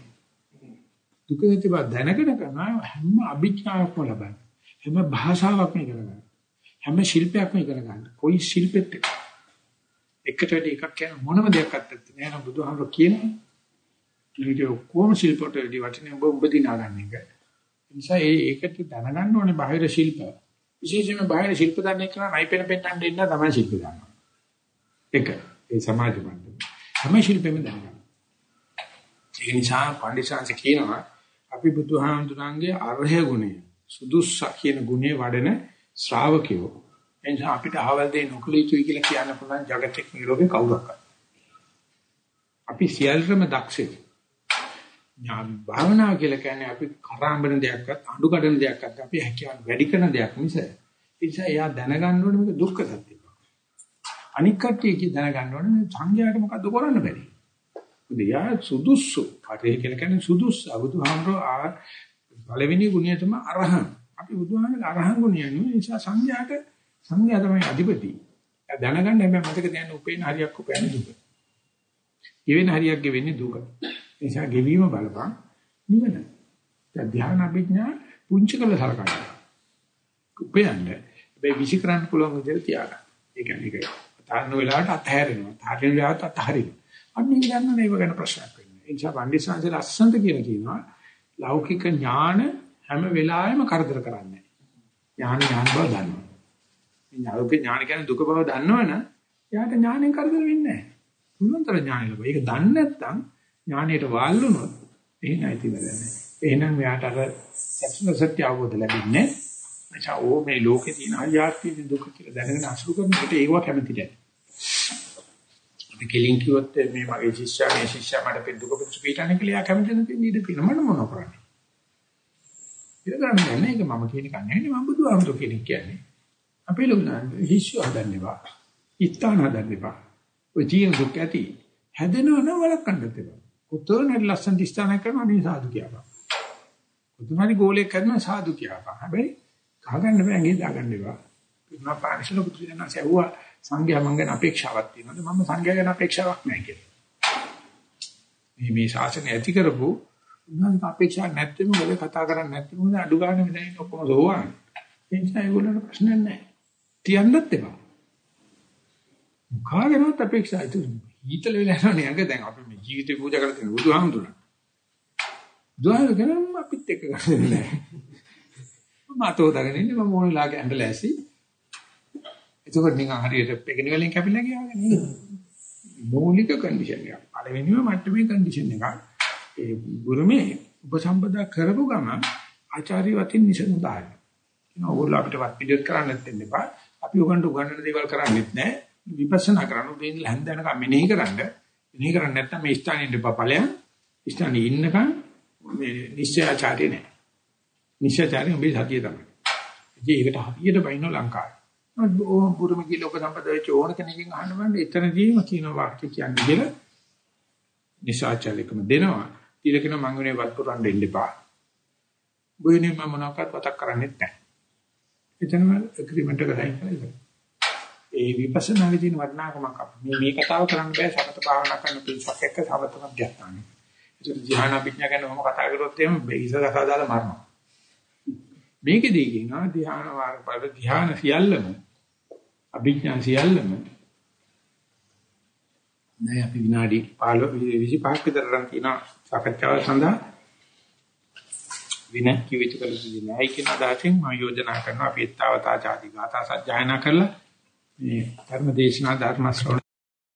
දුක්ඛ සත්‍ය බව දැනගෙන කරන හැම අභිඥාවක්ම ලබන. හැම භාෂාවක්ම ඉගෙන ගන්න. හැම ශිල්පයක්ම ඉගෙන ගන්න. કોઈ ශිල්පෙත් එකට වැඩි එකක් කියන මොනම දෙයක්වත් නැහැ නේද බුදුහාමුදුර කියනවා. ඊට කොහොම ශිල්පට වැඩි වටිනේ ඔබ ඔබ දිනා ගන්න එක. නිසා ඒ ඒකට දැනගන්න ඕනේ බාහිර ශිල්ප. විශේෂයෙන්ම බාහිර ශිල්ප දන්නේ කරා නයිපෙන පෙන්නන්න දෙන්න තමයි ශිල්ප ගන්නවා. එක ඒ සමාජ මණ්ඩල. හැම ශිල්පෙම දැනගන්න. ඒ නිසා පඬිසාංශ කියනවා අපි බුදුහාමුදුරන්ගේ අරහය ගුණය සුදුස්ස කියන ගුණේ වඩන ශ්‍රාවකයෝ. එනිසා අපිට අහවල දෙය නොකළ යුතුයි කියලා කියන්න පුළුවන් జగතෙක් නිරෝධේ කවුරක්වත්. අපි සියල්ලම දක්ෂයි. ඥාන භාවනාව කියලා කියන්නේ අපි කරාඹන දෙයක්වත් අඬු කඩන දෙයක්වත් අපි හැකියාව වැඩි කරන දෙයක් මිස ඒ නිසා එයා දැනගන්න ඕනේ මේක දුක්ඛ සත්‍යය. අනික් කට්ටිය කි දැනගන්න ඕනේ සංඥාට මොකද්ද කරන්න බැරි. මොකද එයා සුදුසු. කාටේ කියලා කියන්නේ සුදුසු. බුදුහාමරෝ ආ පළවෙනි ගුණය තමයි අරහං. අපි බුදුහාමරගේ අරහං ගුණය නෙවෙයි නිසා සංඥාට සංඥා තමයි අධිපති. දැනගන්න හැබැයි මතක තියන්න උපේන හරියක් උපයන්නේ දුක. ගෙවෙන හරියක් ගෙවෙන්නේ දුක. නිසා ගෙවීම බලපං නිවන. දැන් ධ්‍යාන අභිඥා පුංචි කළ සලකන්න. උපයන්න. හැබැයි විසි කරන්න පුළුවන් විදිහට තියාගන්න. ඒ කියන්නේ ඒක තාන්න වෙලාවට අතහැරෙනවා. තාන්න වෙලාවට අතහරිනවා. අන්න ඒක ගන්න නේව ගැන ප්‍රශ්නයක් වෙන්නේ. ඒ නිසා වන්දිසාංශ ලස්සනට කියන කියනවා ලෞකික ඥාන හැම වෙලාවෙම කරදර කරන්නේ. ඥාන ඥාන බව දන්නවා. මේ ලෞකික ඥාන කියන්නේ දුක බව දන්නවනම් එයාට ඥාණයෙන් කරදර වෙන්නේ නැහැ. පුළුවන්තර ඥානෙ ලබ. ඒක දන්නේ නැත්නම් ඥාණයට වාල් වුණොත් එහෙ නැති වෙන්නේ. එහෙනම් එයාට අර චතුරාර්ය සත්‍ය අවබෝධ ලැබෙන්නේ. එචා ඕ මේ ලෝකේ තියෙන අයියාත්මී දුක කියලා දැනගෙන අසුරු කරනකොට ඒව කැමති නැහැ. අපි කෙලින් කිව්වොත් මේ මගේ ශිෂ්‍යයා මේ ශිෂ්‍යයා මට පෙර දුක පිටු පිටානේ කියලා කැමති නැති නේද කියලා මම මොනව කරන්නේ. ඒක ගන්න නෑ ඒක මම කියන එක නෙවෙයි මම බුදුහාමුදුරු කෙනෙක් කියන්නේ. අපේ ලොකුනාන් ශිෂ්‍යය හදන්න එපා. ඉස්තාන හදන්න එපා. ඔය ජීවන දුක් ඇති හැදෙනව නම් වළක්වන්නත් එපා. කොතනට ලස්සන ඉස්තාන කරනවා නේ සාදු කියපන්. කොතනරි ගෝලයක් කරනවා සාදු කියපන්. හැබැයි ගහගන්න බෑ ඇඟේ දාගන්න එපා. පිටුනා පාරිසල පුදුජන සෙව්වා සංඝයා මං ගැන අපේක්ෂාවක් තියෙනවද මම සංඝයා ගැන අපේක්ෂාවක් නැහැ කියලා. මේ මේ ශාසනය ඇති කරපු උන්වහන්සේ අපේක්ෂා නැත්නම් මොකද කතා කරන්නේ නැත්නම් මොකද අඩු ගන්න මෙතන ඔක්කොම සෝවාන්. ඒ නිසා ඒගොල්ලන්ට ප්‍රශ්න නැහැ. තියන්නත් එපා. කාගෙනවත් අපේක්ෂා ඉතුරු හීතල වෙලා යනවනේ අඟ දැන් අපි මේ ජීවිතේ පූජා කරලා තියෙන බුදුහාමුදුරන්. බුදුහාමුදුරන් කියනවා අපිත් එක්ක ගන්න නැහැ. මම අතෝ දාගෙන ඉන්නේ මම මොනලාක ඇඳලා ඇසි. එතකොට නිකන් හරියට පෙකිනි වලින් කැපිලා ගියා වගේ නේද? මූලික කන්ඩිෂන් එක. පළවෙනිම මට්ටමේ කන්ඩිෂන් එක. ඒ ගුරුමේ උපසම්පදා කරපු ගම ආචාර්ය වතින් නිසඳායි. කියන ඕගොල්ලෝ අපිට වත් පිළිවෙත් කරන්නත් දෙන්න එපා. අපි උගන්ට උගන්වන දේවල් කරන්නේත් නැහැ. විපස්සනා කරන්න දෙන්න හැන්දනක මෙනෙහි කරන්න. මෙනෙහි කරන්නේ නැත්නම් මේ ස්ථානෙ ඉන්න ඵලයන් ස්ථානෙ ඉන්නකම් මේ නිශ්චයාචාර්ය නැහැ. නිශ්චයාචාර්ය උඹේ සතිය තමයි. ඉතින් ඒකට හරියට බයින්න ලංකාවේ. ඕම පුරුම කියලා ඔක සම්පද වෙච්ච ඕන කෙනකින් අහන්න බෑ එතනදීම කියන වාක්‍ය කියන්නේ කියලා නිසාචාලිකම දෙනවා. ඊළ කියන මං වෙනේ වත් පුරන්න දෙන්න එපා. බොයිනේ මම මොනවාක්වත් වතක් කරන්නේ නැහැ. එතනම ඇග්‍රීමන්ට් එක සයින් කරලා ඒ විපස්සනාවේ තියෙන වටිනාකමක් අපි මේ මේ කතාව කරන්න බෑ සමත භාවනා කරන පිළිසක් එක්ක සමතම ගැත්තානේ. ඒක ධ්‍යාන අභිඥා ගැන මොකම කතා කරොත් එහෙම බේයිස කතා දාලා මරනවා. මේකෙදී කියනවා ධ්‍යාන වාර්පද ධ්‍යාන සියල්ලම අභිඥා සියල්ලම නෑ අපි විනාඩි 15 25ක් විතර රන් තියෙන සාකච්ඡාව සඳහා වින කිවිතු කළ සුදු නෑ කියන අදහසින් මම යෝජනා කරනවා අපි ඊතාවතා ආදී ගාථා සජ්ජායනා කරලා මේ ධර්ම දේශනා ධර්ම ශ්‍රවණ